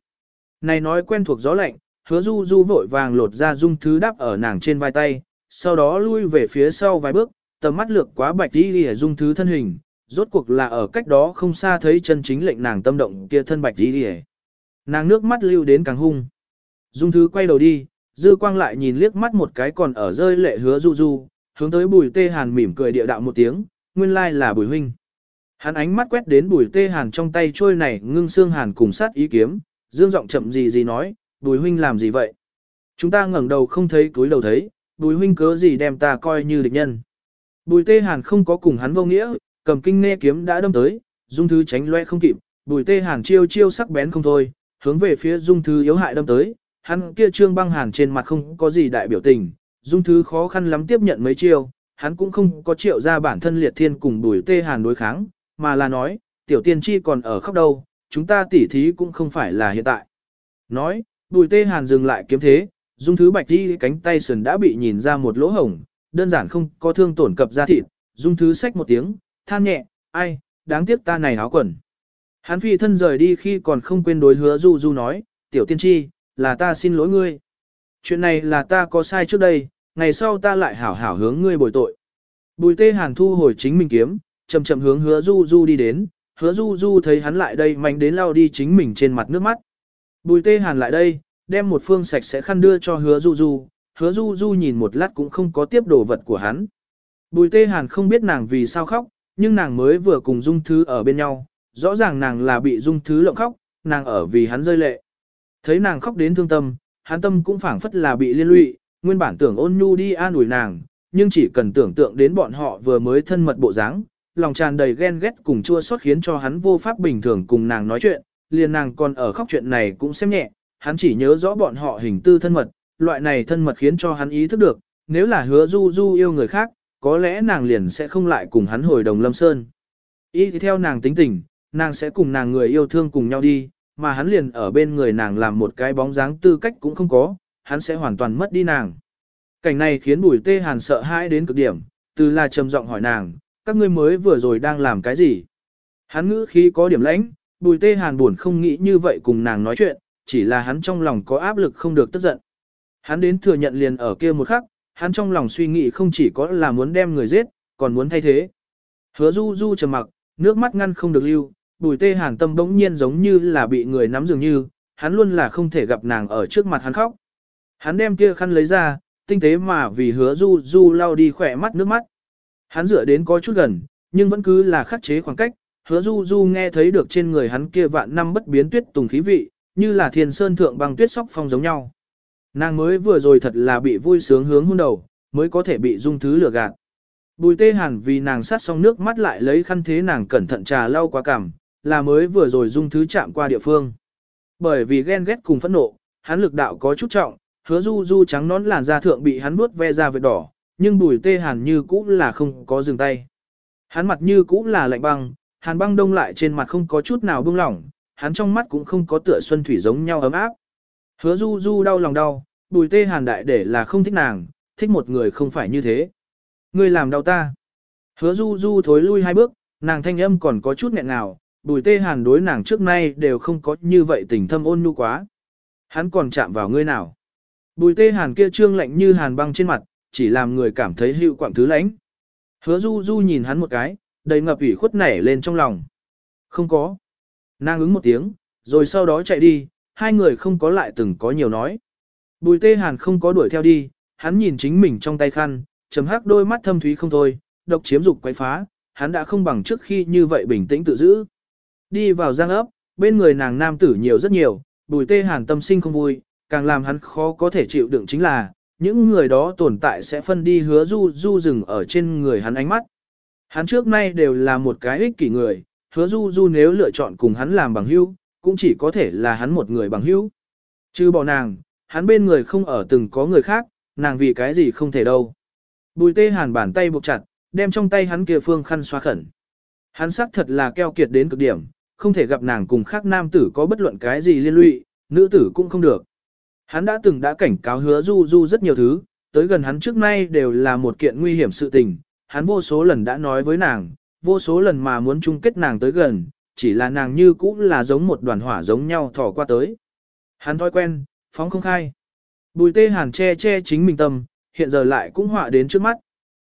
Này nói quen thuộc gió lạnh, hứa du du vội vàng lột ra dung thứ đắp ở nàng trên vai tay, sau đó lui về phía sau vài bước, tầm mắt lược quá bạch đi lìa dung thứ thân hình, rốt cuộc là ở cách đó không xa thấy chân chính lệnh nàng tâm động kia thân bạch đi lìa. Nàng nước mắt lưu đến càng hung. Dung thứ quay đầu đi, dư quang lại nhìn liếc mắt một cái còn ở rơi lệ hứa du du, hướng tới bùi tê hàn mỉm cười địa đạo một tiếng, nguyên lai là bùi huynh. Hắn ánh mắt quét đến bùi tê hàn trong tay trôi này ngưng xương hàn cùng sát ý kiếm, dương giọng chậm gì gì nói, bùi huynh làm gì vậy? Chúng ta ngẩng đầu không thấy túi đầu thấy, bùi huynh cớ gì đem ta coi như địch nhân. Bùi tê hàn không có cùng hắn vô nghĩa, cầm kinh nghe kiếm đã đâm tới, dung thứ tránh loe không kịp, bùi tê hàn chiêu chiêu sắc bén không thôi, hướng về phía dung thứ yếu hại đâm tới, hắn kia trương băng hàn trên mặt không có gì đại biểu tình, dung thứ khó khăn lắm tiếp nhận mấy chiêu, hắn cũng không có triệu ra bản thân liệt thiên cùng bùi tê hàn đối kháng, mà là nói, tiểu tiên tri còn ở khóc đâu, chúng ta tỉ thí cũng không phải là hiện tại. Nói, bùi tê hàn dừng lại kiếm thế, dung thứ bạch đi cánh tay sườn đã bị nhìn ra một lỗ hổng, đơn giản không có thương tổn cập da thịt, dung thứ xách một tiếng, than nhẹ, ai, đáng tiếc ta này áo quần. Hắn phi thân rời đi khi còn không quên đối hứa du du nói, tiểu tiên tri, là ta xin lỗi ngươi. Chuyện này là ta có sai trước đây, ngày sau ta lại hảo hảo hướng ngươi bồi tội. Bùi tê hàn thu hồi chính mình kiếm, chậm chậm hướng hứa du du đi đến, hứa du du thấy hắn lại đây mạnh đến lao đi chính mình trên mặt nước mắt. Bùi tê hàn lại đây, đem một phương sạch sẽ khăn đưa cho hứa du du, hứa du du nhìn một lát cũng không có tiếp đồ vật của hắn. Bùi tê hàn không biết nàng vì sao khóc, nhưng nàng mới vừa cùng dung thứ ở bên nhau, rõ ràng nàng là bị dung thứ lộng khóc, nàng ở vì hắn rơi lệ. Thấy nàng khóc đến thương tâm, hắn tâm cũng phảng phất là bị liên lụy, nguyên bản tưởng ôn nhu đi an ủi nàng, nhưng chỉ cần tưởng tượng đến bọn họ vừa mới thân mật bộ dáng, lòng tràn đầy ghen ghét cùng chua xót khiến cho hắn vô pháp bình thường cùng nàng nói chuyện, liền nàng còn ở khóc chuyện này cũng xem nhẹ, hắn chỉ nhớ rõ bọn họ hình tư thân mật, loại này thân mật khiến cho hắn ý thức được, nếu là hứa du du yêu người khác, có lẽ nàng liền sẽ không lại cùng hắn hồi đồng lâm sơn. Ý thì theo nàng tính tình, nàng sẽ cùng nàng người yêu thương cùng nhau đi, mà hắn liền ở bên người nàng làm một cái bóng dáng tư cách cũng không có, hắn sẽ hoàn toàn mất đi nàng. Cảnh này khiến bùi tê hàn sợ hãi đến cực điểm, từ là trầm giọng hỏi nàng, các ngươi mới vừa rồi đang làm cái gì? Hắn ngữ khí có điểm lãnh, bùi tê hàn buồn không nghĩ như vậy cùng nàng nói chuyện, chỉ là hắn trong lòng có áp lực không được tức giận. Hắn đến thừa nhận liền ở kia một khắc, hắn trong lòng suy nghĩ không chỉ có là muốn đem người giết, còn muốn thay thế. Hứa du du trầm mặc, nước mắt ngăn không được lưu, bùi tê hàn tâm bỗng nhiên giống như là bị người nắm dường như, hắn luôn là không thể gặp nàng ở trước mặt hắn khóc. Hắn đem kia khăn lấy ra, tinh tế mà vì hứa du du lau đi khỏe mắt nước mắt. Hắn dựa đến có chút gần, nhưng vẫn cứ là khắc chế khoảng cách, hứa du du nghe thấy được trên người hắn kia vạn năm bất biến tuyết tùng khí vị, như là thiên sơn thượng băng tuyết sóc phong giống nhau. Nàng mới vừa rồi thật là bị vui sướng hướng hôn đầu, mới có thể bị dung thứ lừa gạt. Bùi tê hàn vì nàng sát xong nước mắt lại lấy khăn thế nàng cẩn thận trà lau qua cằm, là mới vừa rồi dung thứ chạm qua địa phương. Bởi vì ghen ghét cùng phẫn nộ, hắn lực đạo có chút trọng, hứa du du trắng nón làn da thượng bị hắn vuốt ve ra vệt đỏ, nhưng bùi tê hàn như cũ là không có dừng tay. Hắn mặt như cũ là lạnh băng, hàn băng đông lại trên mặt không có chút nào bưng lỏng, hắn trong mắt cũng không có tựa xuân thủy giống nhau ấm áp. Hứa du du đau lòng đau, bùi tê hàn đại để là không thích nàng, thích một người không phải như thế. Ngươi làm đau ta. Hứa du du thối lui hai bước, nàng thanh âm còn có chút nghẹn nào, bùi tê hàn đối nàng trước nay đều không có như vậy tình thâm ôn nhu quá. Hắn còn chạm vào ngươi nào. Bùi tê hàn kia trương lạnh như hàn băng trên mặt, chỉ làm người cảm thấy hữu quạng thứ lãnh. Hứa du du nhìn hắn một cái, đầy ngập ủy khuất nảy lên trong lòng. Không có. Nàng ứng một tiếng, rồi sau đó chạy đi, hai người không có lại từng có nhiều nói. Bùi tê hàn không có đuổi theo đi, hắn nhìn chính mình trong tay khăn, chấm hắc đôi mắt thâm thúy không thôi, độc chiếm dục quấy phá, hắn đã không bằng trước khi như vậy bình tĩnh tự giữ. Đi vào giang ấp, bên người nàng nam tử nhiều rất nhiều, bùi tê hàn tâm sinh không vui, càng làm hắn khó có thể chịu đựng chính là, những người đó tồn tại sẽ phân đi hứa du du rừng ở trên người hắn ánh mắt. Hắn trước nay đều là một cái ích kỷ người, hứa du du nếu lựa chọn cùng hắn làm bằng hữu, cũng chỉ có thể là hắn một người bằng hữu. Chứ bỏ nàng, hắn bên người không ở từng có người khác, nàng vì cái gì không thể đâu. Bùi tê hàn bàn tay buộc chặt, đem trong tay hắn kia phương khăn xoa khẩn. Hắn sắc thật là keo kiệt đến cực điểm, không thể gặp nàng cùng khác nam tử có bất luận cái gì liên lụy, nữ tử cũng không được. Hắn đã từng đã cảnh cáo hứa du du rất nhiều thứ, tới gần hắn trước nay đều là một kiện nguy hiểm sự tình, hắn vô số lần đã nói với nàng, vô số lần mà muốn chung kết nàng tới gần, chỉ là nàng như cũng là giống một đoàn hỏa giống nhau thỏ qua tới. Hắn thói quen, phóng không khai. Bùi tê hàn che che chính mình tâm, hiện giờ lại cũng họa đến trước mắt.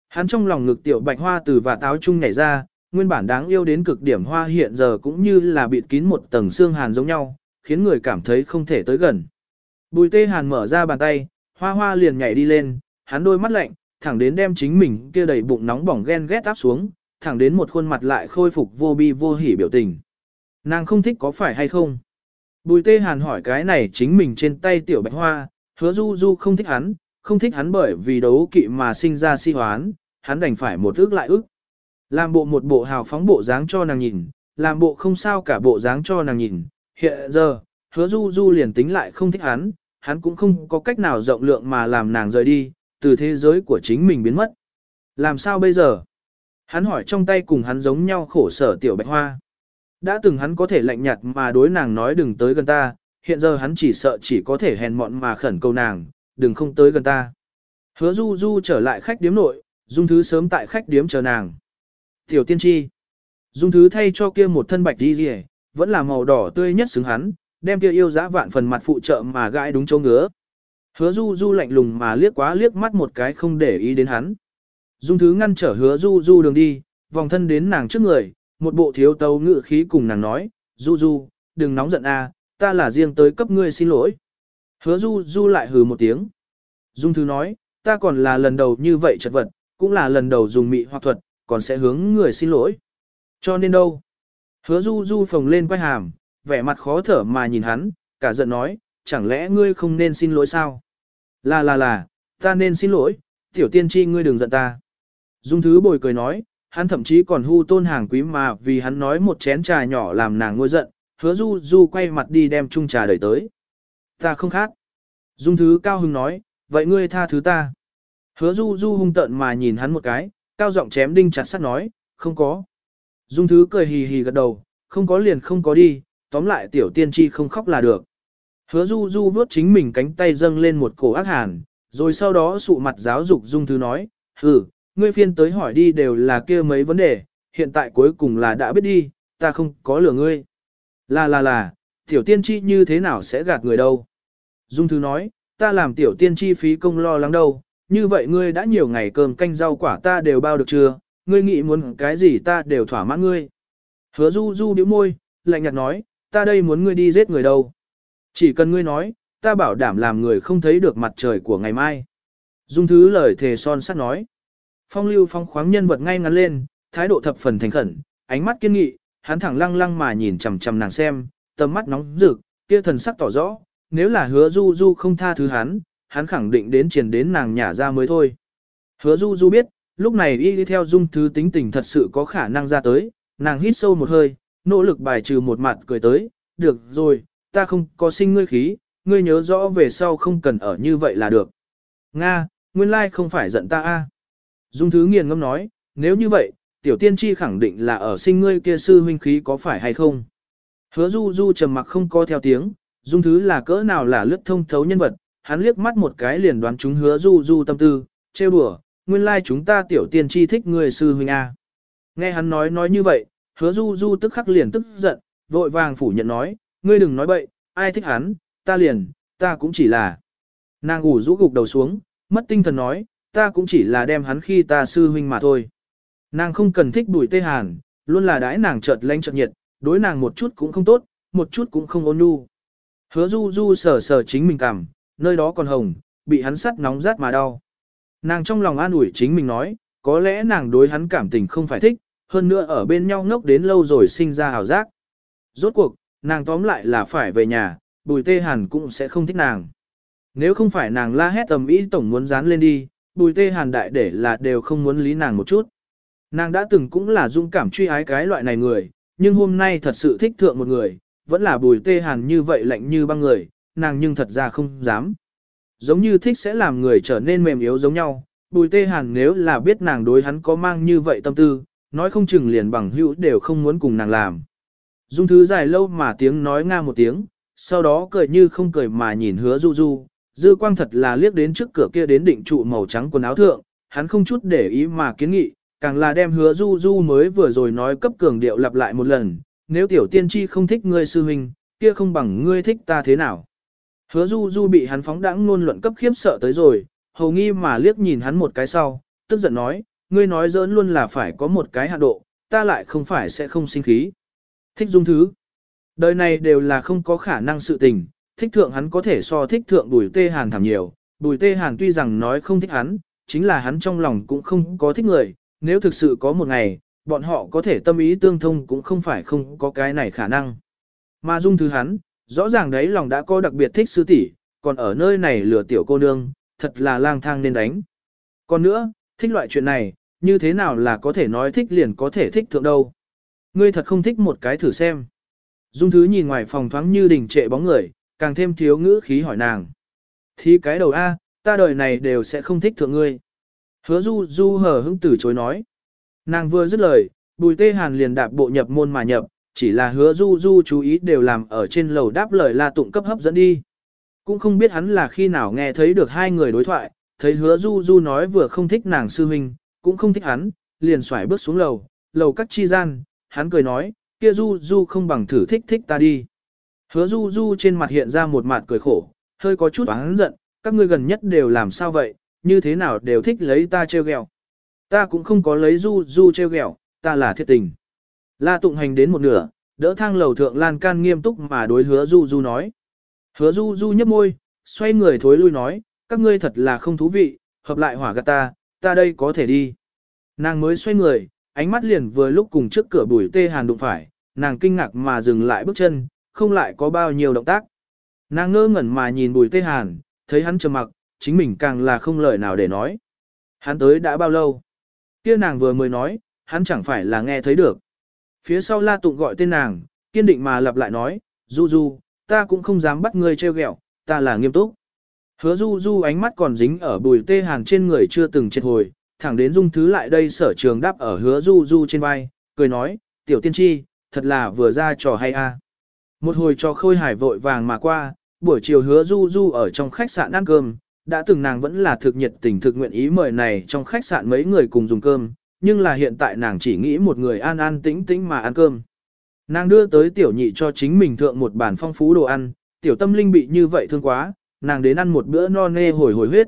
Hắn trong lòng ngực tiểu bạch hoa từ và táo chung nhảy ra, nguyên bản đáng yêu đến cực điểm hoa hiện giờ cũng như là bịt kín một tầng xương hàn giống nhau, khiến người cảm thấy không thể tới gần. Bùi tê hàn mở ra bàn tay, hoa hoa liền nhảy đi lên, hắn đôi mắt lạnh, thẳng đến đem chính mình kia đầy bụng nóng bỏng ghen ghét áp xuống, thẳng đến một khuôn mặt lại khôi phục vô bi vô hỉ biểu tình. Nàng không thích có phải hay không? Bùi tê hàn hỏi cái này chính mình trên tay tiểu bạch hoa, hứa du du không thích hắn, không thích hắn bởi vì đấu kỵ mà sinh ra si hoán, hắn đành phải một ước lại ước. Làm bộ một bộ hào phóng bộ dáng cho nàng nhìn, làm bộ không sao cả bộ dáng cho nàng nhìn, hiện giờ, hứa du du liền tính lại không thích hắn, hắn cũng không có cách nào rộng lượng mà làm nàng rời đi, từ thế giới của chính mình biến mất. Làm sao bây giờ? Hắn hỏi trong tay cùng hắn giống nhau khổ sở tiểu bạch hoa. Đã từng hắn có thể lạnh nhạt mà đối nàng nói đừng tới gần ta, hiện giờ hắn chỉ sợ chỉ có thể hèn mọn mà khẩn cầu nàng, đừng không tới gần ta. Hứa du du trở lại khách điếm nội, dung thứ sớm tại khách điếm chờ nàng. Tiểu tiên tri. Dung thứ thay cho kia một thân bạch đi rỉ, vẫn là màu đỏ tươi nhất xứng hắn, đem kia yêu dã vạn phần mặt phụ trợ mà gãi đúng chỗ ngứa. Hứa du du lạnh lùng mà liếc quá liếc mắt một cái không để ý đến hắn. Dung thứ ngăn trở hứa du du đường đi, vòng thân đến nàng trước người, một bộ thiếu tấu ngự khí cùng nàng nói, du du, đừng nóng giận a, ta là riêng tới cấp ngươi xin lỗi. Hứa du du lại hừ một tiếng. Dung thứ nói, ta còn là lần đầu như vậy chật vật, cũng là lần đầu dùng mị hoặc thuật, còn sẽ hướng người xin lỗi. Cho nên đâu? Hứa du du phồng lên quay hàm, vẻ mặt khó thở mà nhìn hắn, cả giận nói, chẳng lẽ ngươi không nên xin lỗi sao? Là là là, ta nên xin lỗi, tiểu tiên tri ngươi đừng giận ta. Dung thứ bồi cười nói, hắn thậm chí còn hưu tôn hàng quý mà vì hắn nói một chén trà nhỏ làm nàng ngôi giận, hứa du du quay mặt đi đem chung trà đẩy tới. Ta không khác. Dung thứ cao hưng nói, vậy ngươi tha thứ ta. Hứa du du hung tận mà nhìn hắn một cái, cao giọng chém đinh chặt sắt nói, không có. Dung thứ cười hì hì gật đầu, không có liền không có đi, tóm lại tiểu tiên tri không khóc là được. Hứa du du vuốt chính mình cánh tay dâng lên một cổ ác hàn, rồi sau đó sụ mặt giáo dục dung thứ nói, ừ, ngươi phiên tới hỏi đi đều là kia mấy vấn đề, hiện tại cuối cùng là đã biết đi, ta không có lừa ngươi. Là là là, tiểu tiên tri như thế nào sẽ gạt người đâu. Dung thứ nói, ta làm tiểu tiên tri phí công lo lắng đâu, như vậy ngươi đã nhiều ngày cơm canh rau quả ta đều bao được chưa, ngươi nghĩ muốn cái gì ta đều thỏa mãn ngươi. Hứa du du điếu môi, lạnh nhạt nói, ta đây muốn ngươi đi giết người đâu. Chỉ cần ngươi nói, ta bảo đảm làm người không thấy được mặt trời của ngày mai. Dung thứ lời thề son sắt nói. Phong lưu phong khoáng nhân vật ngay ngắn lên, thái độ thập phần thành khẩn, ánh mắt kiên nghị, hắn thẳng lăng lăng mà nhìn chằm chằm nàng xem, tầm mắt nóng rực, kia thần sắc tỏ rõ, nếu là hứa du du không tha thứ hắn, hắn khẳng định đến triển đến nàng nhả ra mới thôi. Hứa du du biết, lúc này y đi theo dung thứ tính tình thật sự có khả năng ra tới, nàng hít sâu một hơi, nỗ lực bài trừ một mặt cười tới, được rồi, ta không có sinh ngươi khí, ngươi nhớ rõ về sau không cần ở như vậy là được. Nga, nguyên lai không phải giận ta a. Dung thứ nghiền ngâm nói, nếu như vậy, tiểu tiên tri khẳng định là ở sinh ngươi kia sư huynh khí có phải hay không. Hứa du du trầm mặc không có theo tiếng, dung thứ là cỡ nào là lướt thông thấu nhân vật, hắn liếc mắt một cái liền đoán chúng hứa du du tâm tư, trêu đùa, nguyên lai chúng ta tiểu tiên tri thích người sư huynh a. Nghe hắn nói nói như vậy, Hứa du du tức khắc liền tức giận, vội vàng phủ nhận nói, ngươi đừng nói bậy, ai thích hắn, ta liền, ta cũng chỉ là. Nàng ủ rũ gục đầu xuống, mất tinh thần nói, ta cũng chỉ là đem hắn khi ta sư huynh mà thôi. Nàng không cần thích bùi tê hàn, luôn là đãi nàng chợt lanh chợt nhiệt, đối nàng một chút cũng không tốt, một chút cũng không ôn nhu. Hứa du du sờ sờ chính mình cảm, nơi đó còn hồng, bị hắn sắt nóng rát mà đau. Nàng trong lòng an ủi chính mình nói, có lẽ nàng đối hắn cảm tình không phải thích, hơn nữa ở bên nhau ngốc đến lâu rồi sinh ra hào giác. Rốt cuộc, nàng tóm lại là phải về nhà, bùi tê hàn cũng sẽ không thích nàng. Nếu không phải nàng la hét tầm ý tổng muốn dán lên đi, bùi tê hàn đại để là đều không muốn lý nàng một chút. Nàng đã từng cũng là dung cảm truy ái cái loại này người, nhưng hôm nay thật sự thích thượng một người, vẫn là bùi tê hàn như vậy lạnh như băng người, nàng nhưng thật ra không dám. Giống như thích sẽ làm người trở nên mềm yếu giống nhau, bùi tê hàn nếu là biết nàng đối hắn có mang như vậy tâm tư, nói không chừng liền bằng hữu đều không muốn cùng nàng làm. Dung thứ dài lâu mà tiếng nói nga một tiếng, sau đó cười như không cười mà nhìn hứa du du, dư quang thật là liếc đến trước cửa kia đến định trụ màu trắng quần áo thượng, hắn không chút để ý mà kiến nghị, càng là đem hứa du du mới vừa rồi nói cấp cường điệu lặp lại một lần, nếu tiểu tiên tri không thích ngươi sư huynh, kia không bằng ngươi thích ta thế nào. Hứa du du bị hắn phóng đãng ngôn luận cấp khiếp sợ tới rồi, hầu nghi mà liếc nhìn hắn một cái sau, tức giận nói, ngươi nói giỡn luôn là phải có một cái hạ độ, ta lại không phải sẽ không sinh khí. Thích dung thứ. Đời này đều là không có khả năng sự tình, thích thượng hắn có thể so thích thượng bùi tê hàn thảm nhiều, bùi tê hàn tuy rằng nói không thích hắn, chính là hắn trong lòng cũng không có thích người, nếu thực sự có một ngày, bọn họ có thể tâm ý tương thông cũng không phải không có cái này khả năng. Mà dung thứ hắn, rõ ràng đấy lòng đã có đặc biệt thích sư tỷ, còn ở nơi này lừa tiểu cô nương, thật là lang thang nên đánh. Còn nữa, thích loại chuyện này, như thế nào là có thể nói thích liền có thể thích thượng đâu. Ngươi thật không thích một cái thử xem. Dung thứ nhìn ngoài phòng thoáng như đình trệ bóng người, càng thêm thiếu ngữ khí hỏi nàng. Thì cái đầu A, ta đời này đều sẽ không thích thượng ngươi. Hứa du du hờ hững từ chối nói. Nàng vừa dứt lời, bùi tê hàn liền đạp bộ nhập môn mà nhập, chỉ là hứa du du chú ý đều làm ở trên lầu đáp lời la tụng cấp hấp dẫn đi. Cũng không biết hắn là khi nào nghe thấy được hai người đối thoại, thấy hứa du du nói vừa không thích nàng sư huynh, cũng không thích hắn, liền xoải bước xuống lầu, lầu cắt chi gian, hắn cười nói, kia du du không bằng thử thích thích ta đi. Hứa du du trên mặt hiện ra một mặt cười khổ, hơi có chút oán giận, các ngươi gần nhất đều làm sao vậy, như thế nào đều thích lấy ta treo ghẹo. Ta cũng không có lấy du du treo ghẹo, ta là thiết tình. La tụng hành đến một nửa, đỡ thang lầu thượng lan can nghiêm túc mà đối hứa du du nói. Hứa du du nhấp môi, xoay người thối lui nói, các ngươi thật là không thú vị, hợp lại hỏa gạt ta, ta đây có thể đi. Nàng mới xoay người, ánh mắt liền vừa lúc cùng trước cửa bùi tê hàn đụng phải, nàng kinh ngạc mà dừng lại bước chân, không lại có bao nhiêu động tác. Nàng ngơ ngẩn mà nhìn bùi tê hàn, thấy hắn trầm mặc, chính mình càng là không lời nào để nói. Hắn tới đã bao lâu? Kia nàng vừa mới nói, hắn chẳng phải là nghe thấy được. Phía sau la tụng gọi tên nàng, kiên định mà lặp lại nói, Du Du, ta cũng không dám bắt ngươi treo gẹo, ta là nghiêm túc. Hứa Du Du ánh mắt còn dính ở bùi tê hàn trên người chưa từng triệt hồi, thẳng đến dung thứ lại đây sở trường đáp ở hứa Du Du trên vai, cười nói, tiểu tiên tri, thật là vừa ra trò hay a. Một hồi trò khôi hải vội vàng mà qua, buổi chiều hứa Du Du ở trong khách sạn ăn cơm, đã từng nàng vẫn là thực nhiệt tình thực nguyện ý mời này trong khách sạn mấy người cùng dùng cơm, nhưng là hiện tại nàng chỉ nghĩ một người an an tĩnh tĩnh mà ăn cơm. Nàng đưa tới tiểu nhị cho chính mình thượng một bản phong phú đồ ăn, tiểu tâm linh bị như vậy thương quá, nàng đến ăn một bữa no nê hồi hồi huyết.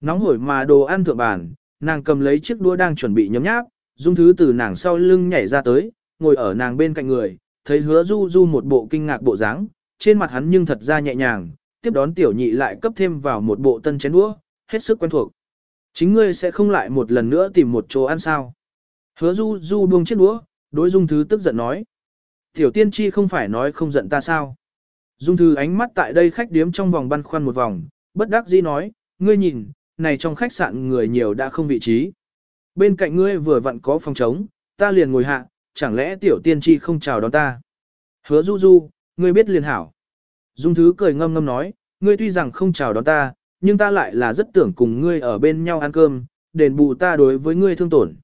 Nóng hổi mà đồ ăn thượng bản, nàng cầm lấy chiếc đũa đang chuẩn bị nhấm nháp, dung thứ từ nàng sau lưng nhảy ra tới, ngồi ở nàng bên cạnh người, thấy hứa du du một bộ kinh ngạc bộ dáng, trên mặt hắn nhưng thật ra nhẹ nhàng, tiếp đón tiểu nhị lại cấp thêm vào một bộ tân chén đũa, hết sức quen thuộc. Chính ngươi sẽ không lại một lần nữa tìm một chỗ ăn sao. Hứa du du buông chiếc đũa, đối dung thứ tức giận nói. Tiểu tiên tri không phải nói không giận ta sao. Dung thư ánh mắt tại đây khách điếm trong vòng băn khoăn một vòng, bất đắc dĩ nói, ngươi nhìn, này trong khách sạn người nhiều đã không vị trí. Bên cạnh ngươi vừa vặn có phòng trống, ta liền ngồi hạ, chẳng lẽ tiểu tiên tri không chào đón ta. Hứa du du, ngươi biết liền hảo. Dung thứ cười ngâm ngâm nói, ngươi tuy rằng không chào đón ta, nhưng ta lại là rất tưởng cùng ngươi ở bên nhau ăn cơm, đền bù ta đối với ngươi thương tổn.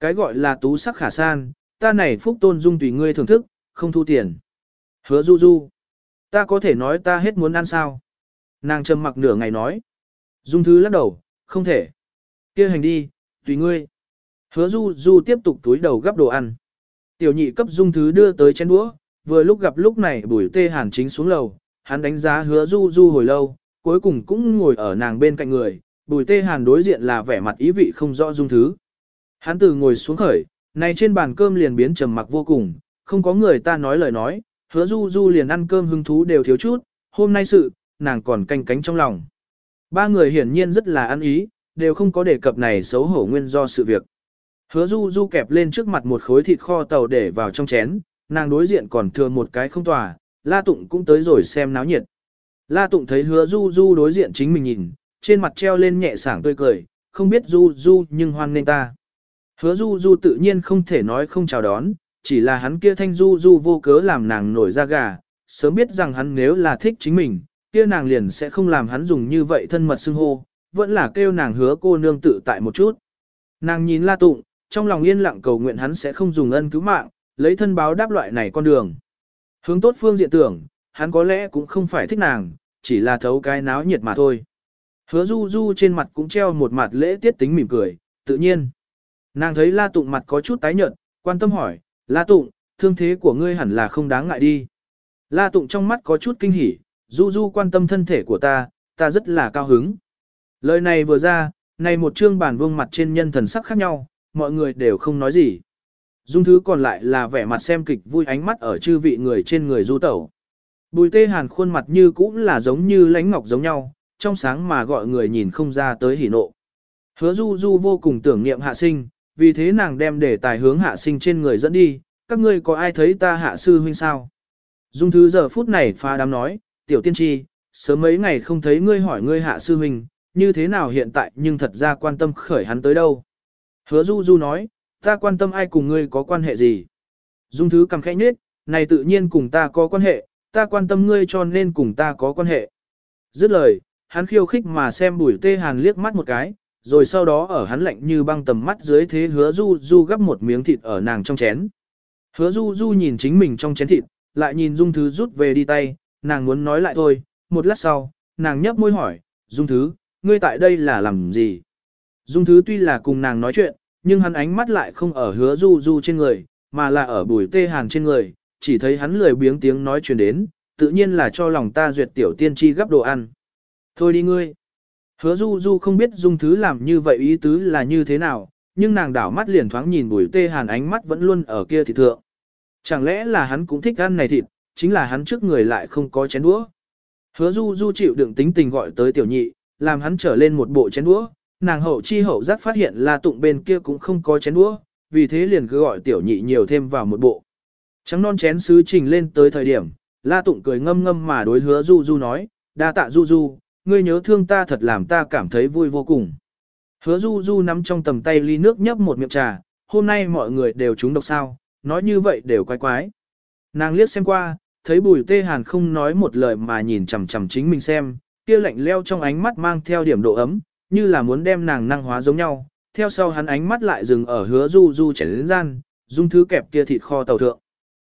Cái gọi là tú sắc khả san, ta này phúc tôn dung tùy ngươi thưởng thức, không thu tiền. Hứa du du, ta có thể nói ta hết muốn ăn sao? Nàng trầm mặc nửa ngày nói. Dung thứ lắc đầu, không thể. kia hành đi, tùy ngươi. Hứa du du tiếp tục túi đầu gắp đồ ăn. Tiểu nhị cấp dung thứ đưa tới chén đũa, vừa lúc gặp lúc này bùi tê hàn chính xuống lầu, hắn đánh giá hứa du du hồi lâu, cuối cùng cũng ngồi ở nàng bên cạnh người, bùi tê hàn đối diện là vẻ mặt ý vị không rõ dung thứ. Hắn từ ngồi xuống khởi, này trên bàn cơm liền biến trầm mặc vô cùng, không có người ta nói lời nói, hứa du du liền ăn cơm hứng thú đều thiếu chút, hôm nay sự, nàng còn canh cánh trong lòng. Ba người hiển nhiên rất là ăn ý, đều không có đề cập này xấu hổ nguyên do sự việc. Hứa du du kẹp lên trước mặt một khối thịt kho tàu để vào trong chén, nàng đối diện còn thừa một cái không tòa, La Tụng cũng tới rồi xem náo nhiệt. La Tụng thấy hứa du du đối diện chính mình nhìn, trên mặt treo lên nhẹ sảng tươi cười, không biết du du nhưng hoan nên ta. Hứa du du tự nhiên không thể nói không chào đón, chỉ là hắn kia thanh du du vô cớ làm nàng nổi da gà, sớm biết rằng hắn nếu là thích chính mình, kia nàng liền sẽ không làm hắn dùng như vậy thân mật xưng hô, vẫn là kêu nàng hứa cô nương tự tại một chút. Nàng nhìn La Tụng, trong lòng yên lặng cầu nguyện hắn sẽ không dùng ân cứu mạng, lấy thân báo đáp loại này con đường. Hướng tốt phương diện tưởng, hắn có lẽ cũng không phải thích nàng, chỉ là thấu cái náo nhiệt mà thôi. Hứa du du trên mặt cũng treo một mặt lễ tiết tính mỉm cười, tự nhiên. Nàng thấy La Tụng mặt có chút tái nhợt, quan tâm hỏi, La Tụng, thương thế của ngươi hẳn là không đáng ngại đi. La Tụng trong mắt có chút kinh hỉ, du du quan tâm thân thể của ta, ta rất là cao hứng. Lời này vừa ra, này một chương bản vương mặt trên nhân thần sắc khác nhau, mọi người đều không nói gì. Dung thứ còn lại là vẻ mặt xem kịch vui ánh mắt ở chư vị người trên người du tẩu. Bùi tê hàn khuôn mặt như cũng là giống như lánh ngọc giống nhau, trong sáng mà gọi người nhìn không ra tới hỉ nộ. Hứa du du vô cùng tưởng niệm hạ sinh, vì thế nàng đem đề tài hướng hạ sinh trên người dẫn đi, các ngươi có ai thấy ta hạ sư huynh sao? Dung thứ giờ phút này pha đám nói, tiểu tiên tri, sớm mấy ngày không thấy ngươi hỏi ngươi hạ sư huynh, như thế nào hiện tại nhưng thật ra quan tâm khởi hắn tới đâu. Hứa du du nói, ta quan tâm ai cùng ngươi có quan hệ gì. Dung thứ cầm khẽ nhết, này tự nhiên cùng ta có quan hệ, ta quan tâm ngươi cho nên cùng ta có quan hệ. Dứt lời, hắn khiêu khích mà xem bùi tê hàn liếc mắt một cái, rồi sau đó ở hắn lạnh như băng tầm mắt dưới thế hứa du du gắp một miếng thịt ở nàng trong chén. Hứa du du nhìn chính mình trong chén thịt, lại nhìn dung thứ rút về đi tay, nàng muốn nói lại thôi, một lát sau, nàng nhấp môi hỏi, dung thứ, ngươi tại đây là làm gì? Dung thứ tuy là cùng nàng nói chuyện, nhưng hắn ánh mắt lại không ở hứa du du trên người, mà là ở bùi tê hàn trên người, chỉ thấy hắn lười biếng tiếng nói truyền đến, tự nhiên là cho lòng ta duyệt tiểu tiên tri gấp đồ ăn. Thôi đi ngươi. Hứa du du không biết dung thứ làm như vậy ý tứ là như thế nào, nhưng nàng đảo mắt liền thoáng nhìn bùi tê hàn ánh mắt vẫn luôn ở kia thịt thượng. Chẳng lẽ là hắn cũng thích ăn này thịt, chính là hắn trước người lại không có chén đũa. Hứa du du chịu đựng tính tình gọi tới tiểu nhị, làm hắn trở lên một bộ chén đũa, nàng hậu chi hậu giác phát hiện là tụng bên kia cũng không có chén đũa, vì thế liền cứ gọi tiểu nhị nhiều thêm vào một bộ. Trắng non chén sứ trình lên tới thời điểm, La Tụng cười ngâm ngâm mà đối hứa Du Du nói, đa tạ Du Du, ngươi nhớ thương ta thật làm ta cảm thấy vui vô cùng. Hứa Du Du nắm trong tầm tay ly nước nhấp một miệng trà, hôm nay mọi người đều trúng độc sao, nói như vậy đều quái quái. Nàng liếc xem qua, thấy bùi tê hàn không nói một lời mà nhìn chằm chằm chính mình xem, kia lạnh leo trong ánh mắt mang theo điểm độ ấm, như là muốn đem nàng năng hóa giống nhau. Theo sau hắn ánh mắt lại dừng ở hứa du du chảy đến gian, dung thứ kẹp kia thịt kho tàu thượng.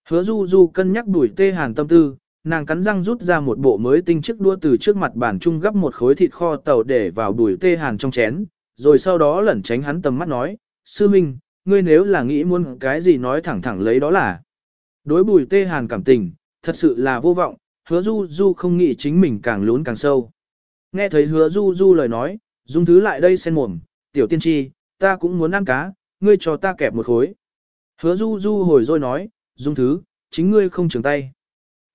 Hứa du du cân nhắc đuổi tê hàn tâm tư, nàng cắn răng rút ra một bộ mới tinh chiếc đua từ trước mặt bàn chung gấp một khối thịt kho tàu để vào đuổi tê hàn trong chén, rồi sau đó lẩn tránh hắn tầm mắt nói, sư minh, ngươi nếu là nghĩ muốn cái gì nói thẳng thẳng lấy đó là. Đối bùi tê hàn cảm tình, thật sự là vô vọng, hứa du du không nghĩ chính mình càng lún càng sâu. Nghe thấy hứa du du lời nói, dung thứ lại đây sen mồm, tiểu tiên tri, ta cũng muốn ăn cá, ngươi cho ta kẹp một khối. Hứa du du hồi rồi nói, dung thứ, chính ngươi không trường tay.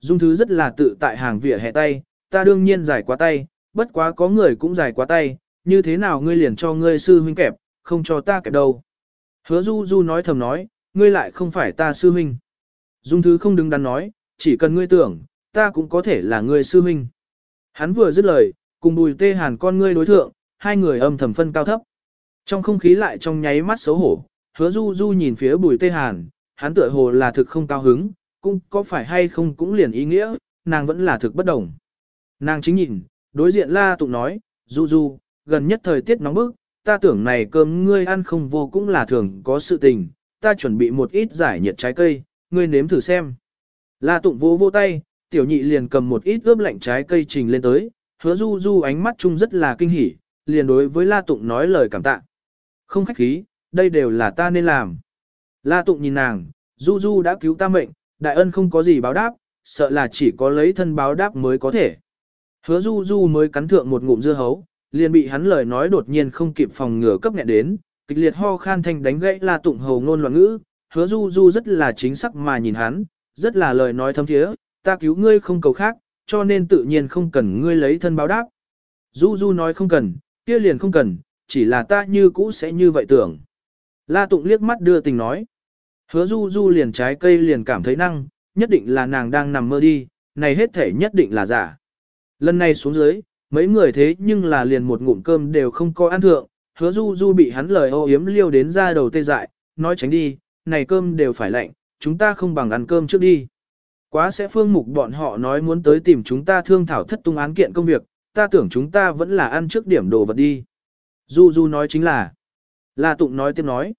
Dung thứ rất là tự tại hàng vỉa hè tay, ta đương nhiên giải quá tay, bất quá có người cũng giải quá tay, như thế nào ngươi liền cho ngươi sư huynh kẹp, không cho ta kẹp đâu. Hứa du du nói thầm nói, ngươi lại không phải ta sư huynh. Dung thứ không đứng đắn nói, chỉ cần ngươi tưởng, ta cũng có thể là ngươi sư huynh. Hắn vừa dứt lời, cùng bùi tê hàn con ngươi đối thượng, hai người âm thầm phân cao thấp. Trong không khí lại trong nháy mắt xấu hổ, hứa du du nhìn phía bùi tê hàn, hắn tựa hồ là thực không cao hứng, cũng có phải hay không cũng liền ý nghĩa, nàng vẫn là thực bất đồng. Nàng chính nhìn, đối diện la tụng nói, du du, gần nhất thời tiết nóng bức, ta tưởng này cơm ngươi ăn không vô cũng là thường có sự tình, ta chuẩn bị một ít giải nhiệt trái cây, ngươi nếm thử xem. La tụng vô vô tay, tiểu nhị liền cầm một ít ướp lạnh trái cây trình lên tới, hứa du du ánh mắt chung rất là kinh hỉ, liền đối với la tụng nói lời cảm tạ. Không khách khí, đây đều là ta nên làm. La tụng nhìn nàng, Du Du đã cứu ta mệnh, đại ân không có gì báo đáp, sợ là chỉ có lấy thân báo đáp mới có thể. Hứa Du Du mới cắn thượng một ngụm dưa hấu, liền bị hắn lời nói đột nhiên không kịp phòng ngừa cấp nghẹn đến, kịch liệt ho khan thanh đánh gãy La Tụng hầu ngôn loạn ngữ, Hứa Du Du rất là chính xác mà nhìn hắn, rất là lời nói thâm thiế, ta cứu ngươi không cầu khác, cho nên tự nhiên không cần ngươi lấy thân báo đáp. Du Du nói không cần, kia liền không cần, chỉ là ta như cũ sẽ như vậy tưởng. La Tụng liếc mắt đưa tình nói. Hứa Du Du liền trái cây liền cảm thấy năng, nhất định là nàng đang nằm mơ đi, này hết thể nhất định là giả. Lần này xuống dưới, mấy người thế nhưng là liền một ngụm cơm đều không có ăn thượng, hứa Du Du bị hắn lời ô yếm liêu đến ra đầu tê dại, nói tránh đi, này cơm đều phải lạnh, chúng ta không bằng ăn cơm trước đi. Quá sẽ phương mục bọn họ nói muốn tới tìm chúng ta thương thảo thất tung án kiện công việc, ta tưởng chúng ta vẫn là ăn trước điểm đồ vật đi. Du Du nói chính là, La Tụng nói tiếp nói,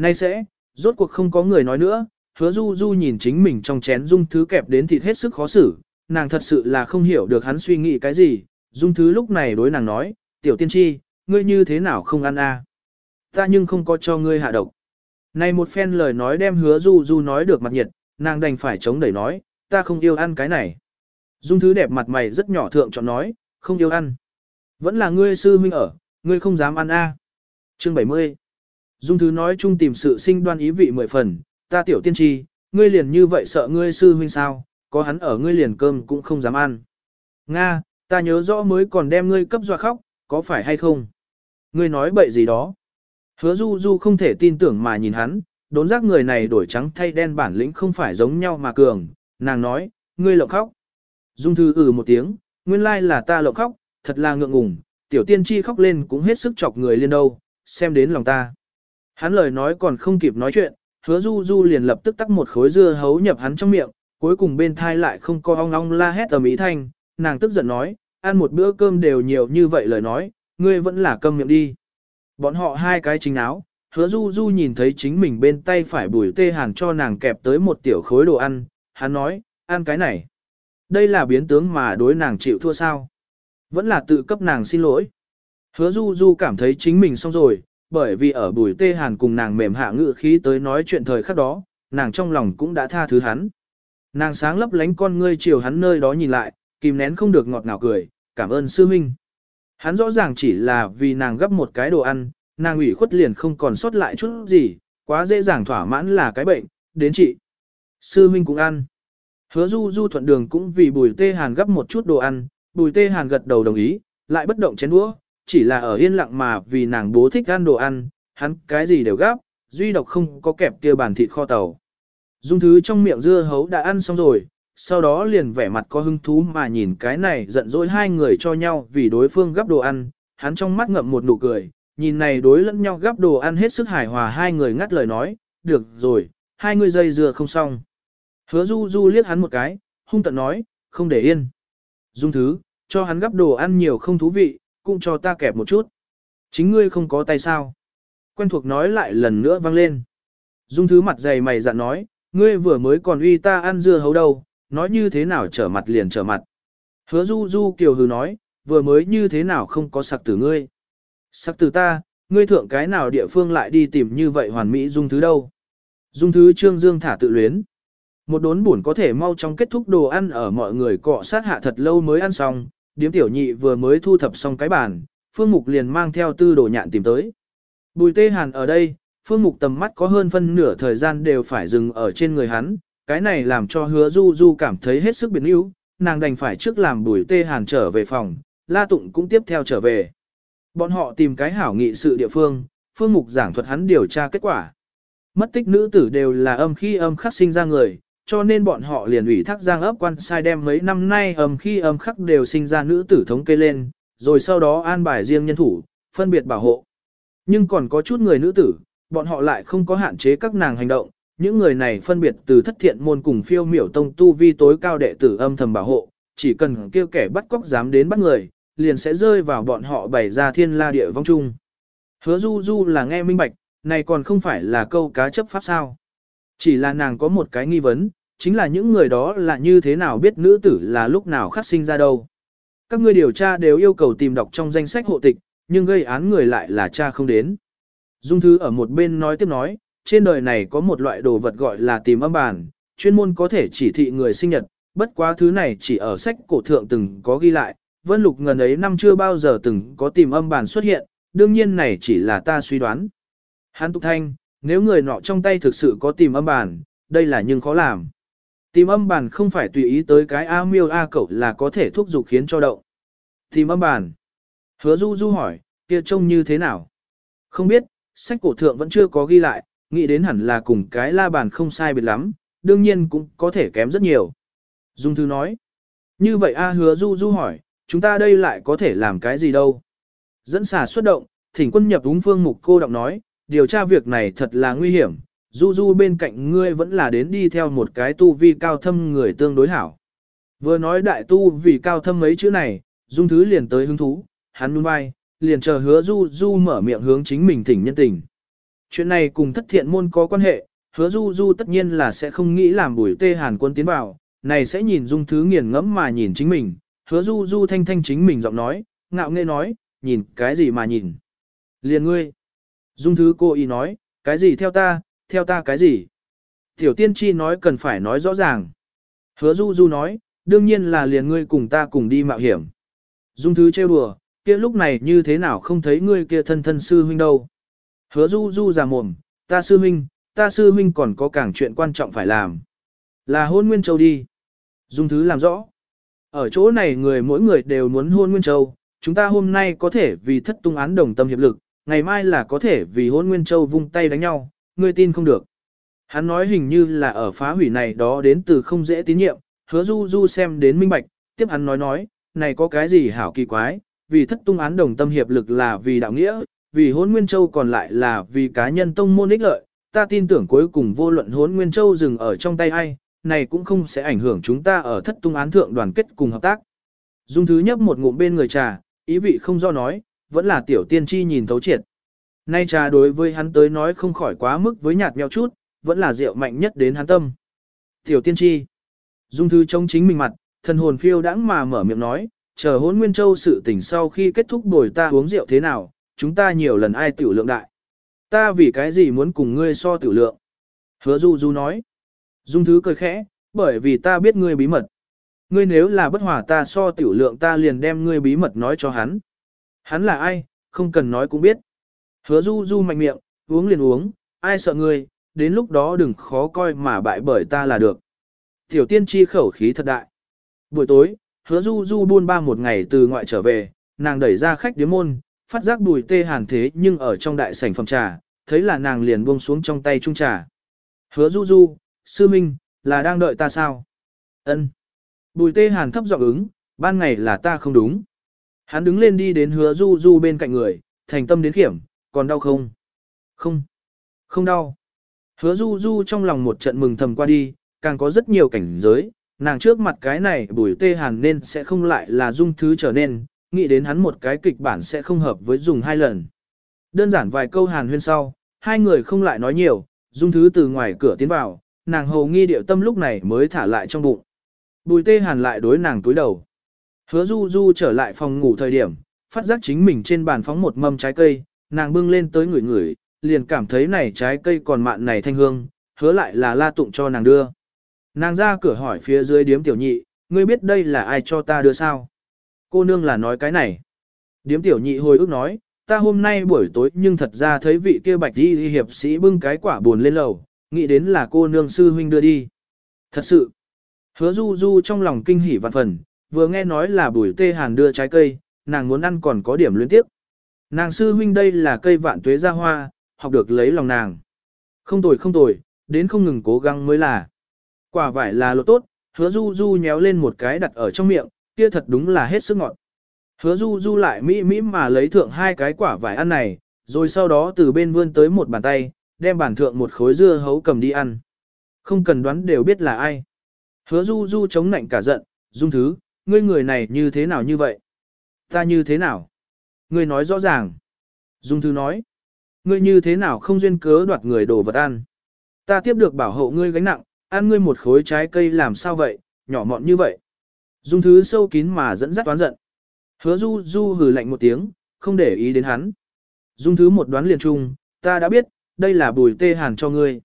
nay sẽ, rốt cuộc không có người nói nữa, hứa Du Du nhìn chính mình trong chén dung thứ kẹp đến thịt hết sức khó xử, nàng thật sự là không hiểu được hắn suy nghĩ cái gì, dung thứ lúc này đối nàng nói, tiểu tiên tri, ngươi như thế nào không ăn a? Ta nhưng không có cho ngươi hạ độc. Này một phen lời nói đem hứa Du Du nói được mặt nhiệt, nàng đành phải chống đẩy nói, ta không yêu ăn cái này. Dung thứ đẹp mặt mày rất nhỏ thượng chọn nói, không yêu ăn. Vẫn là ngươi sư huynh ở, ngươi không dám ăn a. À. Chương 70 Dung thứ nói chung tìm sự sinh đoan ý vị mười phần, ta tiểu tiên tri, ngươi liền như vậy sợ ngươi sư huynh sao, có hắn ở ngươi liền cơm cũng không dám ăn. Nga, ta nhớ rõ mới còn đem ngươi cấp dọa khóc, có phải hay không? Ngươi nói bậy gì đó? Hứa du du không thể tin tưởng mà nhìn hắn, đốn giác người này đổi trắng thay đen bản lĩnh không phải giống nhau mà cường, nàng nói, ngươi lộng khóc. Dung thư ừ một tiếng, nguyên lai là ta lộng khóc, thật là ngượng ngùng, tiểu tiên tri khóc lên cũng hết sức chọc người liên đâu, xem đến lòng ta. Hắn lời nói còn không kịp nói chuyện, hứa du du liền lập tức tắc một khối dưa hấu nhập hắn trong miệng, cuối cùng bên thai lại không có ong ong la hét ở mỹ thanh, nàng tức giận nói, ăn một bữa cơm đều nhiều như vậy lời nói, ngươi vẫn là câm miệng đi. Bọn họ hai cái chính áo, hứa du du nhìn thấy chính mình bên tay phải bùi tê hàn cho nàng kẹp tới một tiểu khối đồ ăn, hắn nói, ăn cái này. Đây là biến tướng mà đối nàng chịu thua sao. Vẫn là tự cấp nàng xin lỗi. Hứa du du cảm thấy chính mình xong rồi, bởi vì ở bùi tê hàn cùng nàng mềm hạ ngự khí tới nói chuyện thời khắc đó, nàng trong lòng cũng đã tha thứ hắn. Nàng sáng lấp lánh con ngươi chiều hắn nơi đó nhìn lại, kìm nén không được ngọt ngào cười, cảm ơn sư huynh. Hắn rõ ràng chỉ là vì nàng gấp một cái đồ ăn, nàng ủy khuất liền không còn sót lại chút gì, quá dễ dàng thỏa mãn là cái bệnh, đến chị. Sư huynh cũng ăn. Hứa du du thuận đường cũng vì bùi tê hàn gấp một chút đồ ăn, bùi tê hàn gật đầu đồng ý, lại bất động chén đũa, chỉ là ở yên lặng mà vì nàng bố thích ăn đồ ăn, hắn cái gì đều gấp, duy độc không có kẹp kia bàn thịt kho tàu. Dung thứ trong miệng dưa hấu đã ăn xong rồi, sau đó liền vẻ mặt có hứng thú mà nhìn cái này giận dỗi hai người cho nhau vì đối phương gấp đồ ăn, hắn trong mắt ngậm một nụ cười, nhìn này đối lẫn nhau gấp đồ ăn hết sức hài hòa hai người ngắt lời nói, được rồi, hai người dây dưa không xong. Hứa du du liếc hắn một cái, hung tận nói, không để yên. Dung thứ, cho hắn gấp đồ ăn nhiều không thú vị, cũng cho ta kẹp một chút. Chính ngươi không có tay sao. Quen thuộc nói lại lần nữa vang lên. Dung thứ mặt dày mày dặn nói, ngươi vừa mới còn uy ta ăn dưa hấu đâu, nói như thế nào trở mặt liền trở mặt. Hứa du du kiều hừ nói, vừa mới như thế nào không có sặc tử ngươi. Sặc tử ta, ngươi thượng cái nào địa phương lại đi tìm như vậy hoàn mỹ dung thứ đâu. Dung thứ trương dương thả tự luyến. Một đốn buồn có thể mau chóng kết thúc đồ ăn ở mọi người cọ sát hạ thật lâu mới ăn xong, điếm tiểu nhị vừa mới thu thập xong cái bàn, phương mục liền mang theo tư đồ nhạn tìm tới. Bùi tê hàn ở đây, phương mục tầm mắt có hơn phân nửa thời gian đều phải dừng ở trên người hắn, cái này làm cho hứa du du cảm thấy hết sức biến yếu, nàng đành phải trước làm bùi tê hàn trở về phòng, la tụng cũng tiếp theo trở về. Bọn họ tìm cái hảo nghị sự địa phương, phương mục giảng thuật hắn điều tra kết quả. Mất tích nữ tử đều là âm khi âm khắc sinh ra người, cho nên bọn họ liền ủy thác giang ấp quan sai đem mấy năm nay âm khi âm khắc đều sinh ra nữ tử thống kê lên, rồi sau đó an bài riêng nhân thủ, phân biệt bảo hộ. Nhưng còn có chút người nữ tử, bọn họ lại không có hạn chế các nàng hành động, những người này phân biệt từ thất thiện môn cùng phiêu miểu tông tu vi tối cao đệ tử âm thầm bảo hộ, chỉ cần kêu kẻ bắt cóc dám đến bắt người, liền sẽ rơi vào bọn họ bày ra thiên la địa vong chung. Hứa du du là nghe minh bạch, này còn không phải là câu cá chấp pháp sao. Chỉ là nàng có một cái nghi vấn, chính là những người đó là như thế nào biết nữ tử là lúc nào khắc sinh ra đâu. Các người điều tra đều yêu cầu tìm đọc trong danh sách hộ tịch, nhưng gây án người lại là cha không đến. Dung Thứ ở một bên nói tiếp nói, trên đời này có một loại đồ vật gọi là tìm âm bản, chuyên môn có thể chỉ thị người sinh nhật, bất quá thứ này chỉ ở sách cổ thượng từng có ghi lại, Vân Lục ngần ấy năm chưa bao giờ từng có tìm âm bản xuất hiện, đương nhiên này chỉ là ta suy đoán. Hán Tục Thanh, nếu người nọ trong tay thực sự có tìm âm bản, đây là nhưng khó làm. Tìm âm bản không phải tùy ý tới cái A miêu A cậu là có thể thúc dục khiến cho động. Tìm âm bản. Hứa Du Du hỏi, kia trông như thế nào? Không biết, sách cổ thượng vẫn chưa có ghi lại, nghĩ đến hẳn là cùng cái la bàn không sai biệt lắm, đương nhiên cũng có thể kém rất nhiều. Dung Thư nói, như vậy A hứa Du Du hỏi, chúng ta đây lại có thể làm cái gì đâu? Dẫn xả xuất động, thỉnh quân nhập đúng phương mục cô đọc nói, điều tra việc này thật là nguy hiểm, Du Du bên cạnh ngươi vẫn là đến đi theo một cái tu vi cao thâm người tương đối hảo. Vừa nói đại tu vì cao thâm mấy chữ này, Dung Thứ liền tới hứng thú, hắn nuôn vai, liền chờ hứa Du Du mở miệng hướng chính mình thỉnh nhân tình. Chuyện này cùng thất thiện môn có quan hệ, hứa Du Du tất nhiên là sẽ không nghĩ làm bùi tê hàn quân tiến vào, này sẽ nhìn Dung Thứ nghiền ngẫm mà nhìn chính mình, hứa Du Du thanh thanh chính mình giọng nói, ngạo nghễ nói, nhìn cái gì mà nhìn. Liền ngươi. Dung Thứ cô ý nói, cái gì theo ta, theo ta cái gì. Tiểu tiên tri nói cần phải nói rõ ràng. Hứa Du Du nói, đương nhiên là liền ngươi cùng ta cùng đi mạo hiểm. Dung Thứ trêu đùa, kia lúc này như thế nào không thấy ngươi kia thân thân sư huynh đâu. Hứa du du già mồm, ta sư huynh, ta sư huynh còn có càng chuyện quan trọng phải làm. Là hôn Nguyên Châu đi. Dung thứ làm rõ. Ở chỗ này người mỗi người đều muốn hôn Nguyên Châu, chúng ta hôm nay có thể vì thất tung án đồng tâm hiệp lực, ngày mai là có thể vì hôn Nguyên Châu vung tay đánh nhau, ngươi tin không được. Hắn nói hình như là ở phá hủy này đó đến từ không dễ tín nhiệm, hứa du du xem đến minh bạch, tiếp hắn nói nói, này có cái gì hảo kỳ quái, vì thất tung án đồng tâm hiệp lực là vì đạo nghĩa, vì hốn Nguyên Châu còn lại là vì cá nhân tông môn ích lợi, ta tin tưởng cuối cùng vô luận hốn Nguyên Châu dừng ở trong tay ai, này cũng không sẽ ảnh hưởng chúng ta ở thất tung án thượng đoàn kết cùng hợp tác. Dung thứ nhấp một ngụm bên người trà, ý vị không do nói, vẫn là tiểu tiên tri nhìn thấu triệt. Nay trà đối với hắn tới nói không khỏi quá mức với nhạt nhẽo chút, vẫn là rượu mạnh nhất đến hắn tâm. Tiểu tiên tri. Dung thứ trông chính mình mặt, thần hồn phiêu đãng mà mở miệng nói, chờ hôn Nguyên Châu sự tình sau khi kết thúc bồi ta uống rượu thế nào, chúng ta nhiều lần ai tiểu lượng đại. Ta vì cái gì muốn cùng ngươi so tiểu lượng? Hứa Du Du nói. Dung thứ cười khẽ, bởi vì ta biết ngươi bí mật. Ngươi nếu là bất hòa ta so tiểu lượng ta liền đem ngươi bí mật nói cho hắn. Hắn là ai, không cần nói cũng biết. Hứa Du Du mạnh miệng, uống liền uống, ai sợ ngươi, đến lúc đó đừng khó coi mà bại bởi ta là được. Tiểu tiên tri khẩu khí thật đại. Buổi tối, hứa du du buôn ba một ngày từ ngoại trở về, nàng đẩy ra khách điếm môn, phát giác bùi tê hàn thế nhưng ở trong đại sảnh phòng trà, thấy là nàng liền buông xuống trong tay trung trà. Hứa du du, sư minh, là đang đợi ta sao? ân Bùi tê hàn thấp giọng ứng, ban ngày là ta không đúng. Hắn đứng lên đi đến hứa du du bên cạnh người, thành tâm đến kiểm, còn đau không? Không, không đau. Hứa du du trong lòng một trận mừng thầm qua đi, càng có rất nhiều cảnh giới, nàng trước mặt cái này bùi tê hàn nên sẽ không lại là dung thứ trở nên, nghĩ đến hắn một cái kịch bản sẽ không hợp với dùng hai lần. Đơn giản vài câu hàn huyên sau, hai người không lại nói nhiều, dung thứ từ ngoài cửa tiến vào, nàng hầu nghi điệu tâm lúc này mới thả lại trong bụng. Bùi tê hàn lại đối nàng túi đầu. Hứa du du trở lại phòng ngủ thời điểm, phát giác chính mình trên bàn phóng một mâm trái cây, nàng bưng lên tới ngửi ngửi, liền cảm thấy này trái cây còn mạn này thanh hương, hứa lại là la tụng cho nàng đưa. Nàng ra cửa hỏi phía dưới điếm tiểu nhị, ngươi biết đây là ai cho ta đưa sao? Cô nương là nói cái này. Điếm tiểu nhị hồi ức nói, ta hôm nay buổi tối nhưng thật ra thấy vị kia bạch đi hiệp sĩ bưng cái quả buồn lên lầu, nghĩ đến là cô nương sư huynh đưa đi. Thật sự, hứa du du trong lòng kinh hỉ vạn phần, vừa nghe nói là Bùi tê hàn đưa trái cây, nàng muốn ăn còn có điểm luyến tiếp. Nàng sư huynh đây là cây vạn tuế ra hoa, học được lấy lòng nàng. Không tồi không tồi, đến không ngừng cố gắng mới là. Quả vải là lột tốt, hứa du du nhéo lên một cái đặt ở trong miệng, kia thật đúng là hết sức ngọt. Hứa du du lại mỹ mỹ mà lấy thượng hai cái quả vải ăn này, rồi sau đó từ bên vươn tới một bàn tay, đem bản thượng một khối dưa hấu cầm đi ăn. Không cần đoán đều biết là ai. Hứa du du chống nạnh cả giận, dung thứ, ngươi người này như thế nào như vậy? Ta như thế nào? Ngươi nói rõ ràng. Dung thứ nói, ngươi như thế nào không duyên cớ đoạt người đồ vật ăn? Ta tiếp được bảo hộ ngươi gánh nặng, ăn ngươi một khối trái cây làm sao vậy, nhỏ mọn như vậy. Dung thứ sâu kín mà dẫn dắt toán giận. Hứa du du hừ lạnh một tiếng, không để ý đến hắn. Dung thứ một đoán liền chung, ta đã biết, đây là bùi tê hàn cho ngươi.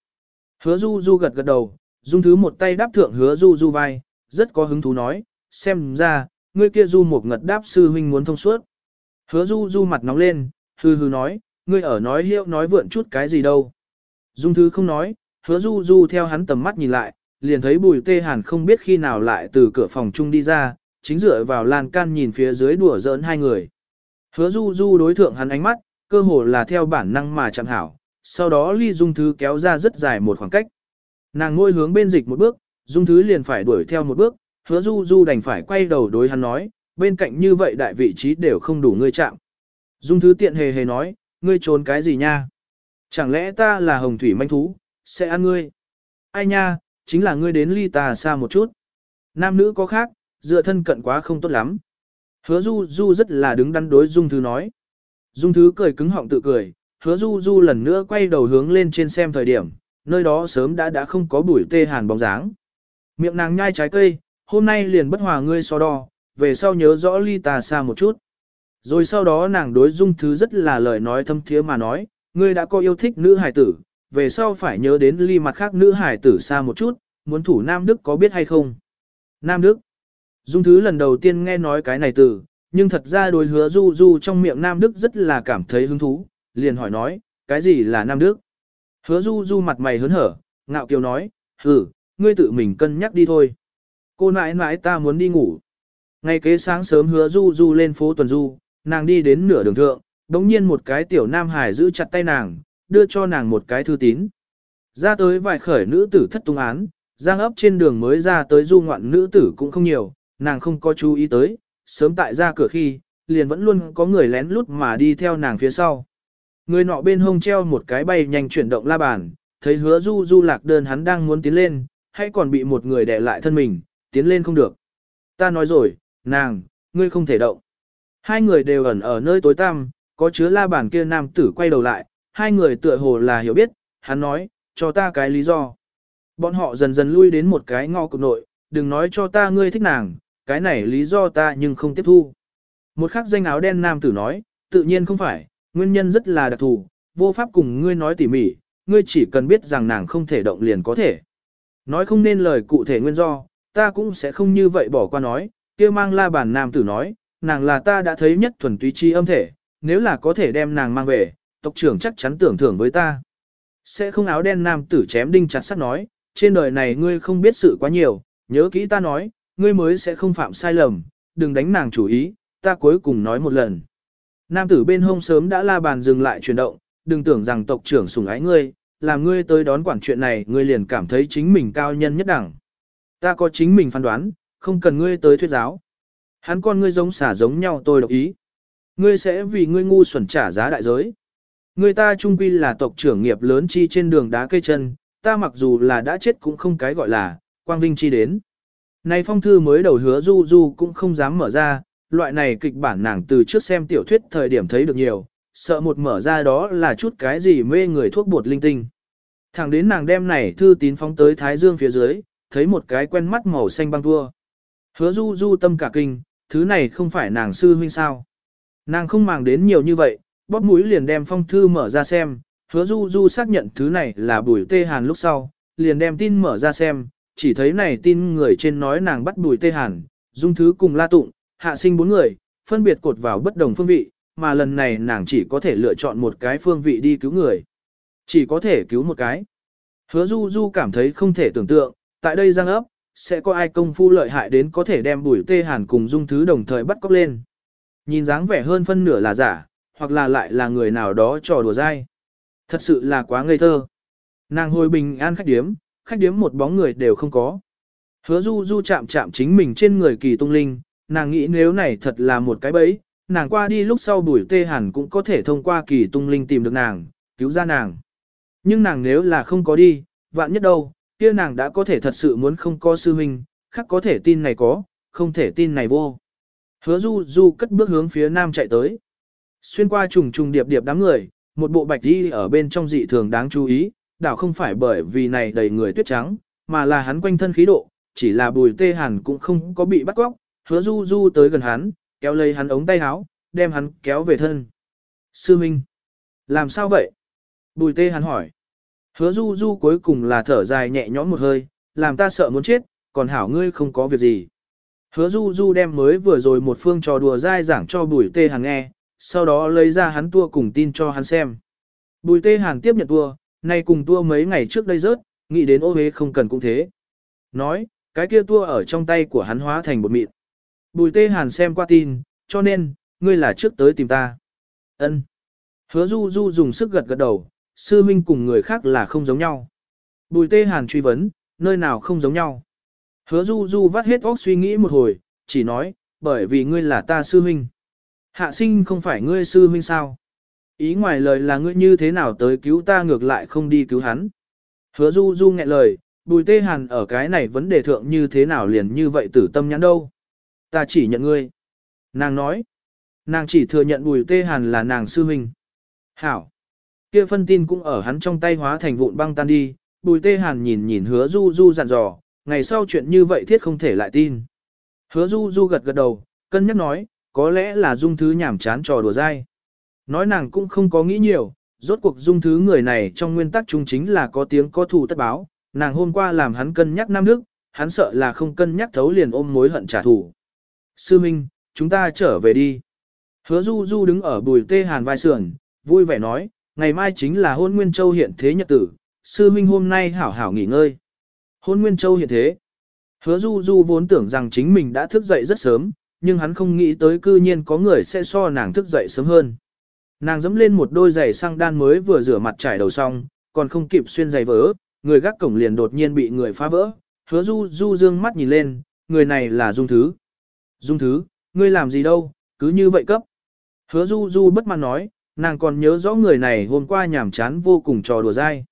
Hứa du du gật gật đầu, dung thứ một tay đáp thượng hứa du du vai, rất có hứng thú nói, xem ra, ngươi kia du một ngật đáp sư huynh muốn thông suốt. Hứa du du mặt nóng lên, hư hư nói, ngươi ở nói hiệu nói vượn chút cái gì đâu. Dung thứ không nói, hứa du du theo hắn tầm mắt nhìn lại, liền thấy bùi tê hàn không biết khi nào lại từ cửa phòng chung đi ra, chính dựa vào lan can nhìn phía dưới đùa giỡn hai người. Hứa du du đối thượng hắn ánh mắt, cơ hồ là theo bản năng mà chẳng hảo, sau đó ly dung thứ kéo ra rất dài một khoảng cách. Nàng ngôi hướng bên dịch một bước, dung thứ liền phải đuổi theo một bước, hứa du du đành phải quay đầu đối hắn nói, bên cạnh như vậy đại vị trí đều không đủ ngươi chạm. Dung thứ tiện hề hề nói, ngươi trốn cái gì nha? Chẳng lẽ ta là hồng thủy manh thú, sẽ ăn ngươi? Ai nha, chính là ngươi đến ly ta xa một chút. Nam nữ có khác, dựa thân cận quá không tốt lắm. Hứa du du rất là đứng đắn đối dung thứ nói. Dung thứ cười cứng họng tự cười, hứa du du lần nữa quay đầu hướng lên trên xem thời điểm, nơi đó sớm đã đã không có bụi tê hàn bóng dáng. Miệng nàng nhai trái cây, hôm nay liền bất hòa ngươi so đo, về sau nhớ rõ ly ta xa một chút. Rồi sau đó nàng đối dung thứ rất là lời nói thâm thiế mà nói, ngươi đã có yêu thích nữ hải tử, về sau phải nhớ đến ly mặt khác nữ hải tử xa một chút, muốn thủ Nam Đức có biết hay không? Nam Đức. Dung thứ lần đầu tiên nghe nói cái này từ, nhưng thật ra đối hứa du du trong miệng Nam Đức rất là cảm thấy hứng thú, liền hỏi nói, cái gì là Nam Đức? Hứa du du mặt mày hớn hở, ngạo kiều nói, hử, ngươi tự mình cân nhắc đi thôi. Cô nãi nãi ta muốn đi ngủ. Ngay kế sáng sớm hứa du du lên phố tuần du, nàng đi đến nửa đường thượng, đống nhiên một cái tiểu nam hải giữ chặt tay nàng, đưa cho nàng một cái thư tín. Ra tới vài khởi nữ tử thất tung án, giang ấp trên đường mới ra tới du ngoạn nữ tử cũng không nhiều, nàng không có chú ý tới, sớm tại ra cửa khi, liền vẫn luôn có người lén lút mà đi theo nàng phía sau. Người nọ bên hông treo một cái bay nhanh chuyển động la bàn, thấy hứa du du lạc đơn hắn đang muốn tiến lên, hay còn bị một người đè lại thân mình, tiến lên không được. Ta nói rồi, nàng, ngươi không thể động. Hai người đều ẩn ở nơi tối tăm, có chứa la bàn kia nam tử quay đầu lại, hai người tựa hồ là hiểu biết, hắn nói, cho ta cái lý do. Bọn họ dần dần lui đến một cái ngõ cục nội, đừng nói cho ta ngươi thích nàng, cái này lý do ta nhưng không tiếp thu. Một khắc danh áo đen nam tử nói, tự nhiên không phải, nguyên nhân rất là đặc thù, vô pháp cùng ngươi nói tỉ mỉ, ngươi chỉ cần biết rằng nàng không thể động liền có thể. Nói không nên lời cụ thể nguyên do, ta cũng sẽ không như vậy bỏ qua nói, kia mang la bàn nam tử nói, nàng là ta đã thấy nhất thuần túy chi âm thể, nếu là có thể đem nàng mang về, tộc trưởng chắc chắn tưởng thưởng với ta. Sẽ không áo đen nam tử chém đinh chặt sắt nói, trên đời này ngươi không biết sự quá nhiều, nhớ kỹ ta nói, ngươi mới sẽ không phạm sai lầm, đừng đánh nàng chủ ý, ta cuối cùng nói một lần. Nam tử bên hông sớm đã la bàn dừng lại chuyển động, đừng tưởng rằng tộc trưởng sủng ái ngươi, làm ngươi tới đón quản chuyện này ngươi liền cảm thấy chính mình cao nhân nhất đẳng. Ta có chính mình phán đoán, không cần ngươi tới thuyết giáo. Hắn con ngươi giống xả giống nhau tôi độc ý. Ngươi sẽ vì ngươi ngu xuẩn trả giá đại giới. Người ta trung quy là tộc trưởng nghiệp lớn chi trên đường đá cây chân, ta mặc dù là đã chết cũng không cái gọi là, quang vinh chi đến. Này phong thư mới đầu hứa du du cũng không dám mở ra, loại này kịch bản nàng từ trước xem tiểu thuyết thời điểm thấy được nhiều, sợ một mở ra đó là chút cái gì mê người thuốc bột linh tinh. Thẳng đến nàng đem này thư tín phóng tới Thái Dương phía dưới, thấy một cái quen mắt màu xanh băng tua. Hứa du du tâm cả kinh, thứ này không phải nàng sư huynh sao. Nàng không màng đến nhiều như vậy, bóp mũi liền đem phong thư mở ra xem, hứa du du xác nhận thứ này là bùi tê hàn lúc sau, liền đem tin mở ra xem, chỉ thấy này tin người trên nói nàng bắt bùi tê hàn, dung thứ cùng la tụng, hạ sinh bốn người, phân biệt cột vào bất đồng phương vị, mà lần này nàng chỉ có thể lựa chọn một cái phương vị đi cứu người. Chỉ có thể cứu một cái. Hứa du du cảm thấy không thể tưởng tượng, tại đây giang ấp, sẽ có ai công phu lợi hại đến có thể đem bùi tê hàn cùng dung thứ đồng thời bắt cóc lên. Nhìn dáng vẻ hơn phân nửa là giả, hoặc là lại là người nào đó trò đùa dai. Thật sự là quá ngây thơ. Nàng hồi bình an khách điếm, khách điếm một bóng người đều không có. Hứa du du chạm chạm chính mình trên người kỳ tung linh, nàng nghĩ nếu này thật là một cái bẫy, nàng qua đi lúc sau bùi tê hàn cũng có thể thông qua kỳ tung linh tìm được nàng, cứu ra nàng. Nhưng nàng nếu là không có đi, vạn nhất đâu, kia nàng đã có thể thật sự muốn không có sư huynh, khác có thể tin này có, không thể tin này vô. Hứa du du cất bước hướng phía nam chạy tới. Xuyên qua trùng trùng điệp điệp đám người, một bộ bạch đi ở bên trong dị thường đáng chú ý, đảo không phải bởi vì này đầy người tuyết trắng, mà là hắn quanh thân khí độ, chỉ là bùi tê hàn cũng không có bị bắt cóc, hứa du du tới gần hắn, kéo lấy hắn ống tay áo, đem hắn kéo về thân. Sư Minh, làm sao vậy? Bùi tê hắn hỏi. Hứa du du cuối cùng là thở dài nhẹ nhõm một hơi, làm ta sợ muốn chết, còn hảo ngươi không có việc gì. Hứa du du đem mới vừa rồi một phương trò đùa dai giảng cho bùi tê hàng nghe, sau đó lấy ra hắn tua cùng tin cho hắn xem. Bùi tê hàng tiếp nhận tua, nay cùng tua mấy ngày trước đây rớt, nghĩ đến ô hế không cần cũng thế. Nói, cái kia tua ở trong tay của hắn hóa thành bột mịn. Bùi tê hàn xem qua tin, cho nên, ngươi là trước tới tìm ta. ân Hứa du du dùng sức gật gật đầu, sư minh cùng người khác là không giống nhau. Bùi tê hàn truy vấn, nơi nào không giống nhau. Hứa du du vắt hết óc suy nghĩ một hồi, chỉ nói, bởi vì ngươi là ta sư huynh. Hạ sinh không phải ngươi sư huynh sao? Ý ngoài lời là ngươi như thế nào tới cứu ta ngược lại không đi cứu hắn. Hứa du du nghẹn lời, bùi tê hàn ở cái này vấn đề thượng như thế nào liền như vậy tử tâm nhãn đâu. Ta chỉ nhận ngươi. Nàng nói. Nàng chỉ thừa nhận bùi tê hàn là nàng sư huynh. Hảo. Kia phân tin cũng ở hắn trong tay hóa thành vụn băng tan đi, bùi tê hàn nhìn nhìn hứa du du dặn dò, ngày sau chuyện như vậy thiết không thể lại tin. Hứa du du gật gật đầu, cân nhắc nói, có lẽ là dung thứ nhảm chán trò đùa dai. Nói nàng cũng không có nghĩ nhiều, rốt cuộc dung thứ người này trong nguyên tắc chung chính là có tiếng có thù tất báo, nàng hôm qua làm hắn cân nhắc Nam Đức, hắn sợ là không cân nhắc thấu liền ôm mối hận trả thù. Sư Minh, chúng ta trở về đi. Hứa du du đứng ở bùi tê hàn vai sườn, vui vẻ nói, ngày mai chính là hôn Nguyên Châu hiện thế nhật tử, sư Minh hôm nay hảo hảo nghỉ ngơi. Hôn Nguyên Châu hiện thế. Hứa Du Du vốn tưởng rằng chính mình đã thức dậy rất sớm, nhưng hắn không nghĩ tới cư nhiên có người sẽ so nàng thức dậy sớm hơn. Nàng dẫm lên một đôi giày sang đan mới vừa rửa mặt trải đầu xong, còn không kịp xuyên giày vỡ, người gác cổng liền đột nhiên bị người phá vỡ. Hứa Du Du dương mắt nhìn lên, người này là Dung Thứ. Dung Thứ, ngươi làm gì đâu, cứ như vậy cấp. Hứa Du Du bất mãn nói, nàng còn nhớ rõ người này hôm qua nhảm chán vô cùng trò đùa dai.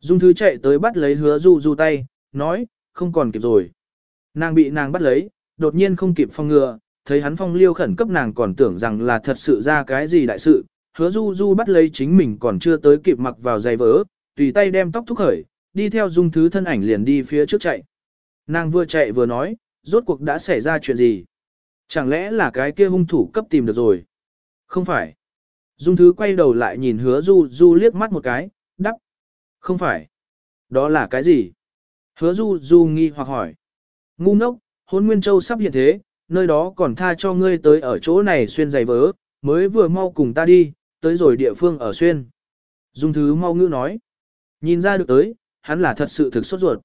Dung Thứ chạy tới bắt lấy Hứa Du Du tay, nói, không còn kịp rồi. Nàng bị nàng bắt lấy, đột nhiên không kịp phong ngừa, thấy hắn phong liêu khẩn cấp nàng còn tưởng rằng là thật sự ra cái gì đại sự, hứa du du bắt lấy chính mình còn chưa tới kịp mặc vào giày vỡ, tùy tay đem tóc thúc khởi, đi theo dung thứ thân ảnh liền đi phía trước chạy. Nàng vừa chạy vừa nói, rốt cuộc đã xảy ra chuyện gì? Chẳng lẽ là cái kia hung thủ cấp tìm được rồi? Không phải. Dung thứ quay đầu lại nhìn hứa du du liếc mắt một cái, đắp. Không phải. Đó là cái gì? Hứa du du nghi hoặc hỏi. Ngu ngốc, hôn Nguyên Châu sắp hiện thế, nơi đó còn tha cho ngươi tới ở chỗ này xuyên giày vớ, mới vừa mau cùng ta đi, tới rồi địa phương ở xuyên. Dung thứ mau ngữ nói. Nhìn ra được tới, hắn là thật sự thực sốt ruột.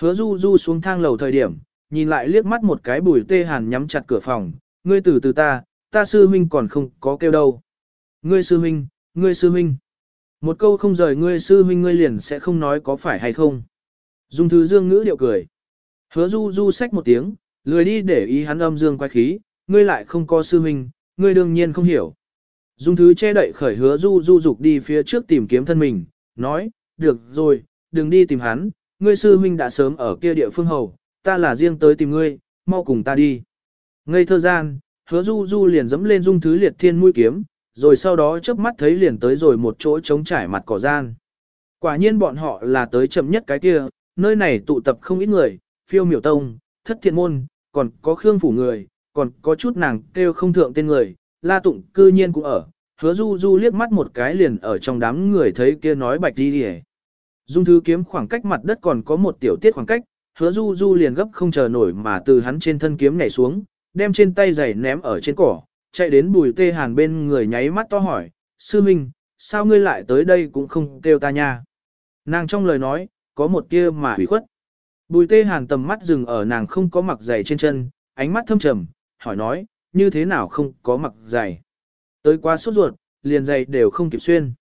Hứa du du xuống thang lầu thời điểm, nhìn lại liếc mắt một cái bùi tê hàn nhắm chặt cửa phòng, ngươi từ từ ta, ta sư huynh còn không có kêu đâu. Ngươi sư huynh, ngươi sư huynh. Một câu không rời ngươi sư huynh ngươi liền sẽ không nói có phải hay không. Dung thứ dương ngữ điệu cười. Hứa du du sách một tiếng, lười đi để ý hắn âm dương quay khí, ngươi lại không có sư huynh, ngươi đương nhiên không hiểu. Dung thứ che đậy khởi hứa du du dục đi phía trước tìm kiếm thân mình, nói, được rồi, đừng đi tìm hắn, ngươi sư huynh đã sớm ở kia địa phương hầu, ta là riêng tới tìm ngươi, mau cùng ta đi. Ngây thơ gian, hứa du du liền dẫm lên dung thứ liệt thiên mũi kiếm, rồi sau đó chớp mắt thấy liền tới rồi một chỗ trống trải mặt cỏ gian. Quả nhiên bọn họ là tới chậm nhất cái kia, nơi này tụ tập không ít người, phiêu miểu tông, thất thiện môn, còn có khương phủ người, còn có chút nàng kêu không thượng tên người, la tụng cư nhiên cũng ở, hứa du du liếc mắt một cái liền ở trong đám người thấy kia nói bạch đi đi Dung thứ kiếm khoảng cách mặt đất còn có một tiểu tiết khoảng cách, hứa du du liền gấp không chờ nổi mà từ hắn trên thân kiếm nhảy xuống, đem trên tay giày ném ở trên cỏ, chạy đến bùi tê hàn bên người nháy mắt to hỏi, sư minh, sao ngươi lại tới đây cũng không kêu ta nha. Nàng trong lời nói, có một kia mà hủy khuất. Bùi tê hàn tầm mắt dừng ở nàng không có mặc giày trên chân, ánh mắt thâm trầm, hỏi nói, như thế nào không có mặc giày. Tới quá sốt ruột, liền giày đều không kịp xuyên.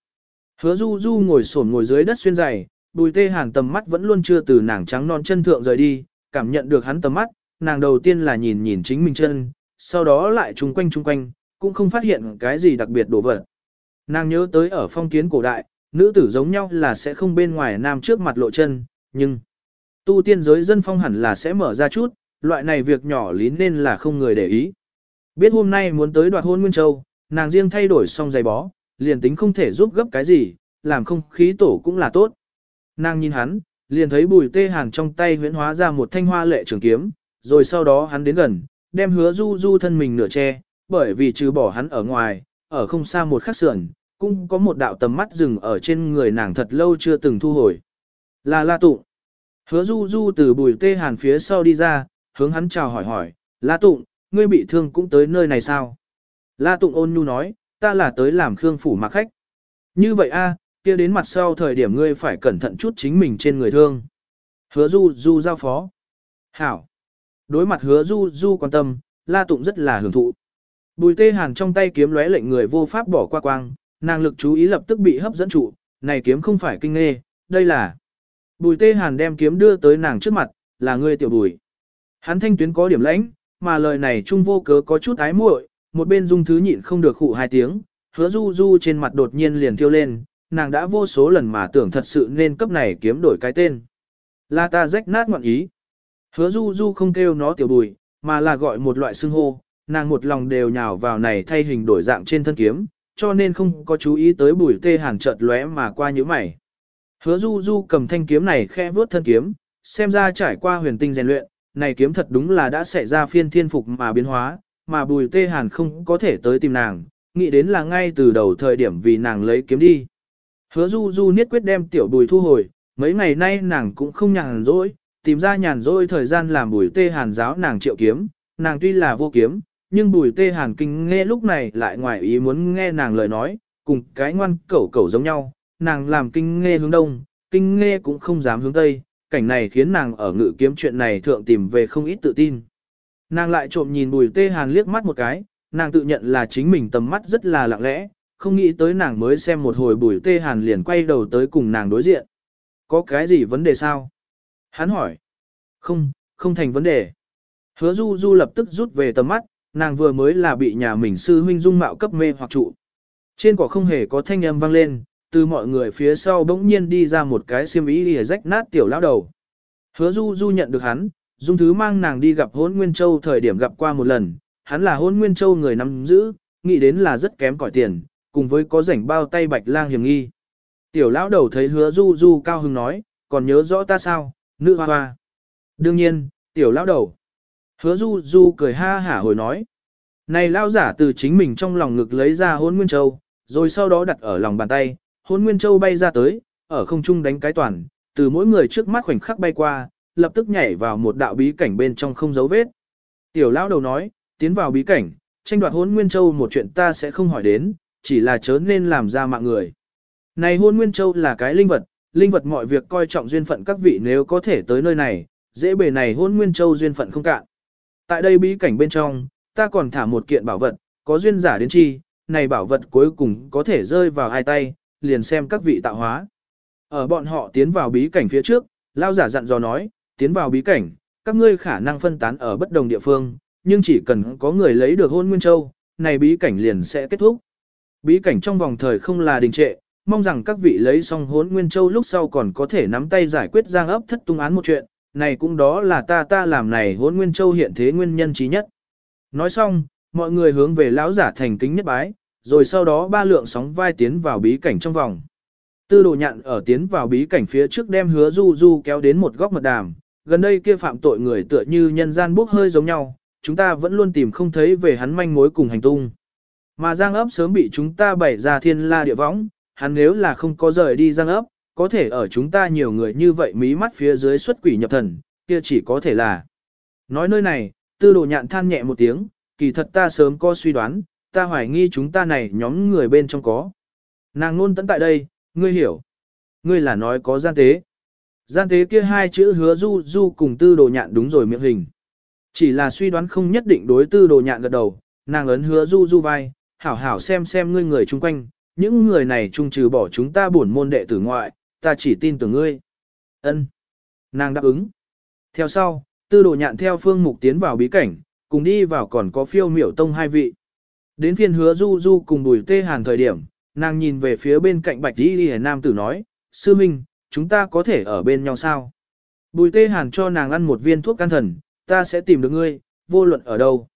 Hứa du du ngồi sổn ngồi dưới đất xuyên giày, bùi tê hàn tầm mắt vẫn luôn chưa từ nàng trắng non chân thượng rời đi, cảm nhận được hắn tầm mắt, nàng đầu tiên là nhìn nhìn chính mình chân, sau đó lại chung quanh chung quanh, cũng không phát hiện cái gì đặc biệt đổ vật. Nàng nhớ tới ở phong kiến cổ đại, nữ tử giống nhau là sẽ không bên ngoài nam trước mặt lộ chân, nhưng Tu tiên giới dân phong hẳn là sẽ mở ra chút, loại này việc nhỏ lý nên là không người để ý. Biết hôm nay muốn tới đoạt hôn Nguyên Châu, nàng riêng thay đổi xong giày bó, liền tính không thể giúp gấp cái gì, làm không khí tổ cũng là tốt. Nàng nhìn hắn, liền thấy bùi tê hàng trong tay huyễn hóa ra một thanh hoa lệ trường kiếm, rồi sau đó hắn đến gần, đem hứa du du thân mình nửa che, bởi vì trừ bỏ hắn ở ngoài, ở không xa một khắc sườn, cũng có một đạo tầm mắt dừng ở trên người nàng thật lâu chưa từng thu hồi. Là La Tụng. Hứa Du Du từ bùi tê hàn phía sau đi ra, hướng hắn chào hỏi hỏi, La Tụng, ngươi bị thương cũng tới nơi này sao? La Tụng ôn nhu nói, ta là tới làm khương phủ mặc khách. Như vậy a, kia đến mặt sau thời điểm ngươi phải cẩn thận chút chính mình trên người thương. Hứa Du Du giao phó. Hảo. Đối mặt hứa Du Du quan tâm, La Tụng rất là hưởng thụ. Bùi tê hàn trong tay kiếm lóe lệnh người vô pháp bỏ qua quang, nàng lực chú ý lập tức bị hấp dẫn trụ, này kiếm không phải kinh nghê, đây là. Bùi tê hàn đem kiếm đưa tới nàng trước mặt, là ngươi tiểu bùi. Hắn thanh tuyến có điểm lãnh, mà lời này trung vô cớ có chút ái muội, một bên dung thứ nhịn không được khụ hai tiếng, hứa du du trên mặt đột nhiên liền thiêu lên, nàng đã vô số lần mà tưởng thật sự nên cấp này kiếm đổi cái tên. Là ta rách nát ngoạn ý. Hứa du du không kêu nó tiểu bùi, mà là gọi một loại xưng hô, nàng một lòng đều nhào vào này thay hình đổi dạng trên thân kiếm, cho nên không có chú ý tới bùi tê hàn chợt lóe mà qua như mày. Hứa du du cầm thanh kiếm này khẽ vuốt thân kiếm, xem ra trải qua huyền tinh rèn luyện, này kiếm thật đúng là đã xảy ra phiên thiên phục mà biến hóa, mà bùi tê hàn không có thể tới tìm nàng, nghĩ đến là ngay từ đầu thời điểm vì nàng lấy kiếm đi. Hứa du du niết quyết đem tiểu bùi thu hồi, mấy ngày nay nàng cũng không nhàn rỗi, tìm ra nhàn rỗi thời gian làm bùi tê hàn giáo nàng triệu kiếm, nàng tuy là vô kiếm, nhưng bùi tê hàn kinh nghe lúc này lại ngoài ý muốn nghe nàng lời nói, cùng cái ngoan cẩu cẩu giống nhau, nàng làm kinh nghe hướng đông, kinh nghe cũng không dám hướng tây, cảnh này khiến nàng ở ngự kiếm chuyện này thượng tìm về không ít tự tin. Nàng lại trộm nhìn bùi tê hàn liếc mắt một cái, nàng tự nhận là chính mình tầm mắt rất là lặng lẽ, không nghĩ tới nàng mới xem một hồi bùi tê hàn liền quay đầu tới cùng nàng đối diện. Có cái gì vấn đề sao? Hắn hỏi. Không, không thành vấn đề. Hứa du du lập tức rút về tầm mắt, nàng vừa mới là bị nhà mình sư huynh dung mạo cấp mê hoặc trụ. Trên cỏ không hề có thanh âm vang lên, từ mọi người phía sau bỗng nhiên đi ra một cái xiêm ý lìa rách nát tiểu lão đầu. Hứa du du nhận được hắn, dung thứ mang nàng đi gặp hôn Nguyên Châu thời điểm gặp qua một lần, hắn là hôn Nguyên Châu người nắm giữ, nghĩ đến là rất kém cỏi tiền, cùng với có rảnh bao tay bạch lang hiểm nghi. Tiểu lão đầu thấy hứa du du cao hứng nói, còn nhớ rõ ta sao, nữ hoa hoa. Đương nhiên, tiểu lão đầu. Hứa du du cười ha hả hồi nói. Này lao giả từ chính mình trong lòng ngực lấy ra hôn Nguyên Châu, rồi sau đó đặt ở lòng bàn tay, hôn Nguyên Châu bay ra tới, ở không trung đánh cái toàn, từ mỗi người trước mắt khoảnh khắc bay qua, lập tức nhảy vào một đạo bí cảnh bên trong không dấu vết. Tiểu lão đầu nói, tiến vào bí cảnh, tranh đoạt hôn Nguyên Châu một chuyện ta sẽ không hỏi đến, chỉ là chớ nên làm ra mạng người. Này hôn Nguyên Châu là cái linh vật, linh vật mọi việc coi trọng duyên phận các vị nếu có thể tới nơi này, dễ bề này hôn Nguyên Châu duyên phận không cạn. Tại đây bí cảnh bên trong, ta còn thả một kiện bảo vật, có duyên giả đến chi, này bảo vật cuối cùng có thể rơi vào hai tay, liền xem các vị tạo hóa. Ở bọn họ tiến vào bí cảnh phía trước, lao giả dặn dò nói, tiến vào bí cảnh, các ngươi khả năng phân tán ở bất đồng địa phương, nhưng chỉ cần có người lấy được hôn nguyên châu, này bí cảnh liền sẽ kết thúc. Bí cảnh trong vòng thời không là đình trệ, mong rằng các vị lấy xong hốn nguyên châu lúc sau còn có thể nắm tay giải quyết giang ấp thất tung án một chuyện, này cũng đó là ta ta làm này hốn nguyên châu hiện thế nguyên nhân trí nhất. Nói xong, mọi người hướng về lão giả thành kính nhất bái, rồi sau đó ba lượng sóng vai tiến vào bí cảnh trong vòng. Tư đồ nhạn ở tiến vào bí cảnh phía trước đem hứa du du kéo đến một góc mật đàm, gần đây kia phạm tội người tựa như nhân gian bốc hơi giống nhau, chúng ta vẫn luôn tìm không thấy về hắn manh mối cùng hành tung. Mà giang ấp sớm bị chúng ta bày ra thiên la địa võng, hắn nếu là không có rời đi giang ấp, có thể ở chúng ta nhiều người như vậy mí mắt phía dưới xuất quỷ nhập thần, kia chỉ có thể là. Nói nơi này, tư đồ nhạn than nhẹ một tiếng, kỳ thật ta sớm có suy đoán, ta hoài nghi chúng ta này nhóm người bên trong có. Nàng luôn tận tại đây, ngươi hiểu. Ngươi là nói có gian tế. Gian tế kia hai chữ hứa du du cùng tư đồ nhạn đúng rồi miệng hình. Chỉ là suy đoán không nhất định đối tư đồ nhạn gật đầu, nàng ấn hứa du du vai, hảo hảo xem xem ngươi người chung quanh, những người này chung trừ bỏ chúng ta bổn môn đệ tử ngoại, ta chỉ tin tưởng ngươi. Ân. Nàng đáp ứng. Theo sau, tư đồ nhạn theo phương mục tiến vào bí cảnh, cùng đi vào còn có phiêu miểu tông hai vị. Đến phiên hứa du du cùng bùi tê hàn thời điểm, nàng nhìn về phía bên cạnh bạch đi đi nam tử nói, sư minh, chúng ta có thể ở bên nhau sao? Bùi tê hàn cho nàng ăn một viên thuốc can thần, ta sẽ tìm được ngươi, vô luận ở đâu.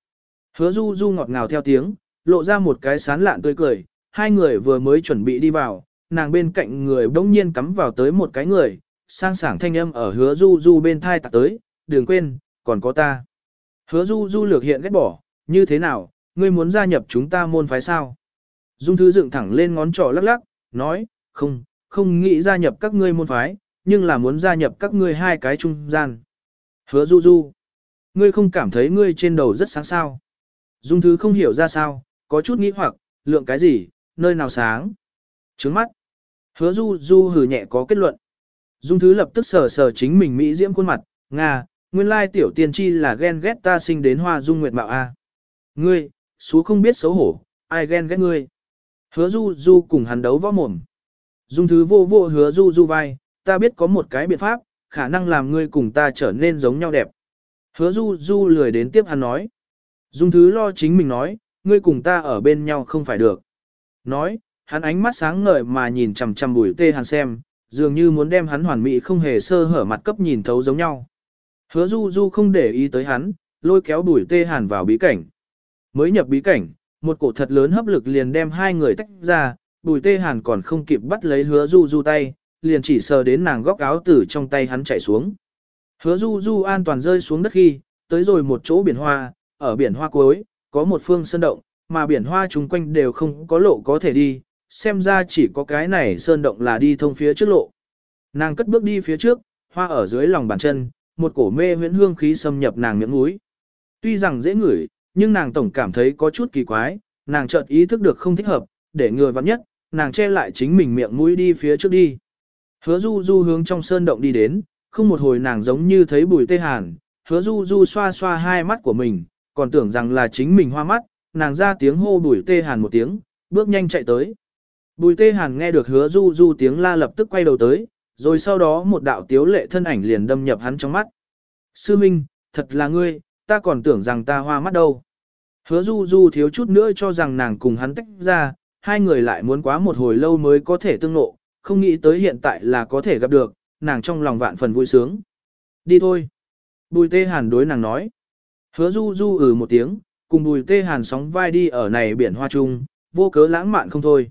Hứa du du ngọt ngào theo tiếng, lộ ra một cái sán lạn tươi cười, hai người vừa mới chuẩn bị đi vào, nàng bên cạnh người bỗng nhiên cắm vào tới một cái người, sang sảng thanh âm ở hứa du du bên thai tạc tới, đừng quên, còn có ta. Hứa du du lược hiện ghét bỏ, như thế nào, ngươi muốn gia nhập chúng ta môn phái sao? Dung Thứ dựng thẳng lên ngón trỏ lắc lắc, nói, không, không nghĩ gia nhập các ngươi môn phái, nhưng là muốn gia nhập các ngươi hai cái trung gian. Hứa Du Du, ngươi không cảm thấy ngươi trên đầu rất sáng sao. Dung Thứ không hiểu ra sao, có chút nghĩ hoặc, lượng cái gì, nơi nào sáng. Trứng mắt. Hứa Du Du hừ nhẹ có kết luận. Dung Thứ lập tức sờ sờ chính mình mỹ diễm khuôn mặt, Nga, nguyên lai tiểu tiên tri là ghen ghét ta sinh đến hoa dung nguyệt mạo a. Ngươi, số không biết xấu hổ, ai ghen ghét ngươi. Hứa Du Du cùng hắn đấu võ mồm. Dung Thứ vô vô hứa Du Du vai, ta biết có một cái biện pháp, khả năng làm ngươi cùng ta trở nên giống nhau đẹp. Hứa Du Du lười đến tiếp hắn nói. Dung Thứ lo chính mình nói, ngươi cùng ta ở bên nhau không phải được. Nói, hắn ánh mắt sáng ngời mà nhìn chằm chằm bùi tê hàn xem, dường như muốn đem hắn hoàn mỹ không hề sơ hở mặt cấp nhìn thấu giống nhau. Hứa du du không để ý tới hắn, lôi kéo bùi tê hàn vào bí cảnh. Mới nhập bí cảnh, một cổ thật lớn hấp lực liền đem hai người tách ra, bùi tê hàn còn không kịp bắt lấy hứa du du tay, liền chỉ sờ đến nàng góc áo tử trong tay hắn chạy xuống. Hứa du du an toàn rơi xuống đất khi, tới rồi một chỗ biển hoa, ở biển hoa cuối, có một phương sơn động, mà biển hoa chung quanh đều không có lộ có thể đi, xem ra chỉ có cái này sơn động là đi thông phía trước lộ. Nàng cất bước đi phía trước, hoa ở dưới lòng bàn chân, một cổ mê huyễn hương khí xâm nhập nàng miệng mũi. Tuy rằng dễ ngửi, nhưng nàng tổng cảm thấy có chút kỳ quái, nàng chợt ý thức được không thích hợp, để người vặn nhất, nàng che lại chính mình miệng mũi đi phía trước đi. Hứa du du hướng trong sơn động đi đến, không một hồi nàng giống như thấy bùi tê hàn, hứa du du xoa xoa hai mắt của mình, còn tưởng rằng là chính mình hoa mắt, nàng ra tiếng hô bùi tê hàn một tiếng, bước nhanh chạy tới. Bùi tê hàn nghe được hứa du du tiếng la lập tức quay đầu tới, rồi sau đó một đạo tiếu lệ thân ảnh liền đâm nhập hắn trong mắt. Sư Minh, thật là ngươi, ta còn tưởng rằng ta hoa mắt đâu. Hứa du du thiếu chút nữa cho rằng nàng cùng hắn tách ra, hai người lại muốn quá một hồi lâu mới có thể tương nộ, không nghĩ tới hiện tại là có thể gặp được, nàng trong lòng vạn phần vui sướng. Đi thôi. Bùi tê hàn đối nàng nói. Hứa du du ừ một tiếng, cùng bùi tê hàn sóng vai đi ở này biển hoa trung, vô cớ lãng mạn không thôi.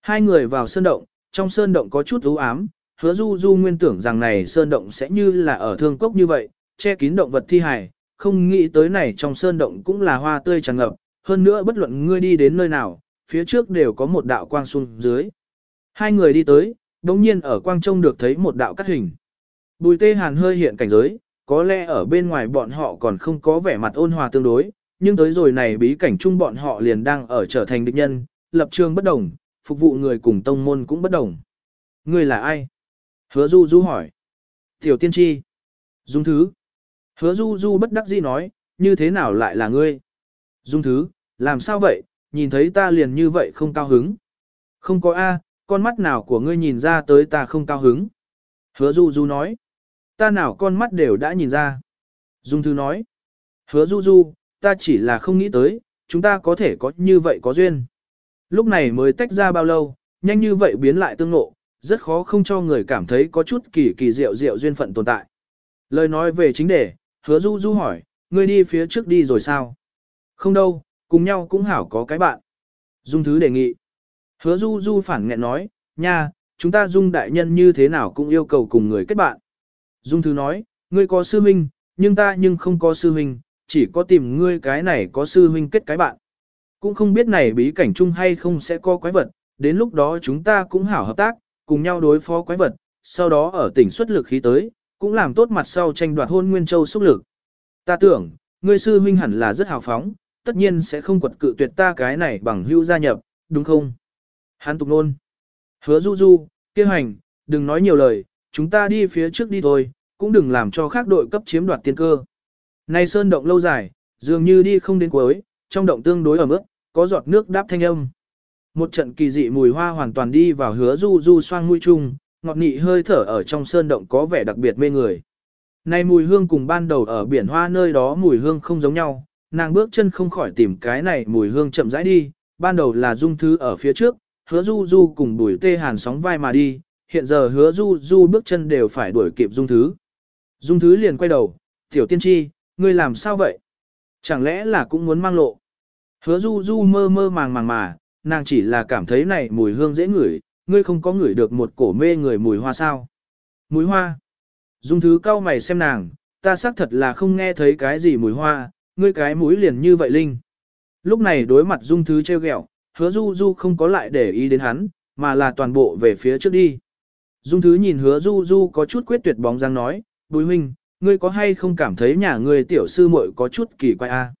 Hai người vào sơn động, trong sơn động có chút u ám, hứa du du nguyên tưởng rằng này sơn động sẽ như là ở thương cốc như vậy, che kín động vật thi hài, không nghĩ tới này trong sơn động cũng là hoa tươi tràn ngập, hơn nữa bất luận ngươi đi đến nơi nào, phía trước đều có một đạo quang xuống dưới. Hai người đi tới, đồng nhiên ở quang trông được thấy một đạo cắt hình. Bùi tê hàn hơi hiện cảnh giới, có lẽ ở bên ngoài bọn họ còn không có vẻ mặt ôn hòa tương đối, nhưng tới rồi này bí cảnh chung bọn họ liền đang ở trở thành địch nhân, lập trường bất đồng, phục vụ người cùng tông môn cũng bất đồng. Ngươi là ai? Hứa Du Du hỏi. Tiểu tiên tri. Dung thứ. Hứa Du Du bất đắc dĩ nói, như thế nào lại là ngươi? Dung thứ, làm sao vậy, nhìn thấy ta liền như vậy không cao hứng. Không có A, con mắt nào của ngươi nhìn ra tới ta không cao hứng. Hứa Du Du nói. Ta nào con mắt đều đã nhìn ra. Dung thứ nói. Hứa Du Du, ta chỉ là không nghĩ tới, chúng ta có thể có như vậy có duyên. Lúc này mới tách ra bao lâu, nhanh như vậy biến lại tương ngộ, rất khó không cho người cảm thấy có chút kỳ kỳ diệu diệu duyên phận tồn tại. Lời nói về chính đề, hứa du du hỏi, ngươi đi phía trước đi rồi sao? Không đâu, cùng nhau cũng hảo có cái bạn. Dung thứ đề nghị. Hứa du du phản nghẹn nói, nha, chúng ta dung đại nhân như thế nào cũng yêu cầu cùng người kết bạn. Dung thứ nói, ngươi có sư huynh, nhưng ta nhưng không có sư huynh, chỉ có tìm ngươi cái này có sư huynh kết cái bạn. Cũng không biết này bí cảnh chung hay không sẽ có quái vật, đến lúc đó chúng ta cũng hảo hợp tác, cùng nhau đối phó quái vật, sau đó ở tỉnh xuất lực khí tới, cũng làm tốt mặt sau tranh đoạt hôn Nguyên Châu xúc lực. Ta tưởng, ngươi sư huynh hẳn là rất hào phóng, tất nhiên sẽ không quật cự tuyệt ta cái này bằng hưu gia nhập, đúng không? Hán tục nôn. Hứa du du, kêu hành, đừng nói nhiều lời, chúng ta đi phía trước đi thôi, cũng đừng làm cho khác đội cấp chiếm đoạt tiên cơ. Này sơn động lâu dài, dường như đi không đến cuối, trong động tương đối ở mức, có giọt nước đáp thanh âm. Một trận kỳ dị mùi hoa hoàn toàn đi vào hứa du du xoang mũi chung, ngọt nị hơi thở ở trong sơn động có vẻ đặc biệt mê người. Này mùi hương cùng ban đầu ở biển hoa nơi đó mùi hương không giống nhau, nàng bước chân không khỏi tìm cái này mùi hương chậm rãi đi, ban đầu là dung thứ ở phía trước, hứa du du cùng bùi tê hàn sóng vai mà đi, hiện giờ hứa du du bước chân đều phải đuổi kịp dung thứ. Dung thứ liền quay đầu, tiểu tiên tri, ngươi làm sao vậy? Chẳng lẽ là cũng muốn mang lộ? Hứa du du mơ mơ màng màng mà, nàng chỉ là cảm thấy này mùi hương dễ ngửi, ngươi không có ngửi được một cổ mê người mùi hoa sao. Mùi hoa. Dung thứ cao mày xem nàng, ta xác thật là không nghe thấy cái gì mùi hoa, ngươi cái mũi liền như vậy linh. Lúc này đối mặt dung thứ treo ghẹo, hứa du du không có lại để ý đến hắn, mà là toàn bộ về phía trước đi. Dung thứ nhìn hứa du du có chút quyết tuyệt bóng dáng nói, bùi huynh, ngươi có hay không cảm thấy nhà ngươi tiểu sư muội có chút kỳ quái a?